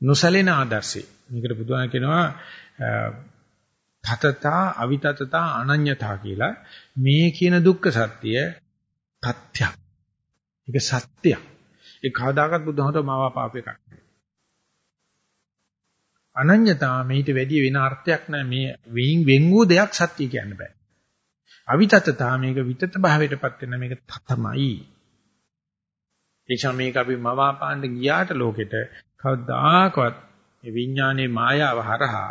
නොසලෙන ආදර්ශය. මේකට බුදුහාම කියනවා තතතා අවිතතතා අනඤ්‍යතා කියලා මේ කියන දුක්ඛ සත්‍ය තත්‍යක්. ඒක සත්‍යයක්. ඒ කවදාකවත් බුදුහමෝ මාව පාප එකක් නෙවෙයි. අනඤ්‍යතා මේිට වැඩි වෙන අර්ථයක් නැහැ මේ වෙයින් වෙන් වූ දෙයක් සත්‍ය කියන්න බෑ. අවිතතතා මේක විතත භාවයටපත් වෙන මේක තමයි. එචා මේක අපි මවාපාන්න ගියාට ලෝකෙට කවදාකවත් මේ විඥානයේ මායාව හරහා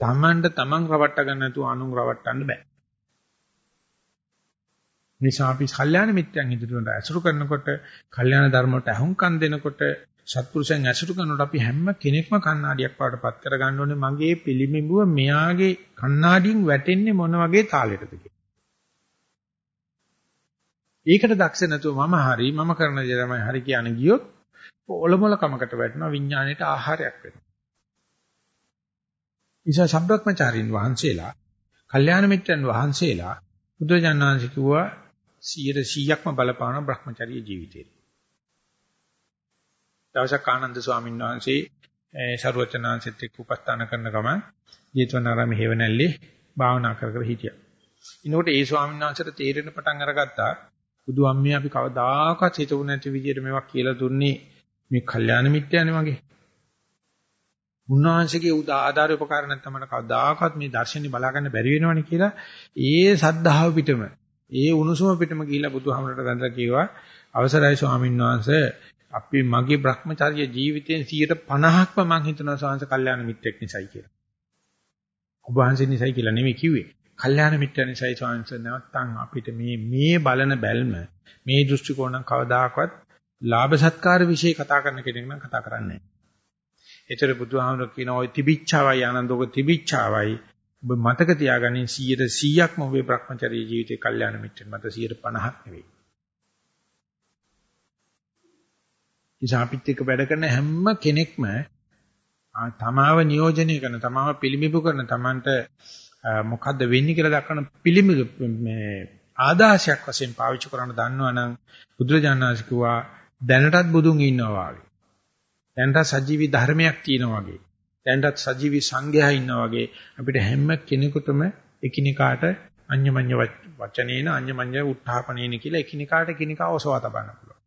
තමන්ට තමන් රවට්ට ගන්න නැතුව අනුන් රවට්ටන්න බෑ. නිසා අපි කල්යාණ මිත්‍යන් ඉදිරියට ඇසුරු කරනකොට කල්යාණ ධර්මයට අහුම්කම් දෙනකොට සත්පුරුෂයන් ඇසුරු කරනකොට අපි හැම කෙනෙක්ම කණ්ණාඩියක් වඩපත් කර ගන්න ඕනේ. මගේ පිළිඹුව මෙයාගේ කණ්ණාඩියෙන් වැටෙන්නේ මොන වගේ තාලෙටද ඒකට දක්ෂ නැතුව මම හරි මම කරන දේ තමයි හරි කියන ගියොත් ඔලොමල කමකට වැටෙනවා විඥාණයට ආහාරයක් වෙනවා. නිසා සම්බ්‍රක්‍මචාරින් වහන්සේලා, කල්යාණ මිත්‍රයන් වහන්සේලා බුදුජානනාංශ කිව්වා 100%ක්ම බලපාන බ්‍රහ්මචර්ය ජීවිතේ. දවසක් ආනන්ද ස්වාමීන් වහන්සේ සරුවචනාංශෙත් එක්ක උපස්ථාන කරන ගම ජේතවනාරාමේ හේවණල්ලේ භාවනා කර කර හිටියා. ඉනකොට ඒ ස්වාමීන් වහන්සේට තේරෙන පටන් අරගත්තා බුදු අම්මේ අපි කවදාකවත් හිතුව නැති විදිහට මේවා කියලා දුන්නේ මේ කල්යාණ මිත්‍යානේ වගේ. උන්වහන්සේගේ උදා ආධාර උපකාර නැත්නම් මට කවදාකවත් මේ දර්ශනේ බලා ගන්න බැරි වෙනවනේ කියලා ඒ සද්ධාව පිටම ඒ උණුසුම පිටම ගිහිලා බුදුහාමරට ගඳලා කිව්වා අවසරයි ස්වාමීන් වහන්සේ අපි මගේ Brahmacharya ජීවිතයෙන් 50%ක්ම මං හිතනවා සාංශ කල්යාණ මිත්‍රෙක් නිසායි කියලා. ඔබ වහන්සේ නිසායි කියලා නෙමෙයි කිව්වේ. කල්යාණ මිත්‍ර නිසායි සාංශ නැත්තම් අපිට මේ මේ බලන බැල්ම මේ දෘෂ්ටි කෝණම් කවදාකවත් ලාභ සත්කාර વિશે කතා කරන කෙනෙක් නම් කතා කරන්නේ නැහැ. ඒතර බුදුහාමුදුරුවෝ කියන ওই තිබිච්චාවයි ආනන්දෝක තිබිච්චාවයි ඔබ මතක තියාගන්න 100%ක්ම ඔබේ Brahmacharya ජීවිතේ කල්යාණ මිත්‍රන් මත 150ක් නෙවෙයි. ඉසාපිත් එක්ක වැඩ කරන හැම කෙනෙක්ම තමාව නියෝජනය කරන තමාව පිළිඹු කරන තමන්ට මොකද්ද වෙන්නේ කියලා දක්වන පිළිඹු මේ ආදාසයක් වශයෙන් පාවිච්චි කරන්න දන්නවනම් බුදුරජාණන් වහන්සේ කිව්වා දැනටත් බුදුන් ඉන්නවා වගේ. දැනට සජීවී ධර්මයක් තියෙනවා වගේ. දැන්වත් සජීවී සංඝයා ඉන්නා වගේ අපිට හැම කෙනෙකුටම එකිනෙකාට අඤ්ඤමඤ්ඤ වචනේන අඤ්ඤමඤ්ඤ උත්හාපනේන කියලා එකිනෙකාට එකිනෙකා ඔසවා තබන්න පුළුවන්.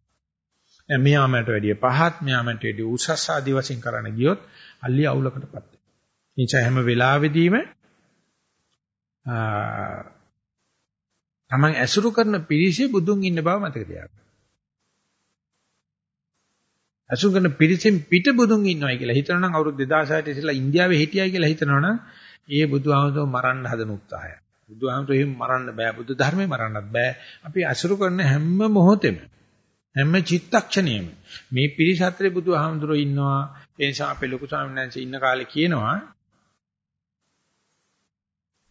දැන් මෙයාමට වැඩිය පහත් මෙයාමට වැඩිය උසස් ආදි වශයෙන් කරන්න ගියොත් අල්ලිය අවුලකටපත් වෙනවා. නිසා හැම වෙලාවෙදීම තමන් ඇසුරු කරන පිරිසේ බුදුන් ඉන්න බව මතක තියාගන්න. ඇසුරු කරන පිරිසෙන් පිට බුදුන් ඉන්නවයි කියලා හිතනනම් අවුරුදු 2006 ඉස්සෙල්ලා ඉන්දියාවේ හිටියයි කියලා හිතනවනම් ඒ බුදුහාමුදුරුවෝ මරන්න හදන උත්සාහය. බුදුහාමුදුරුවෝ එහෙම මරන්න බෑ. බුදු ධර්මේ මරන්නත් බෑ. අපි ඇසුරු කරන හැම මොහොතෙම හැම චිත්තක්ෂණයෙම මේ පිරිස අතරේ බුදුහාමුදුරුවෝ ඉන්නවා. ඒ නිසා අපේ ලොකු ස්වාමීන් වහන්සේ ඉන්න කාලේ කියනවා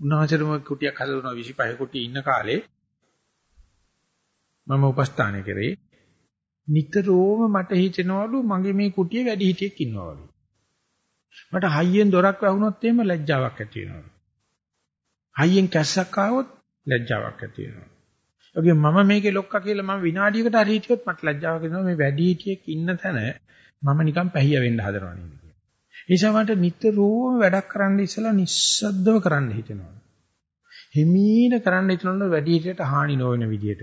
උන්වහන්සේටම කුටියක් හදලා 25 කුටිය ඉන්න කාලේ මම උපස්ථානය කරේ නිතරම මට හිතෙනවලු මගේ මේ කුටියේ වැඩි හිටියෙක් ඉන්නවා වගේ. මට හයියෙන් දොරක් වැහුනොත් එහෙම ලැජ්ජාවක් ඇති වෙනවා. හයියෙන් කැස්සක් ආවොත් ලැජ්ජාවක් ඇති වෙනවා. ඒගොල්ලෝ මම මේකේ ලොක්කා කියලා මම විනාඩියකට හරි හිටියොත් මට ලැජ්ජාවක් එනවා මේ වැඩි හිටියෙක් ඉන්න තැන මම නිකන් පැහිය වෙන්න හදනවා නේද කියලා. ඒ නිසා මට නිතරම වැඩක් කරන්න ඉස්සලා නිස්සද්දව කරන්න හිතෙනවා. හිමීන කරන්න හිතනොත් වැඩි හිටියට හානි නොවන විදියට.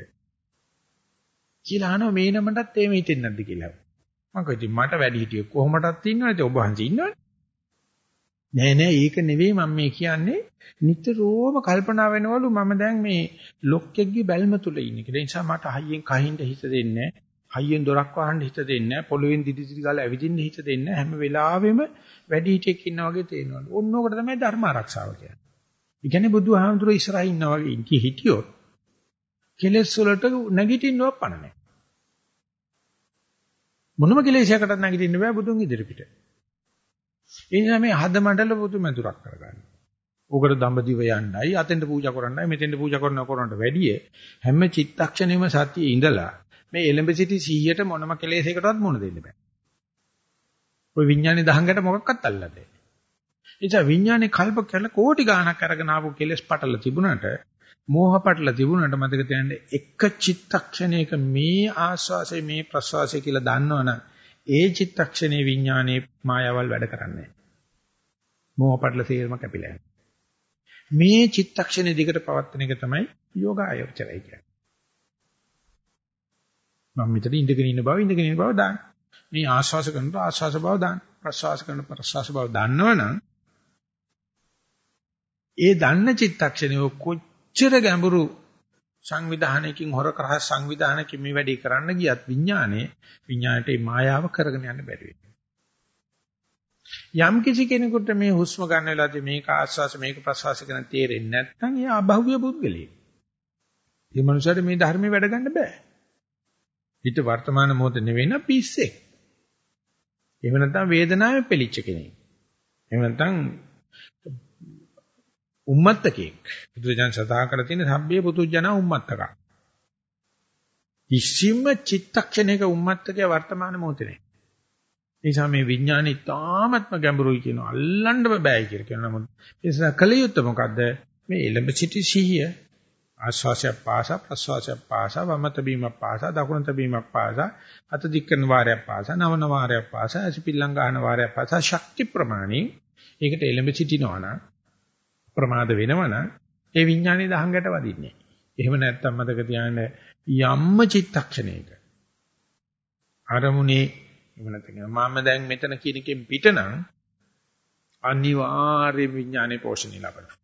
කියලා අහනවා මේ නමටත් එහෙම හිතෙන්නේ නැද්ද කියලා. මම කිව්වා මට වැඩි හිටියෙ කොහොමදත් ඉන්නවද ඔබ වහන්සේ ඉන්නවනේ. නෑ නෑ ඒක නෙවෙයි මම මේ කියන්නේ නිතරම කල්පනා වෙනවලු මම දැන් මේ ලොක්කෙක්ගේ බැල්ම තුල ඉන්නේ කියලා. ඒ නිසා මට හයියෙන් කහින්ද හිත දෙන්නේ හයියෙන් දොරක් වහන්න හිත දෙන්නේ පොළවෙන් දිදි දිදි ගාලා ඇවිදින්න හිත දෙන්නේ හැම වෙලාවෙම වැඩි හිටියෙක් ඉන්නා වගේ තේරෙනවලු. ඕන්න ඕකට තමයි ධර්ම ආරක්ෂාව කියන්නේ. ඒ කියන්නේ බුදුහාමුදුරුවෝ ඉස්සරහින් ඉන්නා වගේ ඉඳි හිටියොත් කෙලෙස් වලට නැගිටින්නව පණ නැහැ. මොනම කෙලෙසයකටත් නැගිටින්න බෑ බුදුන් ඉදිරිපිට. ඒ නිසා මේ හද මණ්ඩල බුදු මැදුරක් කරගන්න. උකට දඹදිව යන්නයි, අතෙන්ට පූජා කරන්නයි, මෙතෙන්ට පූජා කරන කරනට වැඩිය හැම චිත්තක්ෂණෙම සතියේ ඉඳලා මේ එලඹ සිටි 100ට මොනම කෙලෙසයකටවත් මුණ දෙන්න බෑ. ওই විඥානේ දහංගට මොකක්වත් අල්ලන්නේ නැහැ. ඒ නිසා විඥානේ කල්ප කරලා කෝටි ගාණක් අරගෙන ආපු කෙලෙස් පටල තිබුණාට මෝහ පටල තිබුණාට මතක තියාගන්න එක චිත්තක්ෂණයක මේ ආස්වාසය මේ ප්‍රස්වාසය කියලා දන්නවනම් ඒ චිත්තක්ෂණේ විඥානයේ මායාවල් වැඩ කරන්නේ මෝහ පටල තේරම කැපිලා මේ චිත්තක්ෂණේ දිගට පවත්වන එක තමයි යෝග ආයෝචරය කියන්නේ. මම මෙතන ඉඳගෙන ඉන්න බව ඉඳගෙන ඉන්න බව දාන්න. මේ ආස්වාස කරනකොට ආස්වාස බව දාන්න. ප්‍රස්වාස කරන ප්‍රස්වාස බව දන්නවනම් ඒ දන්න චිත්තක්ෂණය කොච්චර ගැඹුරු සංවිධානයකින් හොර කරහ සංවිධානයකින් මේ වැඩේ කරන්න ගියත් විඥානේ විඥාණයට මේ මායාව කරගෙන යන්න බැරි යම් කිසි කෙනෙකුට මේ හුස්ම ගන්න වෙලාවදී මේක ආස්වාස මේක ප්‍රස්වාස කරන තේරෙන්නේ නැත්නම් එයා අභව්‍ය පුද්ගලයෙක්. මේ මනුස්සයාට මේ ධර්මයේ වැඩ ගන්න බෑ. හිත වර්තමාන මොහොත නෙවෙයි නම් පිස්සෙක්. එහෙම නැත්නම් වේදනාවේ පෙලිච්ච කෙනෙක්. එහෙම නැත්නම් උම්මත්තකෙක්. බුදුජාන සදා කර තියෙන සබ්බේ පුතුජනා උම්මත්තක. කිසිම චිත්තක්ෂණයක උම්මත්තකය වර්තමාන මොහොතේ නැහැ. නිසා මේ විඥානය ඉතාමත්ම ගැඹුරුයි කියන අල්ලන්න බෑ කියලා කියන නමුත් ඒ නිසා කලියුත් මොකද්ද? මේ එළඹ සිටි සිහිය. ආශ්වාසය පාස ප්‍රශ්වාසය පාස වමත බීමක් පාස දකුණත බීමක් පාස අත දික්කන වාරයක් පාස නවන වාරයක් පාස අසිපිල්ලම් ගන්න වාරයක් පාස ශක්ති ප්‍රමාණි. ඒකට එළඹ සිටිනවා නම් ප්‍රමාද වෙනවනම් ඒ විඥානේ දහංගට වදින්නේ. එහෙම නැත්තම් මතක තියාගන්න යම්ම චිත්තක්ෂණයක අරමුණේ එහෙම නැත්නම් මම දැන් මෙතන කියන එකෙන් පිටනම් අනිවාර්ය විඥානේ පෝෂණය ලබනවා.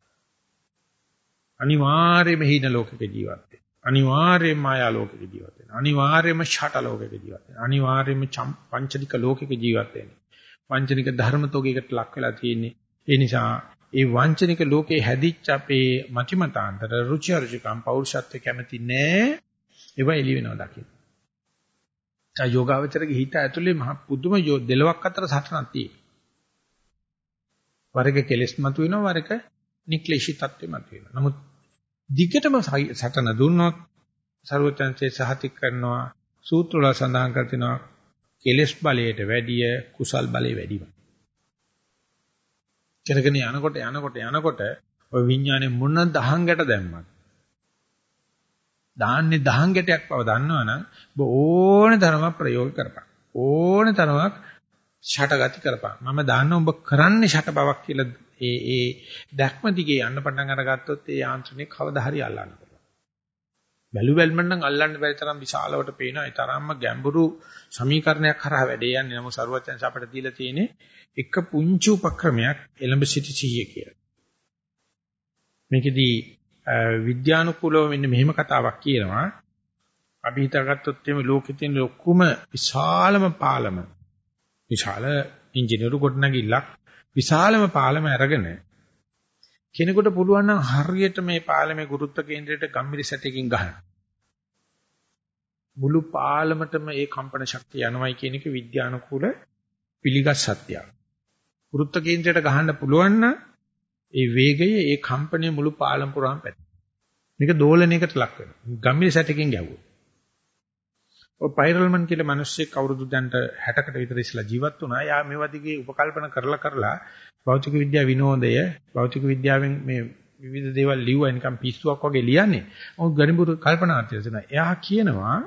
අනිවාර්යයෙන්ම හිණ ලෝකෙක ජීවත් වෙනවා. අනිවාර්යයෙන්ම මායා ලෝකෙක ජීවත් වෙනවා. අනිවාර්යයෙන්ම ෂට ලෝකෙක ජීවත් වෙනවා. අනිවාර්යයෙන්ම පංචනික ලෝකෙක ජීවත් වෙනවා. පංචනික ධර්මතෝගයකට ලක් වෙලා තියෙන්නේ. ඒ නිසා ඒ වංචනික ලෝකේ හැදිච්ච අපේ මතිමතාන්තර රුචි අරුචිකම් පෞරුෂත්ව කැමති නෑ ඒව එළි වෙනවා දකින්න. ඒ යෝගාවචරගේ හිත ඇතුලේ මහ පුදුම දෙලොක් අතර සටනක් තියෙනවා. වරක කෙලස් මත වෙනවා වරක නික්ලේශී තත්ත්වෙ මත වෙනවා. නමුත් දිගටම සටන දුන්නොත් ਸਰවචන්සේ සහතික කරනවා සූත්‍ර වල සඳහන් කර තිනවා කෙලස් බලයට වැඩිය කුසල් බලය වැඩි වෙනවා. කරගෙන යනකොට යනකොට යනකොට ඔය විඥානේ මොන දහංගට දැම්මත් දාන්නේ දහංගටයක් බව දන්නවනම් ඔබ ඕනේ තරමක් ප්‍රයෝග කරපන් ඕනේ තරමක් ෂටගති කරපන්. මම දාන්න ඔබ කරන්නේ ෂට බවක් කියලා ඒ ඒ දැක්ම දිගේ යන්න පටන් අරගත්තොත් ඒ යාන්ත්‍රණය කවදා හරි අල්ලන්න පුළුවන්. බැලු බැලමෙන් නම් අල්ලන්න බැරි තරම් විශාලවට පේනවා. ඒ තරම්ම ගැඹුරු සමීකරණයක් කරා වැඩේ යන්නේ. නමුත් සරුවචන්ස අපිට දීලා තියෙන්නේ එක පුංචි උපක්‍රමයක් එළඹ සිටි සිහිය කියලා. මේකෙදී විද්‍යානුකූලව මෙන්න මෙහෙම කතාවක් කියනවා. අපි හිතාගත්තොත් එimhe ලෝකෙ තියෙන ලොකුම විශාලම පාලම විශාල ඉංජිනේරු ගොඩනැගිල්ලක් විශාලම පාලම අරගෙන කෙනෙකුට පුළුවන් නම් හරියට මේ පාලමේ ගුරුත්ව කේන්ද්‍රයට ගම්මිරි සැටකින් ගහන්න. මුළු පාලමටම ඒ කම්පන ශක්තිය යනවයි කියන එක විද්‍යානුකූල පිළිගත් සත්‍යයක්. ගුරුත්ව කේන්ද්‍රයට ගහන්න පුළුවන් නම් ඒ වේගය ඒ කම්පනය මුළු පාලම පුරාම පැතිරෙනවා. මේක දෝලනයකට ලක් වෙනවා. ගම්මිරි සැටකින් ගැහුවොත්. ඔය පයිරල්මන් කියලා මිනිස්සෙක් අවුරුදු දැන්ට 60කට විතර ඉස්සලා ජීවත් වුණා. යා මේවා දිගේ උපකල්පන කරලා කරලා භෞතික විද්‍යාව විනෝදය භෞතික විද්‍යාවෙන් මේ විවිධ දේවල් ලිව්වා නිකන් පිස්සුවක් වගේ ලියන්නේ. ඔහු ගරිඹුරු කල්පනාවක් තියෙනවා. එයා කියනවා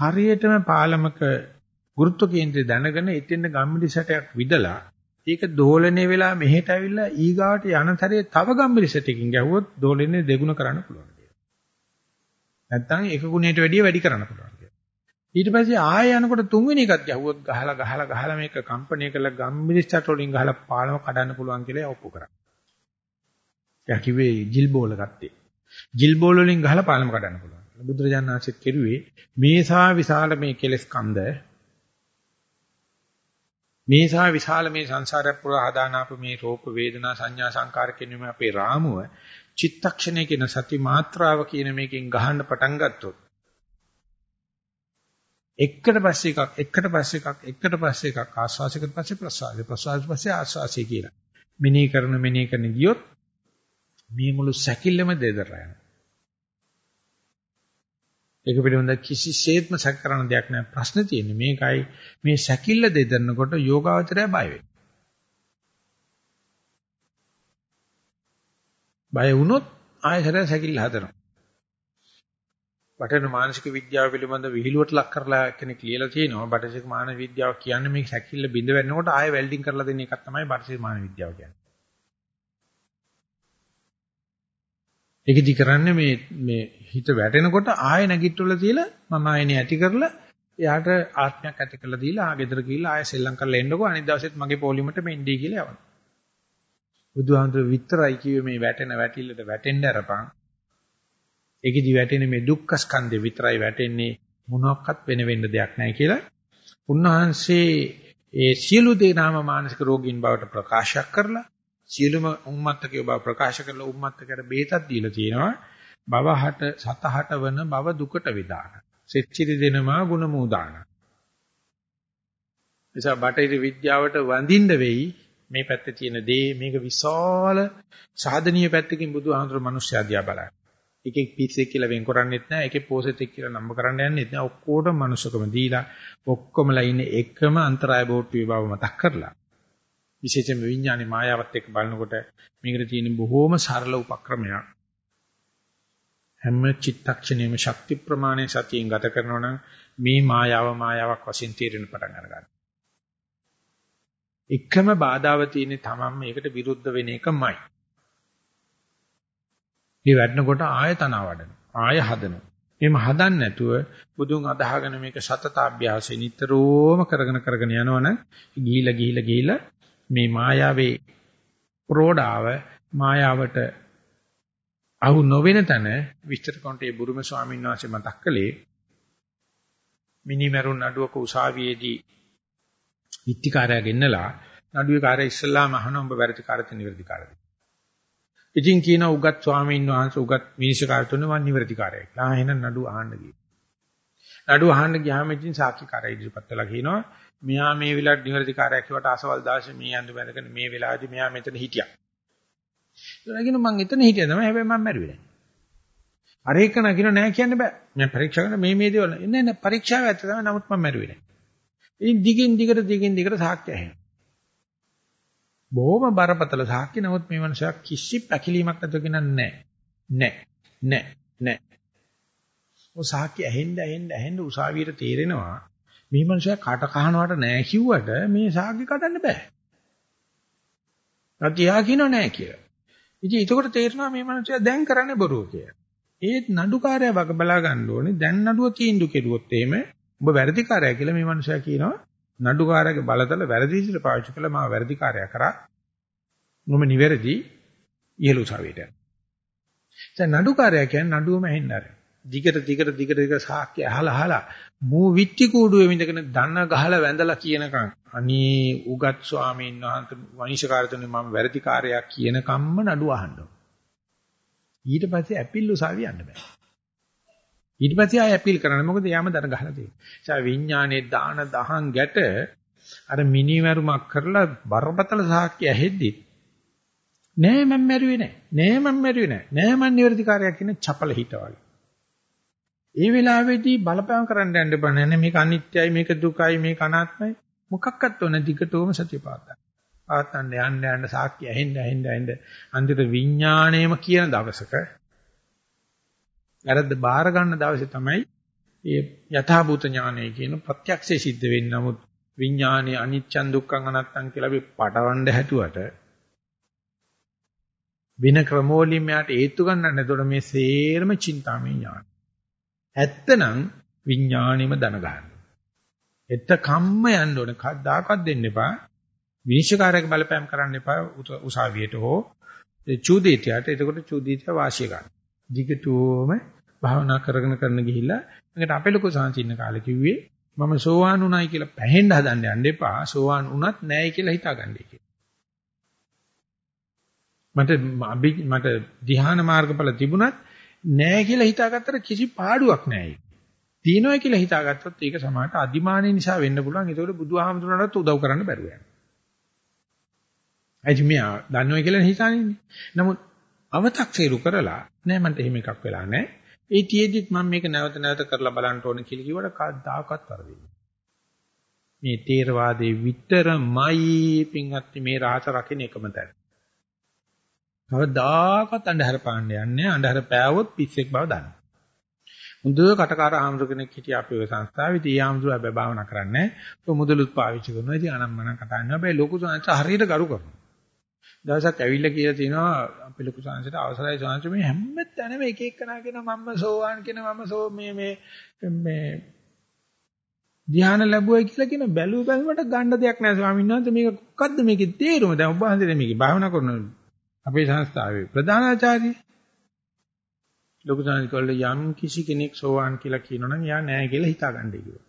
හරියටම පාලමක ගුරුත්ව කේන්ද්‍රය දැනගෙන එතෙන් ගම්මිරි සැටයක් විදලා ඒක දෝලණය වෙලා මෙහෙට ඇවිල්ලා ඊගාවට යනතරේ තව ගම්මිරි සැටකින් ගැහුවොත් දෝලණය දෙගුණ කරන්න පුළුවන් කියලා. නැත්තම් එක ගුණයට වැඩිය වැඩි කරන්න පුළුවන්. ඊට පස්සේ ආයෙ යනකොට තුන්වෙනි එකත් ගැහුවොත් ගහලා ගහලා ගහලා මේක කම්පණය කරලා ගම්මිරිස්ටට වලින් ගහලා පාලම කඩන්න පුළුවන් කියලා ඔප්පු කරා. එයා කිව්වේ ජිල් බෝල ගත්තේ. ජිල් බෝල වලින් ගහලා පාලම කඩන්න පුළුවන්. බුදුරජාණන් වහන්සේ කෙරුවේ මේසා විශාල මේ කෙලස් කන්ද මේසා විශාල මේ සංසාරය පුරා හදානාපු මේ රූප වේදනා සංඥා සංකාර කියන මේ අපේ රාමුව චිත්තක්ෂණයේ කියන සති මාත්‍රාව කියන මේකෙන් ගහන්න පටන් ගත්තොත් එකට පස්සේ එකක් එකට පස්සේ එකක් එකට පස්සේ එකක් ආස්වාසයකට පස්සේ ප්‍රසවාසය ප්‍රසවාසයට පස්සේ ආස්වාසය කියලා. මිනී කරන මිනී කරන ගියොත් මේ මුළු සැකිල්ලම දෙදරා යනවා. ඒක පිළිබඳ කිසිසේත්ම සැක කරන දෙයක් නෑ ප්‍රශ්න තියෙන්නේ මේකයි මේ සැකිල්ල දෙදරනකොට යෝගාවචරය බය වෙනවා. බය වුණොත් ආයෙත් සැකිල්ල හදනවා. බටහිර මානසික විද්‍යාව පිළිබඳ විහිළුවට ලක් කරලා කෙනෙක් ලියලා තියෙනවා. බටහිර මානසික විද්‍යාව කියන්නේ මේ සැකිල්ල බිඳ වෙනකොට ආයෙ වෙල්ඩින් කරලා දෙන එකක් තමයි බටහිර මානසික විද්‍යාව කියන්නේ. ඒකදි කරන්නේ මේ මේ හිත වැටෙනකොට ආයෙ නැගිටවල තියලා මම ආයෙනේ ඇති කරලා එයාට ආත්මයක් ඇති කරලා දීලා ආ ගෙදර ගිහිල්ලා ආයෙ සෙල්ලම් කරලා එන්නකෝ අනිත් දවසෙත් මගේ පොලිමට මෙන්ඩි කියලා යවනවා. බුදුහාමුදුර විතරයි කිව්වේ මේ වැටෙන වැටිල්ලට වැටෙන්න අරපන් ඒකෙදි වැටෙන්නේ මේ දුක්ඛ ස්කන්ධේ විතරයි වැටෙන්නේ මොනක්වත් වෙන වෙන්න දෙයක් නැහැ කියලා. උන්වහන්සේ ඒ සියලු දේ නාම මානසික රෝගීන් බවට ප්‍රකාශ කරලා සියලුම උම්මත්තකේ බව ප්‍රකාශ කරලා උම්මත්තකට බේතක් දීලා තියෙනවා. භවහට සතහට වන භව දුකට විදාන. සෙච්චිරි දෙනමා ගුණ මූදාන. නිසා බටහිර විද්‍යාවට වඳින්න වෙයි මේ පැත්තේ තියෙන දේ මේක විශාල සාධනීය පැත්තකින් බුදුහාමුදුර මිනිස්සයා දිහා බලන්න. එකෙක් පිස්සෙක් කියලා වෙන් කරන්නේත් නැහැ එකේ පෝසෙතෙක් කියලා නම්බ කරන්න යන්නේත් නැහැ ඔක්කොටම මනුස්සකම දීලා ඔක්කොමලා ඉන්නේ එකම අන්තරාය බෝට්ටුවේ බව මතක් කරලා විශේෂයෙන්ම විඥානේ මායාවත් එක්ක බලනකොට මේකට තියෙන බොහෝම සරල උපක්‍රමයක් හැම චිත්තක්ෂණයෙම ශක්ති ප්‍රමාණය සතියෙන් ගත කරනවා නම් මේ මායාව මායාවක් වශයෙන් තීරණ පටන් ගන්නවා එකම බාධාව තියෙන්නේ තමන් මේකට විරුද්ධ වෙන එකමයි මේ වැඩනකොට ආය තන වඩනවා. ආය හදනවා. එහෙම හදන්න නැතුව බුදුන් අදහගෙන මේක සතතාභ්‍යාසය නිතරම කරගෙන කරගෙන යනවනම් ගිහිලා ගිහිලා ගිහිලා මේ මායාවේ ප්‍රෝඩාව මායාවට අහු නොවෙන තැන විස්තර කොන්ට ඒ බුරුම ස්වාමීන් වහන්සේ මතක් කළේ මිනිමරුන් නඩුවක උසාවියේදී විත්තිකාරය ගෙන්නලා නඩුවේ කාර්ය ඉස්සල්ලාම අහන උඹ වැරදි කාර්යත නිවැරදි කාර්යද ඉතින් කියන උගත් ස්වාමීන් වහන්සේ උගත් මිනිස්සුකාරතුනේ මම නිවැරදිකාරයෙක්. ආ එහෙනම් නඩුව අහන්න ගියේ. නඩුව අහන්න ගියාම ඉතින් සාක්ෂිකාරය ඉදිරිපත් කළා කියනවා මෙහා මේ වෙලාවට නිවැරදිකාරයෙක් කියවට අසවල් දාසේ මේ යන්න බැලගෙන මේ වෙලාවේදී මෙහා මෙතන හිටියා. ඒනගෙන මං එතන හිටියා තමයි හැබැයි මම මැරුවේ නැහැ. අර එක නගින නෑ කියන්න බෑ. මම පරීක්ෂා කරන මේ මේ දේවල් නෑ නෑ පරීක්ෂාව ඇත්ත තමයි නමුත් මම මැරුවේ නැහැ. ඉතින් දිගින් දිගට දිගින් දිගට සාක්ෂි ඇහෙනවා. බොහොම බරපතල සාක්ෂි නමුත් මේ මනුස්සයා කිසි පැකිලීමක් නැතුව කියන්නේ නැහැ. නැහැ. නැහැ. නැහැ. ඔය සාක්ෂි ඇහෙන්න ඇහෙන්න ඇහෙන්න උසාවියට තේරෙනවා මේ මනුස්සයා කට කහනවට නෑ කිව්වට මේ සාග්ගේ කඩන්න බෑ. රතියා කියනෝ නෑ කියලා. ඉතින් ඒකට තේරෙනවා මේ මනුස්සයා දැන් කරන්නේ බොරුව කියලා. ඒත් නඩුකාරයා වග බලා ගන්න ඕනේ දැන් නඩුව තීන්දුව කෙරුවොත් එහෙම ඔබ වැරදිකාරයා කියලා මේ මනුස්සයා කියනවා නඩුකාරයාගේ බලතල වැරදි විදිහට පාවිච්චි කළා මාව වැරදිකාරයා කරා. මම නිවැරදි ඉහළ උසාවියට. දැන් නඩුකාරයා කියන්නේ නඩුවම ඇහෙන්න ආරයි. දිගට දිගට දිගට දිගට සාක්‍ය අහලා අහලා මූ විත්ති කූඩුවේ විඳගෙන දන්න ගහලා වැඳලා කියනකම් අනේ උගත් ස්වාමීන් වහන්සේ වංශකාරතුනේ මම වැරදිකාරයා කියනකම්ම නඩුව අහන්න ඊට පස්සේ ඇපිල් උසාවිය යන්න බෑ. ඊට පස්සේ ආය ඇපිල් කරන්න මොකද? යාම දර ගහලා තියෙන්නේ ඒ විඥානයේ දාන දහං ගැට අර මිනිමරුමක් කරලා බරපතල සාක්‍ය ඇහෙද්දි නෑ මම මැරුවේ නෑ. නෑ මම මැරුවේ නෑ. නෑ මම නිවැරදිකාරයා කියන චපල හිතවල ඒ වෙලාවේදී බලපෑම් කරන්න යන්න බෑ නේ මේක අනිත්‍යයි මේක දුකයි මේක අනාත්මයි මොකක්වත් ඕන දිගටම සතිය පාත්තන්න. පාත්තන්න යන්න යන්න සාක්කිය ඇහෙන්න ඇහෙන්න ඇහෙන්න අන්තිමට විඥාණයම කියන දවසක වැරද්ද බාර ගන්න දවසේ තමයි මේ යථාභූත ඥානය කියන ප්‍රත්‍යක්ෂය සිද්ධ වෙන්නේ. නමුත් විඥානයේ අනිච්චන් දුක්ඛං අනත්තං කියලා අපි පටවන්න හැදුවට වින ක්‍රමෝලින් මෙයාට ඒත්තු ගන්නන්න. එතකොට මේ සේරම චින්තාමය ඥාන. ඇත්තනම් විඥාණයම දන ගන්න. එතකම්ම යන්න ඕනේ. කවදාකවත් දෙන්න එපා. විනිශ්චයකාරයෙක් බලපෑම් කරන්න එපා උසාවියට හෝ චූදීතියට. එතකොට චූදීතිය වාසිය ගන්න. දිගටම භාවනා කරගෙන කරන ගිහිල්ලා මේකට අපේ ලොකු සංසින්න කාලේ කිව්වේ මම සෝවාන් උනායි කියලා පැහෙන්න හදන්න යන්න එපා. සෝවාන් උනත් නැහැ කියලා හිතාගන්නයි කියලා. මට මට ධ්‍යාන මාර්ගඵල තිබුණත් නැහැ කියලා හිතාගත්තට කිසි පාඩුවක් නැහැ. තියෙනවා කියලා හිතාගත්තොත් ඒක සමානට අදිමානිය නිසා වෙන්න පුළුවන්. ඒකෝට බුදුහාමුදුරණට උදව් කරන්න බැරුව යනවා. අයිති මෙයා දන්නවයි කියලා හිතානින්නේ. නමුත් අව탁සීරු කරලා නෑ මන්ට එහෙම එකක් වෙලා නෑ. ඒ තියේදිත් මම මේක නැවත නැවත කරලා බලන්න ඕන කියලා කිව්වට කවදාකවත් වරදින්නේ. මේ තේරවාදයේ විතරමයි පින්වත්නි මේ රහස රකින්න එකම තැන. කවදාකවත් අන්ධහර පාන්න යන්නේ අන්ධහර පෑවොත් පිස්සෙක් බව දන්නවා. මුද කටකාර ආම්දුර කෙනෙක් හිටිය අපේ ඔය සංස්ථාවේදී ආම්දුර හැබැයි භාවනා කරන්නේ නැහැ. මුදලුත් පාවිච්චි කරනවා. ඉතින් අනම්මන කතා කරනවා. හැබැයි ලොකු සංස්ථ හරියට ගරු කරනවා. දවසක් ඇවිල්ලා කියලා තිනවා අපේ ලොකු සංස්ථට අවසරයි සංස්ථ මේ හැම තැනම එක එකනා කියන මම සෝවාන් කියන මම සෝ මේ මේ මේ ධ්‍යාන ලැබුවයි කියලා කියන බැලුව බැලමට ගන්න දෙයක් නැහැ ස්වාමීන් වහන්සේ මේක මොකද්ද මේකේ තේරුම දැන් ඔබ වහන්සේ මේක භාවනා කරන අපේ සංස්ථාවේ ප්‍රධානාචාර්ය ලොකු සංස්කල්ල යම් කිසි කෙනෙක් සෝවාන් කියලා කියනවනම් යා නෑ කියලා හිතාගන්නයි කිව්වා.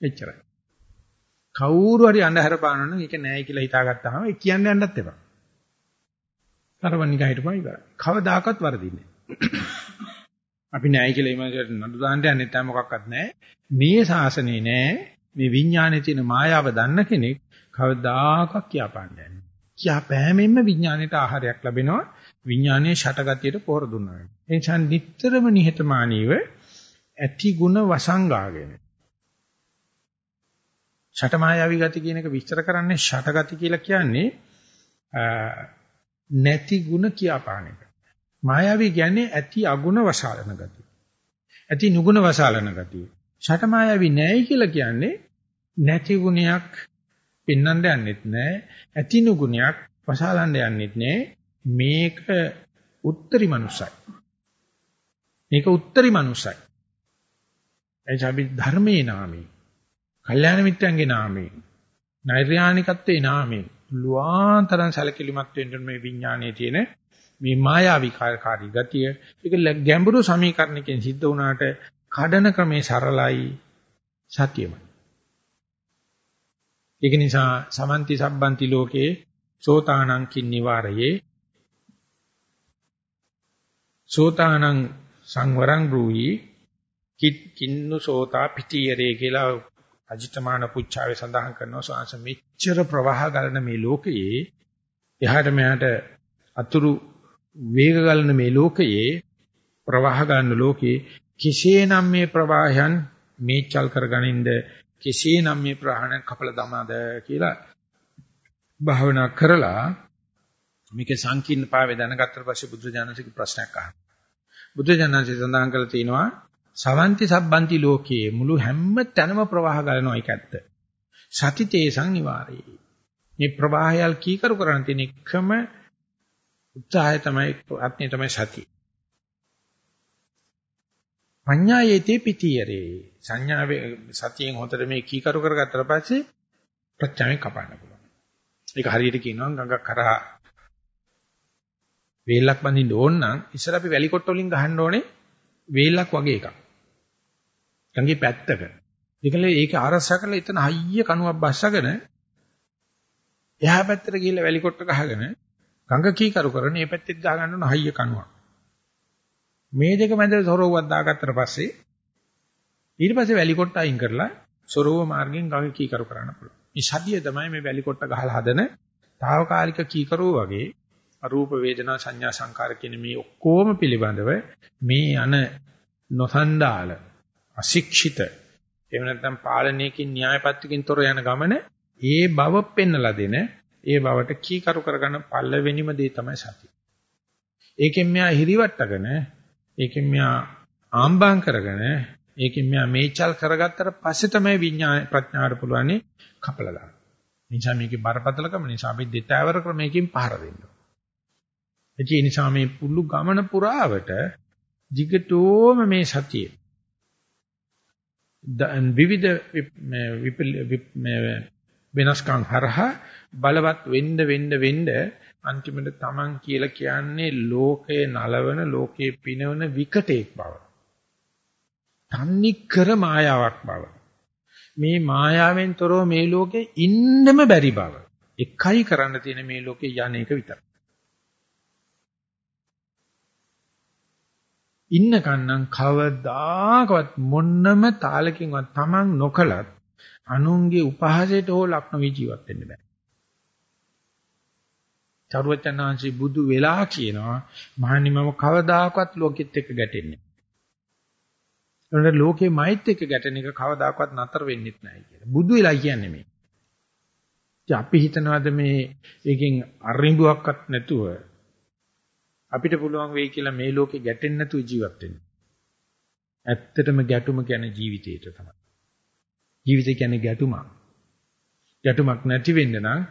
එච්චරයි. කවුරු හරි අඳුර පානවනම් ඒක නෑ කියලා හිතාගත්තාම ඒ කියන්න යන්නත් එපා. තරවනික හිටපන් ඉවරයි. කවදාකවත් වරදින්නේ අපි නෑ කියලා ඉමකට නඩු දාන්න යන්නේ නැත්නම් මොකක්වත් නෑ. මේ ශාසනේ නෑ මේ විඥානයේ තියෙන මායාව දන්න කෙනෙක් කවදාකවත් කියපාන්නේ නෑ. කියා පෑමෙන්ම විඥාණයට ආහාරයක් ලැබෙනවා විඥානයේ ෂටගතියට පොර දුන්නා. ඒ නිසා නිටතරම නිහතමානීව ඇති ಗುಣ වසංගාගෙන ෂටමායාවි ගති කියන එක විස්තර කරන්නේ ෂටගති කියලා කියන්නේ නැති ಗುಣ කියාපාන එක. මායාවි කියන්නේ ඇති අගුණ වසාලන ගතිය. ඇති නුගුණ වසාලන ගතිය. ෂටමායාවි නැහැ කියලා කියන්නේ නැති ගුණයක් පෙන්වන්න යන්නෙත් නැහැ. ඇති නුගුණයක් වසාලන්න යන්නෙත් නැහැ. මේක උත්තරී මනුස්සයි. මේක උත්තරී මනුස්සයි. එයි අපි ධර්මයේ නාමයෙන්, කල්යාණ මිත්‍රයන්ගේ නාමයෙන්, නෛර්යානිකත්වයේ නාමයෙන් ලුවාන්තරන් සැලකිලිමත් වෙන්න මේ විඥානයේ තියෙන මේ මායාවී කාර්යකාරී ගතිය ඒක ගැඹුරු සමීකරණකින් සිද්ධ වුණාට කඩන ක්‍රමේ සරලයි සතියමයි. ඒක නිසා සමන්ති සබ්බන්ති ලෝකේ සෝතානං කින්නිවාරයේ සෝතානං සංවරං බ්‍රූහි කින්නු සෝතා පිටියරේ කියලා අජිතමාන පුච්චාවේ සඳහන් කරනවා සාංශ මෙච්චර ප්‍රවාහ ගලන මේ ලෝකයේ එහාට මෙහාට අතුරු වේග ගලන මේ ලෝකයේ ප්‍රවාහ ගන්න ලෝකයේ කෙසේනම් මේ ප්‍රවාහයන් මේචල් කරගනින්ද කෙසේනම් මේ ප්‍රාණ කපල දමාද කියලා භාවනා කරලා මේක සංකීර්ණ පාවේ දැනගත්තට පස්සේ බුදුජානසික ප්‍රශ්නයක් අහනවා. බුදුජානසික සඳහන් කරලා තිනවා සවන්ති සබ්බන්ති ලෝකයේ මුළු හැම තැනම ප්‍රවාහ ගලනවා ඒක ඇත්ත. සතිතේසං නිවාරේ. මේ ප්‍රවාහයල් කීකරු කරන්න තියෙන එකම උත්සාහය තමයි ආත්මය තමයි සතිය. පඤ්ඤායේතේ පිටියරේ. සංඥාවේ සතියෙන් හොතට මේ කීකරු කරගත්තට පස්සේ ප්‍රත්‍යාවෙන් කපන්න පුළුවන්. ඒක හරියට කියනවා ගඟක් කරා වේලක් බඳින්න ඕන නම් ඉස්සර අපි වැලි කොට්ට වලින් ගහන්න ඕනේ වේලක් වගේ එකක්. ගඟේ පැත්තක. ඒකල ඒක ආරක්ෂා කරලා එතන හයිය කණුවක් බස්සගෙන එහා පැත්තට ගිහිල්ලා වැලි කොට්ට ගහගෙන ගඟ කීකරු කරන මේ පැත්තෙත් ගහ ගන්න ඕන හයිය කණුවක්. මේ දෙක මැද සොරවුවක් දාගත්තට පස්සේ ඊට පස්සේ වැලි කොට්ට අයින් කරලා සොරව මාර්ගෙන් ගඟ කීකරු කරන්න පුළුවන්. මේ සතිය තමයි මේ වැලි කොට්ට ගහලා හදන తాවකාලික කීකරුව වගේ අරූප වේදනා සංඥා සංකාර කියන මේ ඔක්කොම පිළිබඳව මේ අන නොසන්ඩාල අශික්ෂිත එහෙම නැත්නම් පාලනයකින් න්‍යායපත්‍යකින් තොර යන ගමන ඒ බව පෙන්නලා දෙන ඒ බවට කීකරු කරගන්න පල්ලවෙනිම දේ තමයි සතිය. ඒකෙන් මෙයා හිරිවට්ටගෙන ඒකෙන් මෙයා ආම්බාම් කරගෙන ඒකෙන් මෙයා මේචල් කරගත්තට පස්සේ තමයි විඥාන ප්‍රඥාවට පුළුවන් කපලා දාන්න. නිසා මේකේ බරපතලකම නිසා අපි දෙතෑවර ක්‍රමයකින් පහර දෙන්න. ඒ නිසා මේ පුළු ගමන පුරාවට jigatoම මේ සතිය විවිධ වෙනස්කම් හරහා බලවත් වෙන්න වෙන්න වෙන්න අන්තිමට Taman කියලා කියන්නේ ලෝකේ නලවන ලෝකේ පිනවන විකටේක් බව. තන්නි කර මායාවක් බව. මේ මායාවෙන් තොරව මේ ලෝකේ ඉන්නම බැරි බව. එකයි කරන්න තියෙන මේ ලෝකේ යන්නේක විතරයි. ඉන්නකන්නම් කවදාකවත් මොන්නම තාලකින්වත් Taman නොකලත් අනුන්ගේ උපහාසයට හෝ ලක්න වී ජීවත් වෙන්න බෑ. චරුවචනාංශි බුදු වෙලා කියනවා මහනි මම කවදාකවත් ලෝකෙත් එක්ක ගැටෙන්නේ. ඒනට ලෝකේ මයිත් එක්ක ගැටෙන එක කවදාකවත් නතර වෙන්නේ නැහැ කියලා. බුදු වෙලා කියන්නේ මේ. අපි හිතනවාද මේ එකෙන් අරිඹුවක්වත් නැතුව අපිට පුළුවන් වෙයි කියලා මේ ලෝකේ ගැටෙන්නේ නැතුව ජීවත් වෙන්න. ඇත්තටම ගැටුම කියන්නේ ජීවිතේට තමයි. ජීවිතය කියන්නේ ගැටුමක්. ගැටුමක් නැති වෙන්න නම්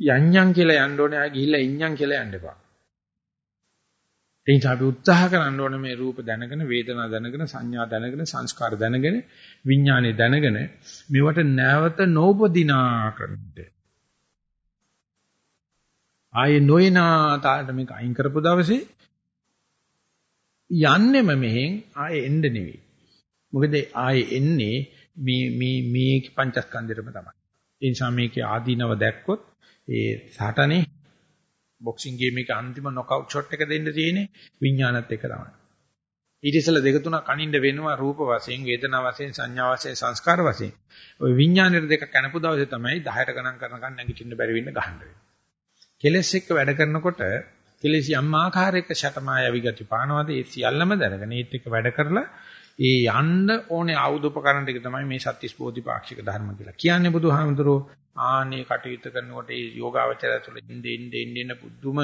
යඤ්ඤං කියලා යන්න ඕනේ ආ ගිහිල්ලා ඉඤ්ඤං කියලා යන්න එපා. ඒ නිසා අපි උත්සාහ කරන්න ඕනේ මේ රූප දැනගෙන වේදනා දැනගෙන සංඥා දැනගෙන සංස්කාර දැනගෙන විඥානය දැනගෙන මේවට නැවත නොඋපදිනා කරන්නට. ආයේ නොයනා තාලට මේක අයින් කරපු දවසේ යන්නෙම මෙහෙන් ආයේ එන්න නෙවෙයි. මොකද ආයේ එන්නේ මේ මේ මේ පංචස්කන්ධෙටම තමයි. ඒ නිසා මේකේ ආදීනව දැක්කොත් ඒ සාටනේ බොක්සිං ගේම් එකේ අන්තිම නොකවුට් ෂොට් එක දෙන්න තියෙන්නේ විඥානත් එක තමයි. ඊට ඉස්සෙල්ලා දෙක තුනක් අනින්න වෙනවා රූප වශයෙන්, වේදනා වශයෙන්, සංඥා වශයෙන්, සංස්කාර වශයෙන්. ওই විඥානෙට දෙක කනපු දවසේ තමයි 10ට ගණන් කරනකන් නැගිටින්න බැරි වෙන්න ගහන්න වෙන්නේ. කෙලස් එක්ක වැඩ කරනකොට කෙලස් යම් ආකාරයක ෂටමායවි ගති පානවාද ඒ සියල්ලම දැනගෙන ඒත් එක්ක වැඩ කරලා ඒ යන්න ඕනේ ආයුධ උපකරණ ටික තමයි මේ සත්‍තිස් බෝධිපාක්ෂික ධර්ම කියලා. කියන්නේ බුදුහාමුදුරෝ ආනේ කටයුතු කරනකොට ඒ යෝගාවචරය තුළ ඉන්නේ ඉන්නේ ඉන්නේ පුදුම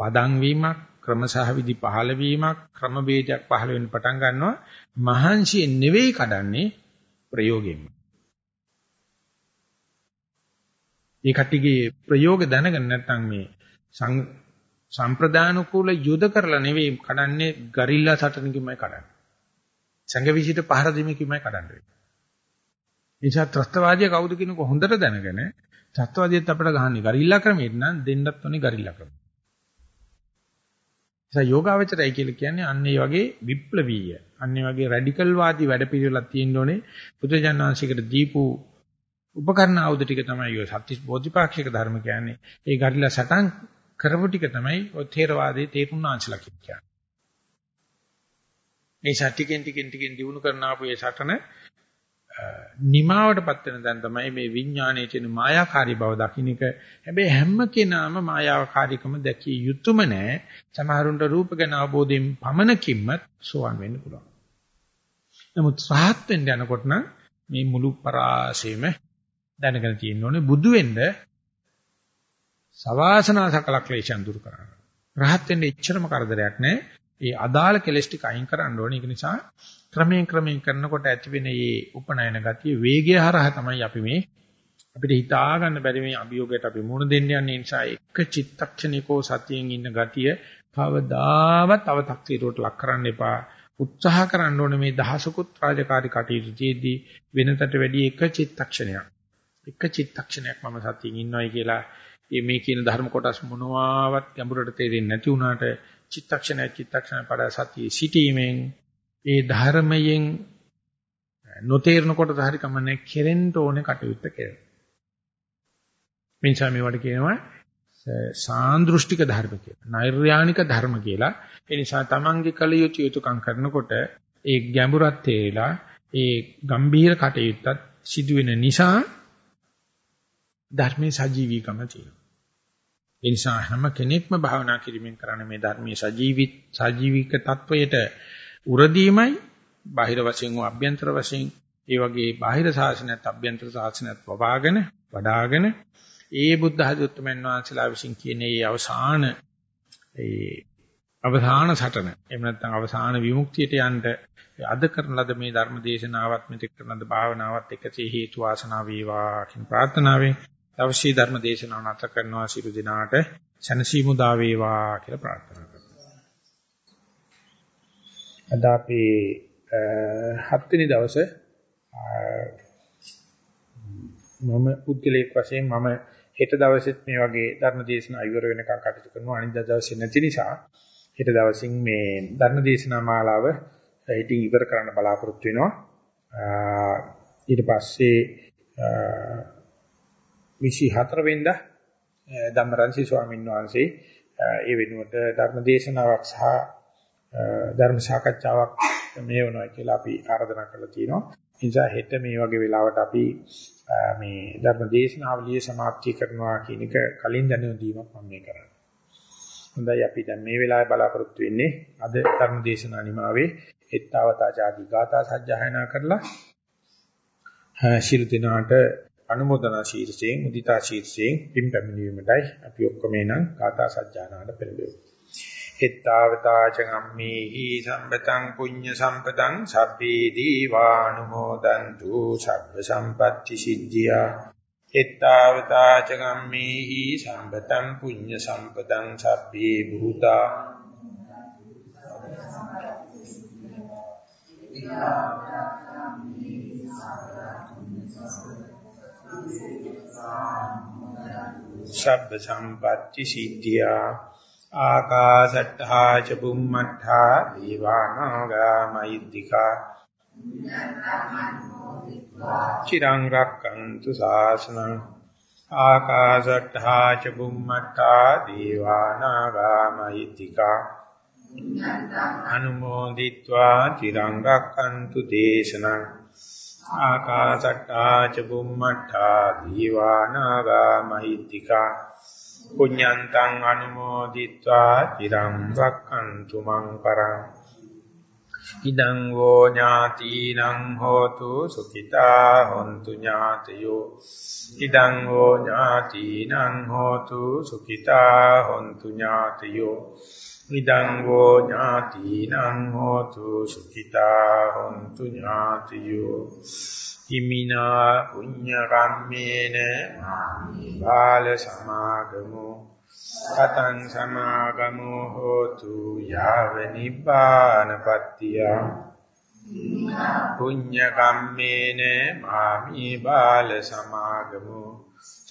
පදන් වීමක් ක්‍රමසහ විදි පහළ වීමක් ක්‍රම වේදයක් පහළ වෙන්න පටන් ගන්නවා මහන්සියෙන් නෙවෙයි කඩන්නේ ප්‍රයෝගයෙන්ම. ඒ කට්ටියගේ ප්‍රයෝග දැනගෙන නැත්නම් මේ සම්ප්‍රදාන කුල යුද කරලා නෙවෙයි කඩන්නේ ගරිල්ලා සටනකින්මයි කඩන්නේ. සංගවිසිට පහර දෙමින්මයි කඩන්නේ. නිසා ත්‍ස්තවාදියා කවුද කියනක හොඳට දැනගෙන ත්‍ස්තවාදියත් අපිට ගහන්නේ ගරිල්ලා ක්‍රමයට නම් දෙන්නත් ඕනේ ගරිල්ලා ක්‍රම. නිසා යෝගාවචරය කියලා කියන්නේ අන්න ඒ වගේ විප්ලවීය, අන්න ඒ වගේ රැඩිකල් වාදී වැඩපිළිවෙලක් තියෙන්න ඕනේ. බුදුජානනාංශිකට දීපු උපකරණ ආයුධ ටික තමයි ඔය සත්‍විස් බෝධිපාක්ෂික ධර්ම කියන්නේ. ඒ ගරිල්ලා සටන් කරපු ටික තමයි ඔය ථේරවාදයේ තේරුණාංශලා කියන්නේ. මේ සත්‍යිකෙන් ටිකෙන් ටිකෙන් දිනු කරන ආපු ඒ සටන නිමාවටපත් වෙන දැන් තමයි මේ විඥානයේ තියෙන මායාකාරී බව දකින්න එක. හැබැයි හැම කෙනාම මායාකාරීකම දැකිය යුතුම නෑ. සමහරුන්ට රූප ගැන අවබෝධයෙන් පමණකින්ම සෝවන් වෙන්න පුළුවන්. නමුත් සාහත් වෙන්න යනකොට නම් මේ මුළු පරාසෙම දැනගෙන තියෙන්න ඕනේ බුදු වෙන්න සවාසනා සකල ක්ලේශයන් දුරු කරන්න. රහත් වෙන්න එච්චරම කරදරයක් නෑ. ඒ අදාළ කෙලස් ටික අයින් කරන්න ඕනේ. ඒක නිසා ක්‍රමයෙන් ක්‍රමයෙන් කරනකොට ඇති වෙන මේ උපනයන ගතිය වේගය හරහා තමයි අපි මේ අපිට හිතා ගන්න බැරි මේ අභියෝගයට අපි මුහුණ දෙන්න යන්නේ නිසා එක චිත්තක්ෂණිකෝ සතියෙන් ඉන්න ගතිය කවදාවත් අව탁සීරුවට ලක් කරන්න එපා. උත්සාහ කරන්න ඕනේ මේ දහසකුත් රාජකාරී කටයුතු තියේදී වෙනතට වැඩි එක චිත්තක්ෂණයක්. එක චිත්තක්ෂණයක් මම සතියින් ඉන්නවයි කියලා මේ කියන ධර්ම කොටස් මොනවාවත් ගැඹුරට තේරෙන්නේ නැති වුණාට චිත්තක්ෂණය චිත්තක්ෂණ පඩ සතිය සිටීමෙන් ඒ ධර්මයෙන් නොතේරන කොට හරි කමන්නේ කෙරෙන්න ඕනේ කටයුත්ත කෙරෙන. මින්සා මේවට කියනවා සාන්දෘෂ්ටික ධර්ම කියලා. නෛර්යානික ධර්ම කියලා. ඒ නිසා තමන්ගේ කල යුතු යුතුයකම් කරනකොට ඒ ගැඹුරත් තේරිලා ඒ ගම්භීර කටයුත්තත් සිදුවෙන නිසා ධර්මයේ සජීවීකම තියෙනවා. ඒ නිසා හැම කෙනෙක්ම භාවනා කිරීමෙන් කරන්නේ මේ ධර්මයේ සජීවි සජීවික තත්වයට උරදීමයි. බාහිර වශයෙන් හෝ අභ්‍යන්තර වශයෙන් ඒ වගේ බාහිර ශාසනයත් අභ්‍යන්තර ශාසනයත් වවාගෙන වඩාගෙන ඒ බුද්ධ ධර්මයන් වහන්සේලා විසින් කියන ඒ අවසාන ඒ අවසාන සටන එහෙම නැත්නම් අවසාන විමුක්තියට යන්න අද කරන ලද මේ ධර්ම දේශනාවත් මෙතෙක් කරන ලද භාවනාවත් එකසේ හේතු වාසනා වේවා කියන ප්‍රාර්ථනාවෙන් අවශ්‍ය ධර්ම දේශනාව නැත කරනවා සිළු දිනාට සනසීමු දා වේවා කියලා ප්‍රාර්ථනා කරනවා. අද අපි හත්වෙනි දවසේ මම පුද්ගලික වශයෙන් මම හෙට දවසෙත් මේ වගේ ධර්ම දේශනා ඉවර වෙනකන් කටයුතු කරනවා අනිද්දා දවසේ නැති නිසා හෙට දවසින් මේ ධර්ම දේශනා මාලාව හිටින් ඉවර කරන්න බලාපොරොත්තු වෙනවා ඊට පස්සේ 24 වෙනිදා ධම්මරන්සි ස්වාමීන් වහන්සේ ඒ වෙනුවට ධර්ම දේශනාවක් සහ ධර්ම සාකච්ඡාවක් මේ වෙනවා කියලා අපි ආරාධනා කරලා තියෙනවා. ඒ නිසා හෙට මේ වගේ වෙලාවට අපි මේ ධර්ම දේශනාවලිය સમાප්ති කරනවා කියන එක කලින් දැනුම් දීමක් මම මේ කරන්නේ. හොඳයි අපි දැන් මේ වෙලාවේ බලාපොරොත්තු වෙන්නේ අද ධර්ම දේශනා නිමාවේ එත්තවතාචාදී ගාථා සජ්ජායනා කරලා ශිරු දිනාට අනුමೋದනා ශීර්ෂයෙන් මුදිතා ශීර්ෂයෙන් පින් පැමිණීමටයි අපි ඔක්කොම එනම් ගාථා සජ්ජායනාට පෙරදෙමු. එත්තාවතාචගම්මේහි සම්පතං පුඤ්ඤ සම්පතං සබ්බේ දීවානුමෝදන්තු සබ්බ සම්පatti සිද්ධියා එත්තාවතාචගම්මේහි සම්පතං පුඤ්ඤ සම්පතං සබ්බේ භූතා සබ්බ සම්පatti සිද්ධියා. ආකාශට්ඨා ච බුම්මඨා දීවානාගා මෛද්దికා චිරං රක්칸තු සාසනං. ආකාශට්ඨා ච බුම්මඨා දීවානාගා මෛද්దికා අනුමෝදිත්වා චිරං රක්칸තු දේශනං. ආකාසට්ටා ච බුම්මට්ටා දීවානාගා මහිත්‍තිකා පුඤ්ඤන්තං අනුමෝදිත්වා চিරං රක්칸තු මං පරං ඉදං වෝ ඥාතිනං හෝතු සුඛිතා හොන්තු ඥාතයෝ ඉදං වෝ ඥාතිනං හෝතු සුඛිතා හොන්තු ඥාතයෝ ඉදං වෝ ඥාතිනං හෝතු සුඛිතා හොන්තු ඥාතයෝ හිමිනා පුඤ්ඤ කම්මේන බාල සමාගමෝ කතං සමාගමෝ හෝතු යාව නිපානපත්තිය පුඤ්ඤ කම්මේන මාමි බාල සමාගමෝ